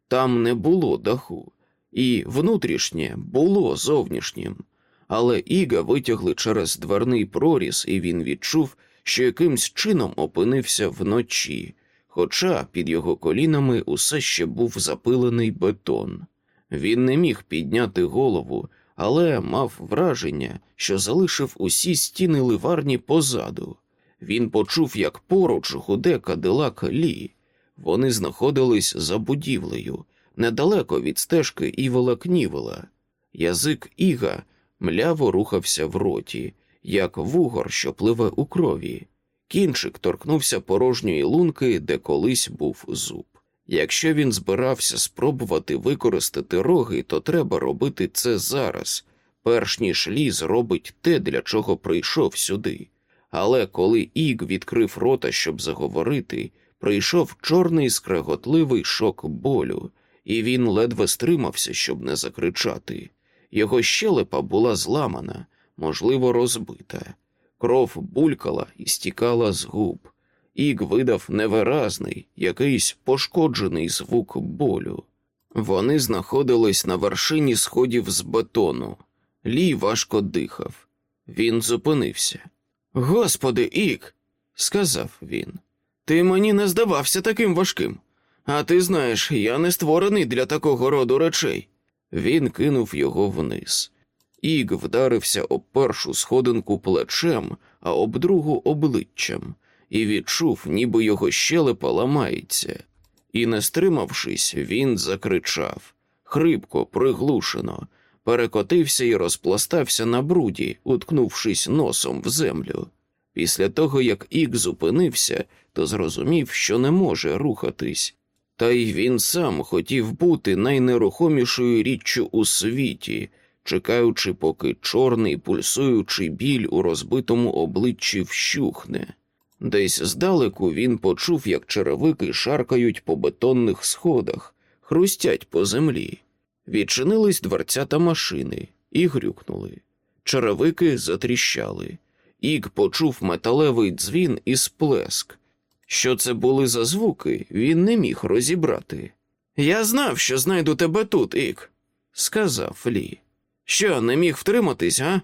Там не було даху, і внутрішнє було зовнішнім. Але Іга витягли через дверний проріз, і він відчув, що якимсь чином опинився вночі, хоча під його колінами усе ще був запилений бетон. Він не міг підняти голову, але мав враження, що залишив усі стіни ливарні позаду. Він почув, як поруч гуде кадилак Лі. Вони знаходились за будівлею, недалеко від стежки Івола Кнівела. Язик Іга мляво рухався в роті, як вугор, що пливе у крові. Кінчик торкнувся порожньої лунки, де колись був зуб. Якщо він збирався спробувати використати роги, то треба робити це зараз, перш ніж Лі зробить те, для чого прийшов сюди. Але коли Іг відкрив рота, щоб заговорити, прийшов чорний скреготливий шок болю, і він ледве стримався, щоб не закричати. Його щелепа була зламана, можливо, розбита. Кров булькала і стікала з губ. Іг видав невиразний, якийсь пошкоджений звук болю. Вони знаходились на вершині сходів з бетону. Лі важко дихав. Він зупинився. Господи, Іг, сказав він, ти мені не здавався таким важким. А ти знаєш, я не створений для такого роду речей. Він кинув його вниз. Іг вдарився об першу сходинку плечем, а об другу обличчям, і відчув, ніби його щелепа ламається. І, не стримавшись, він закричав хрипко, приглушено, перекотився і розпластався на бруді, уткнувшись носом в землю. Після того, як Іг зупинився, то зрозумів, що не може рухатись, та й він сам хотів бути найнерухомішою річчю у світі, чекаючи, поки чорний пульсуючий біль у розбитому обличчі вщухне. Десь здалеку він почув, як черевики шаркають по бетонних сходах, хрустять по землі. Відчинились дверцята машини і грюкнули. Черевики затріщали. Ік почув металевий дзвін і сплеск. Що це були за звуки, він не міг розібрати. Я знав, що знайду тебе тут, Ік, сказав Лі. Що, не міг втриматись, а?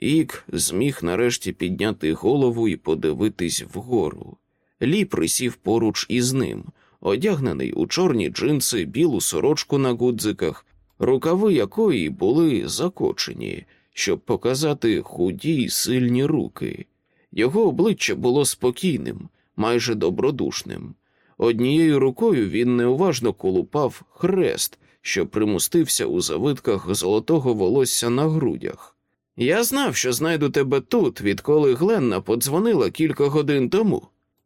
Ік зміг нарешті підняти голову і подивитись вгору. Лі присів поруч із ним, одягнений у чорні джинси, білу сорочку на гудзиках, рукави якої були закочені, щоб показати худі й сильні руки. Його обличчя було спокійним, майже добродушним. Однією рукою він неуважно колупав хрест, що примустився у завитках золотого волосся на грудях. Я знав, що знайду тебе тут, відколи Гленна подзвонила кілька годин тому.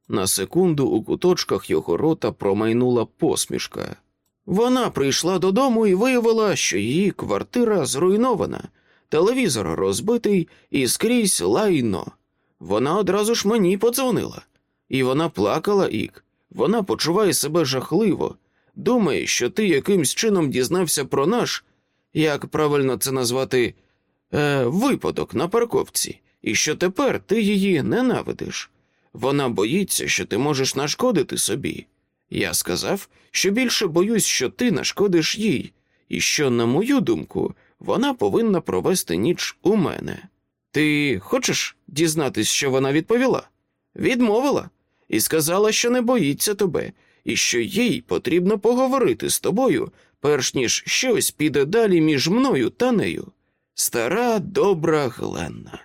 На секунду у куточках його рота промайнула посмішка. Вона прийшла додому і виявила, що її квартира зруйнована, телевізор розбитий і скрізь лайно. Вона одразу ж мені подзвонила, і вона плакала ік. Вона почуває себе жахливо, думає, що ти якимсь чином дізнався про наш, як правильно це назвати, е, випадок на парковці, і що тепер ти її ненавидиш. Вона боїться, що ти можеш нашкодити собі. Я сказав, що більше боюсь, що ти нашкодиш їй, і що, на мою думку, вона повинна провести ніч у мене. Ти хочеш дізнатись, що вона відповіла? Відмовила і сказала, що не боїться тебе, і що їй потрібно поговорити з тобою, перш ніж щось піде далі між мною та нею. Стара добра Гленна.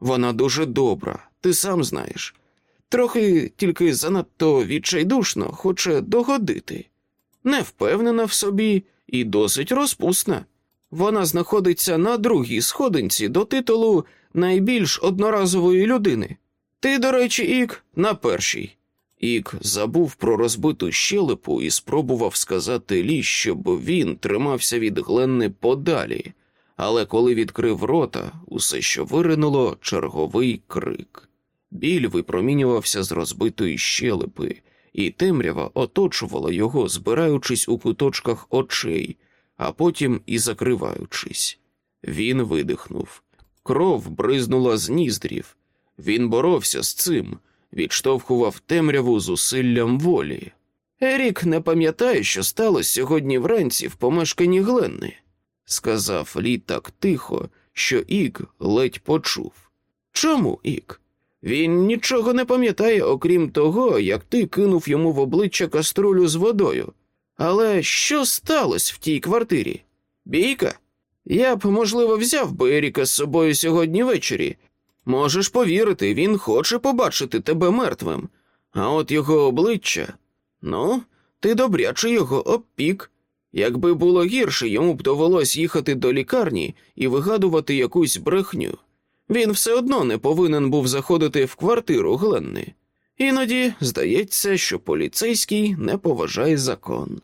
Вона дуже добра, ти сам знаєш. Трохи тільки занадто відчайдушно хоче догодити, не впевнена в собі і досить розпусна. Вона знаходиться на другій сходинці до титулу найбільш одноразової людини. Ти, до речі, Ік, на першій. Ік забув про розбиту щелепу і спробував сказати Лі, щоб він тримався від Гленни подалі, але коли відкрив рота, усе, що виринуло, черговий крик. Біль випромінювався з розбитої щелепи, і темрява оточувала його, збираючись у куточках очей, а потім і закриваючись. Він видихнув. Кров бризнула з ніздрів. Він боровся з цим, відштовхував темряву зусиллям волі. Ерік не пам'ятає, що сталося сьогодні вранці в помешканні Гленни, сказав Лі так тихо, що Ік ледь почув. Чому Ік? Він нічого не пам'ятає, окрім того, як ти кинув йому в обличчя каструлю з водою. Але що сталося в тій квартирі? Бійка? Я б, можливо, взяв би Еріка з собою сьогодні ввечері. Можеш повірити, він хоче побачити тебе мертвим. А от його обличчя. Ну, ти добряче його обпік. Якби було гірше, йому б довелось їхати до лікарні і вигадувати якусь брехню. Він все одно не повинен був заходити в квартиру Гленни. Іноді здається, що поліцейський не поважає закон.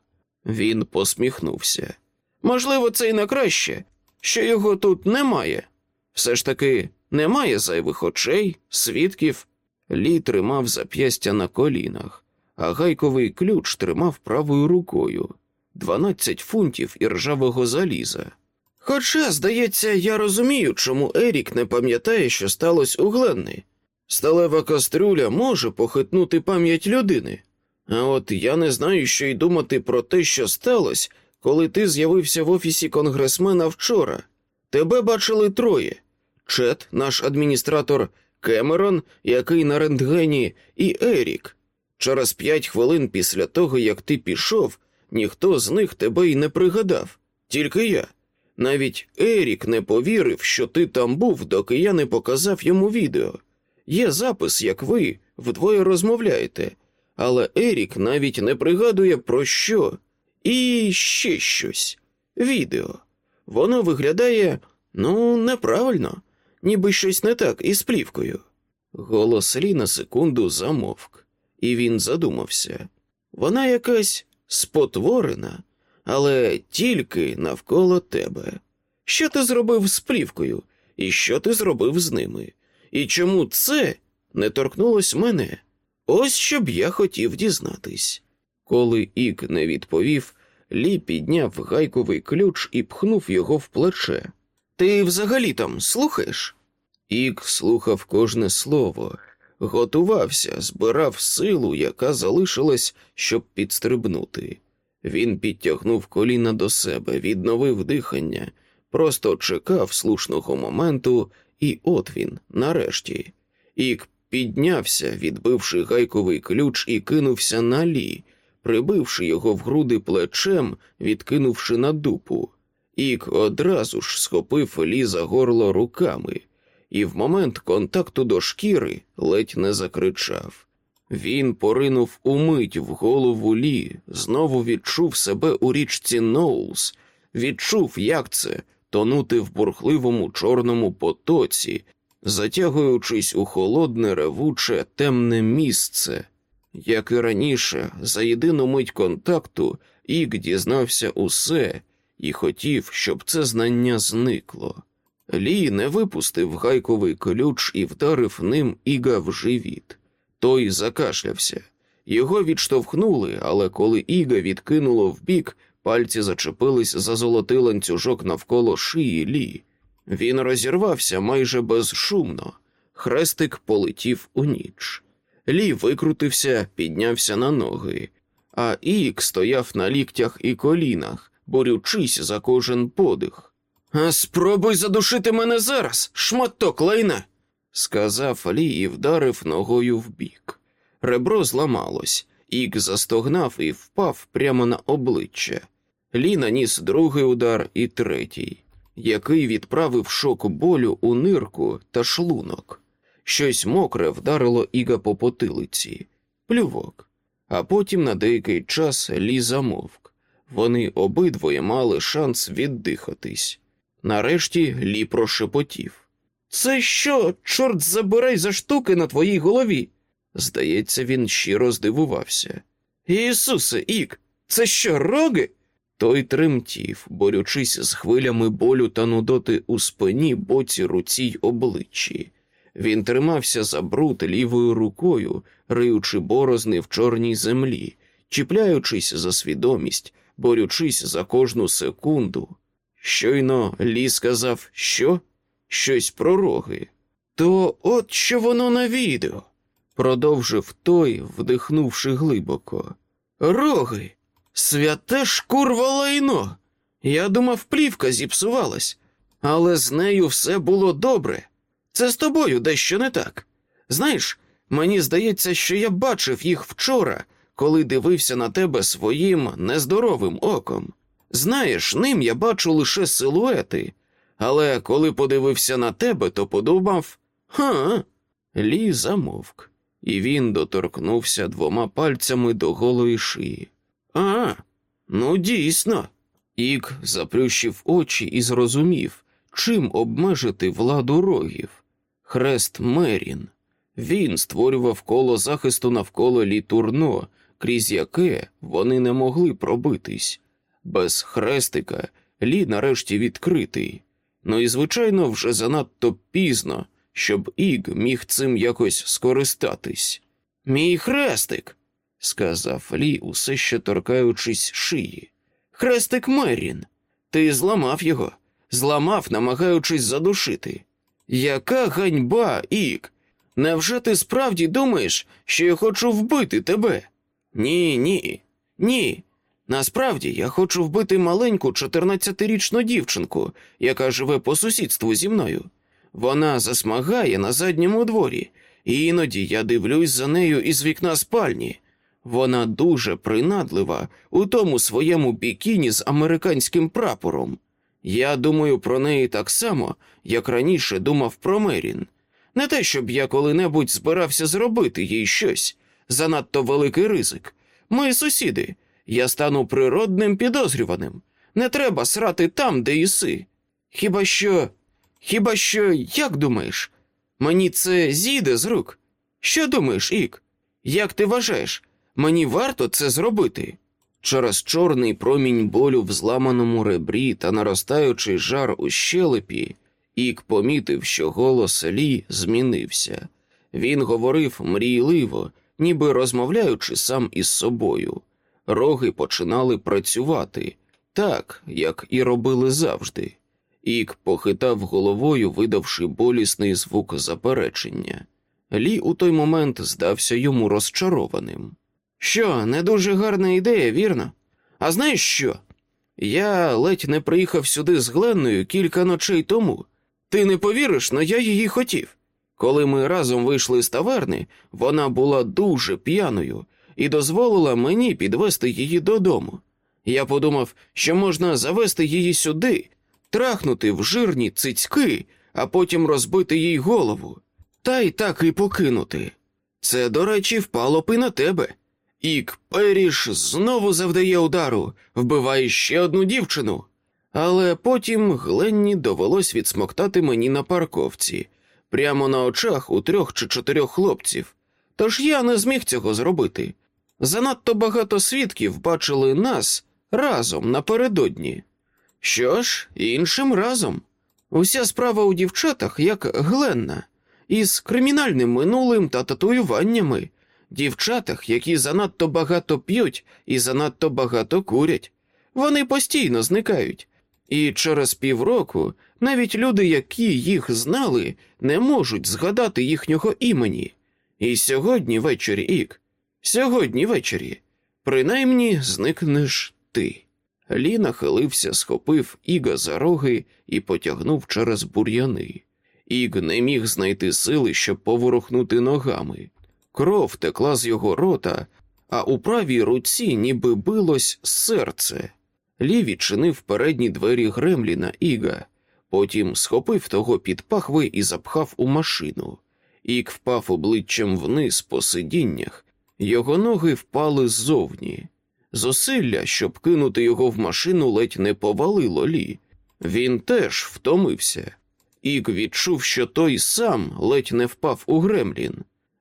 Він посміхнувся. Можливо, це й на краще, що його тут немає. Все ж таки немає зайвих очей, свідків. Лі тримав зап'ястя на колінах, а гайковий ключ тримав правою рукою дванадцять фунтів іржавого заліза. Хоча, здається, я розумію, чому Ерік не пам'ятає, що сталося у Гленни. Сталева кастрюля може похитнути пам'ять людини. А от я не знаю, що й думати про те, що сталося, коли ти з'явився в офісі конгресмена вчора. Тебе бачили троє: Чет, наш адміністратор Кемерон, який на рентгені, і Ерік. Через п'ять хвилин після того, як ти пішов, ніхто з них тебе й не пригадав, тільки я. Навіть Ерік не повірив, що ти там був, доки я не показав йому відео. Є запис, як ви вдвоє розмовляєте, але Ерік навіть не пригадує про що. І ще щось відео. Воно виглядає ну неправильно, ніби щось не так із плівкою. Голос Лі на секунду замовк, і він задумався. Вона якась спотворена, але тільки навколо тебе. Що ти зробив з плівкою, і що ти зробив з ними? І чому це не торкнулось мене? Ось що б я хотів дізнатись. Коли Ік не відповів, Лі підняв гайковий ключ і пхнув його в плече. Ти взагалі там слухаєш? Ік слухав кожне слово, готувався, збирав силу, яка залишилась, щоб підстрибнути. Він підтягнув коліна до себе, відновив дихання, просто чекав слушного моменту, і от він, нарешті. Ік піднявся, відбивши гайковий ключ, і кинувся на лі, прибивши його в груди плечем, відкинувши на дупу. Ік одразу ж схопив лі за горло руками, і в момент контакту до шкіри ледь не закричав. Він поринув умить в голову Лі, знову відчув себе у річці Ноулс, відчув, як це тонути в бурхливому чорному потоці, затягуючись у холодне, ревуче, темне місце. Як і раніше, за єдину мить контакту, Ік дізнався усе і хотів, щоб це знання зникло. Лі не випустив гайковий ключ і вдарив ним Іга в живіт. Той закашлявся. Його відштовхнули, але коли Іга відкинуло вбік, пальці зачепились за золотий ланцюжок навколо шиї Лі. Він розірвався майже безшумно. Хрестик полетів у ніч. Лі викрутився, піднявся на ноги, а Ік стояв на ліктях і колінах, борючись за кожен подих. Спробуй задушити мене зараз, шматок лайна сказав Лі і вдарив ногою в бік. Ребро зламалось, ік застогнав і впав прямо на обличчя. Лі наніс другий удар і третій, який відправив шок болю у нирку та шлунок. Щось мокре вдарило Іга по потилиці, плювок, а потім на деякий час Лі замовк. Вони обидвоє мали шанс віддихатись. Нарешті Лі прошепотів. Це що, чорт забирай за штуки на твоїй голові? Здається, він щиро здивувався. Ісусе, Ік, це що, роги? Той тремтів, борючись з хвилями болю та нудоти у спині, боці, руці й обличчі. Він тримався за бруд лівою рукою, риючи борозни в чорній землі, чіпляючись за свідомість, борючись за кожну секунду. Щойно Лі сказав, що? щось про роги. То от що воно на відео, продовжив той, вдихнувши глибоко. Роги, святе ж курва лайно. Я думав, плівка зіпсувалась, але з нею все було добре. Це з тобою дещо не так. Знаєш, мені здається, що я бачив їх вчора, коли дивився на тебе своїм нездоровим оком. Знаєш, ним я бачу лише силуети, але коли подивився на тебе, то подумав ха. Лі замовк, і він доторкнувся двома пальцями до голої шиї. А, ну дійсно. Ік заплющив очі і зрозумів, чим обмежити владу рогів. Хрест Мерін. Він створював коло захисту навколо літурно, крізь яке вони не могли пробитись. Без хрестика лі нарешті відкритий. Ну і, звичайно, вже занадто пізно, щоб Іг міг цим якось скористатись. Мій хрестик, сказав Лі, усе ще торкаючись шиї. Хрестик Мерін. Ти зламав його, зламав, намагаючись задушити. Яка ганьба, Ік! Невже ти справді думаєш, що я хочу вбити тебе? Ні, ні, ні. Насправді я хочу вбити маленьку 14-річну дівчинку, яка живе по сусідству зі мною. Вона засмагає на задньому дворі, і іноді я дивлюсь за нею із вікна спальні. Вона дуже принадлива у тому своєму бікіні з американським прапором. Я думаю про неї так само, як раніше думав про Мерін. Не те, щоб я коли-небудь збирався зробити їй щось, занадто великий ризик. Ми сусіди, я стану природним підозрюваним. Не треба срати там, де іси. Хіба що, хіба що, як думаєш? Мені це зійде з рук. Що думаєш, Ік? Як ти вважаєш, мені варто це зробити? Через чорний промінь болю в зламаному ребрі та наростаючий жар у щелепі, Ік помітив, що голос Лі змінився. Він говорив мрійливо, ніби розмовляючи сам із собою. Роги починали працювати так, як і робили завжди. Ік похитав головою, видавши болісний звук заперечення. Лі у той момент здався йому розчарованим. Що, не дуже гарна ідея, вірно? А знаєш що? Я ледь не приїхав сюди з Гленною кілька ночей тому. Ти не повіриш, но я її хотів. Коли ми разом вийшли з таверни, вона була дуже п'яною і дозволила мені підвести її додому. Я подумав, що можна завести її сюди, трахнути в жирні цицьки, а потім розбити їй голову, та й так і покинути. Це, до речі, впало б і на тебе. Ік Періш знову завдає удару, вбиває ще одну дівчину. Але потім Гленні довелось відсмоктати мені на парковці, прямо на очах у трьох чи чотирьох хлопців. Тож я не зміг цього зробити. Занадто багато свідків бачили нас разом напередодні. Що ж, іншим разом. Уся справа у дівчатах, як Гленна, із кримінальним минулим та татуюваннями, дівчатах, які занадто багато п'ють і занадто багато курять. Вони постійно зникають. І через півроку навіть люди, які їх знали, не можуть згадати їхнього імені. І сьогодні ввечері, Ік, сьогодні ввечері, принаймні зникнеш ти. Лі нахилився, схопив Іга за роги і потягнув через бур'яни. Іг не міг знайти сили, щоб поворухнути ногами. Кров текла з його рота, а у правій руці ніби билось серце. Лі відчинив передні двері Гремліна Іга, потім схопив того під пахви і запхав у машину. Ік впав обличчям вниз по сидіннях, його ноги впали ззовні. Зусилля, щоб кинути його в машину, ледь не повалило Лі. Він теж втомився. Ік відчув, що той сам ледь не впав у Гремлін.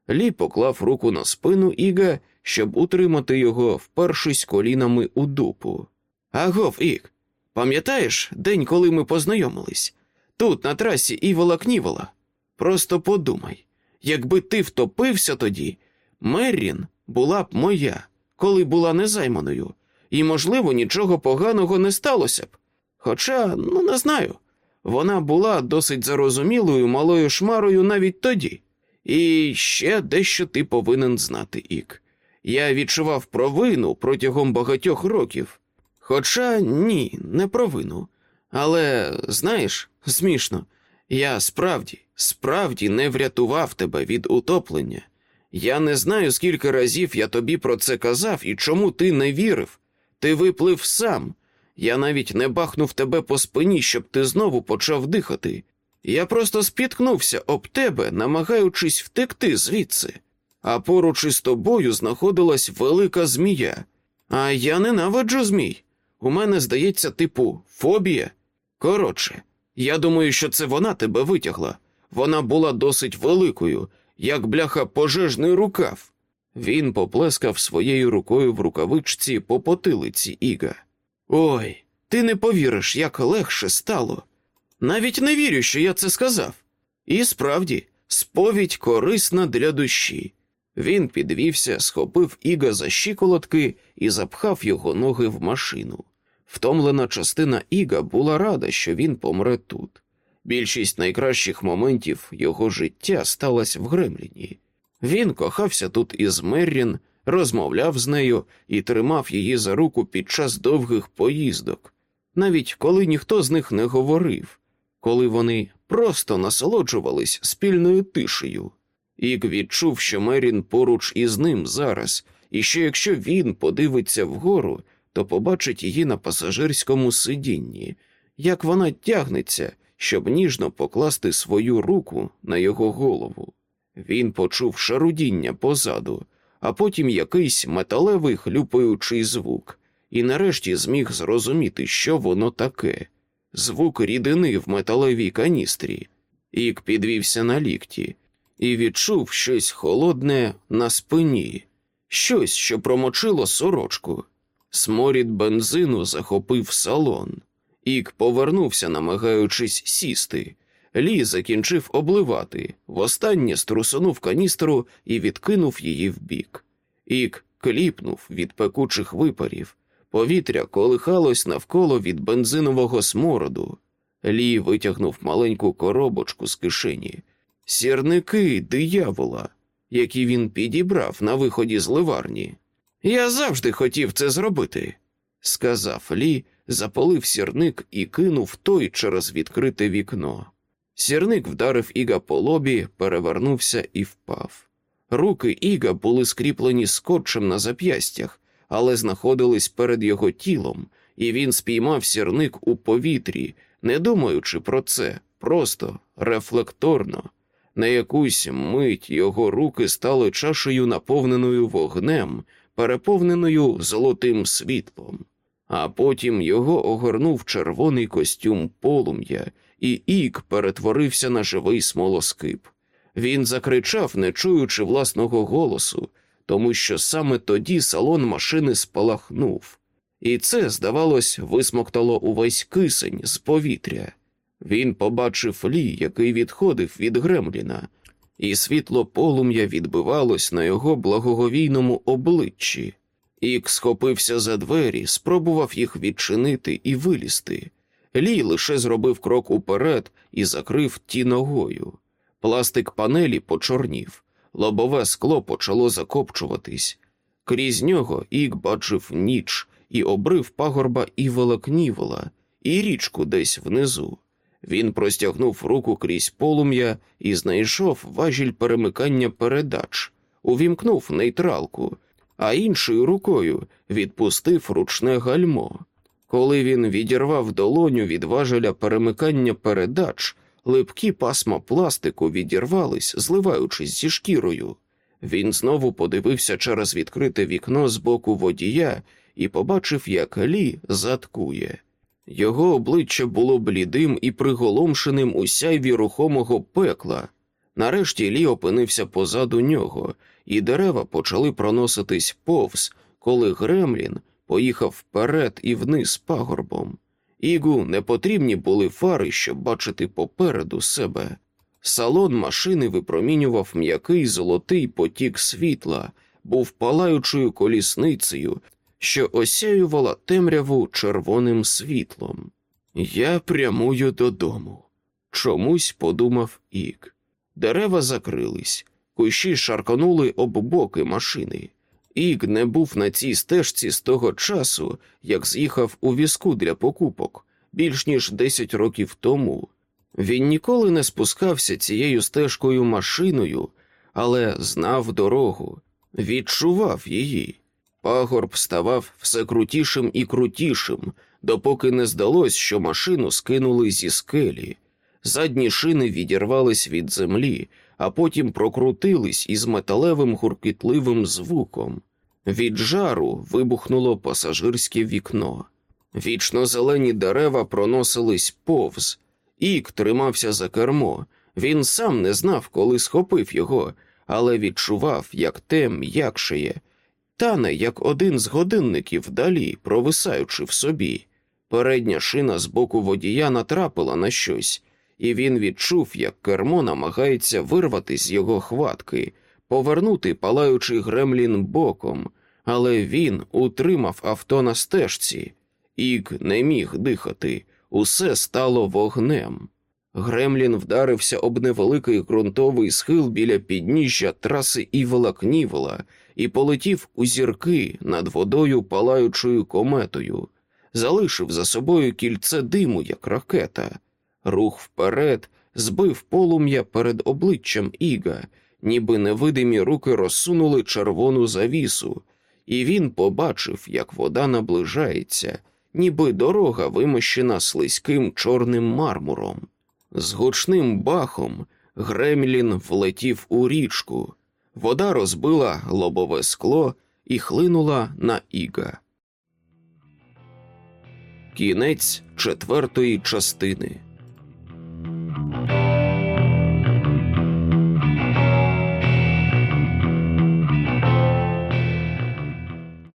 Лі поклав руку на спину Іга, щоб утримати його, впершись колінами у дупу. Агов, Ік, пам'ятаєш день, коли ми познайомились? Тут, на трасі Івола Кнівола. Просто подумай, якби ти втопився тоді, Меррін була б моя, коли була незайманою, і, можливо, нічого поганого не сталося б. Хоча, ну не знаю, вона була досить зарозумілою малою шмарою навіть тоді. І ще дещо ти повинен знати, Ік. Я відчував провину протягом багатьох років. Хоча ні, не провину. Але, знаєш, смішно, я справді, справді не врятував тебе від утоплення. Я не знаю, скільки разів я тобі про це казав і чому ти не вірив. Ти виплив сам. Я навіть не бахнув тебе по спині, щоб ти знову почав дихати. Я просто спіткнувся об тебе, намагаючись втекти звідси, а поруч із тобою знаходилась велика змія. А я ненавиджу змій. У мене здається, типу, фобія. Коротше, я думаю, що це вона тебе витягла. Вона була досить великою, як бляха пожежний рукав. Він поплескав своєю рукою в рукавичці по потилиці Іга. Ой, ти не повіриш, як легше стало. Навіть не вірю, що я це сказав. І справді, сповідь корисна для душі. Він підвівся, схопив Іга за щиколотки і запхав його ноги в машину. Втомлена частина Іга була рада, що він помре тут. Більшість найкращих моментів його життя сталася в Гремліні. Він кохався тут із Меррін, розмовляв з нею і тримав її за руку під час довгих поїздок, навіть коли ніхто з них не говорив, коли вони просто насолоджувались спільною тишею. Ік відчув, що Мерін поруч із ним зараз, і що якщо він подивиться вгору, то побачить її на пасажирському сидінні, як вона тягнеться, щоб ніжно покласти свою руку на його голову. Він почув шарудіння позаду, а потім якийсь металевий хлюпаючий звук, і нарешті зміг зрозуміти, що воно таке звук рідини в металевій каністрі. Ік підвівся на лікті і відчув щось холодне на спині, щось, що промочило сорочку. Сморід бензину захопив салон. Ік повернувся, намагаючись сісти. Лі закінчив обливати, востаннє струсунув каністру і відкинув її вбік. Ік кліпнув від пекучих випарів. Повітря колихалось навколо від бензинового смороду. Лі витягнув маленьку коробочку з кишені, сірники диявола, які він підібрав на виході з ливарні. Я завжди хотів це зробити, сказав Лі, запалив сірник і кинув той через відкрите вікно. Сірник вдарив Іга по лобі, перевернувся і впав. Руки Іга були скріплені скотчем на зап'ястях, але знаходились перед його тілом, і він спіймав сірник у повітрі, не думаючи про це, просто рефлекторно. На якусь мить його руки стали чашею, наповненою вогнем, переповненою золотим світлом, а потім його огорнув червоний костюм полум'я, і ік перетворився на живий смолоскип. Він закричав, не чуючи власного голосу, тому що саме тоді салон машини спалахнув, і це, здавалось, висмоктало увесь кисень з повітря. Він побачив лі, який відходив від Гремліна, і світло полум'я відбивалось на його благоговійному обличчі. Ік схопився за двері, спробував їх відчинити і вилізти. Лі лише зробив крок уперед і закрив ті ногою. Пластик панелі почорнів, лобове скло почало закопчуватись. Крізь нього Ік бачив ніч і обрив пагорба і волокнівола, і річку десь внизу. Він простягнув руку крізь полум'я і знайшов важіль перемикання передач, увімкнув нейтралку, а іншою рукою відпустив ручне гальмо. Коли він відірвав долоню від важеля перемикання передач, липкі пасма пластику відірвались, зливаючись зі шкірою. Він знову подивився через відкрите вікно з боку водія і побачив, як Лі заткує. Його обличчя було блідим і приголомшеним у сяйві рухомого пекла. Нарешті Лі опинився позаду нього, і дерева почали проноситись повз, коли Гремлін поїхав вперед і вниз пагорбом. Ігу не потрібні були фари, щоб бачити попереду себе. Салон машини випромінював м'який золотий потік світла, був палаючою колісницею, що осяювала темряву червоним світлом. Я прямую додому. Чомусь подумав Ік. Дерева закрились, кущі шарканули об боки машини. Ік не був на цій стежці з того часу, як з'їхав у візку для покупок більш ніж десять років тому. Він ніколи не спускався цією стежкою машиною, але знав дорогу, відчував її. Пагорб ставав все крутішим і крутішим, допоки не здалось, що машину скинули зі скелі. Задні шини відірвались від землі, а потім прокрутились із металевим гуркітливим звуком. Від жару вибухнуло пасажирське вікно. Вічно зелені дерева проносились повз. Ік тримався за кермо. Він сам не знав, коли схопив його, але відчував, як те м'якшає, тане, як один з годинників далі, провисаючи в собі. Передня шина з боку водія натрапила на щось, і він відчув, як кермо намагається вирвати з його хватки, повернути палаючий гремлін боком, але він утримав авто на стежці. Ік не міг дихати, усе стало вогнем. Гремлін вдарився об невеликий ґрунтовий схил біля підніжжя траси Івела Кнівела і полетів у зірки над водою палаючою кометою, залишив за собою кільце диму, як ракета. Рух вперед збив полум'я перед обличчям Іга, ніби невидимі руки розсунули червону завісу, і він побачив, як вода наближається, ніби дорога вимощена слизьким чорним мармуром. З гучним бахом Гремлін влетів у річку. Вода розбила лобове скло і хлинула на Іга. Кінець четвертої частини.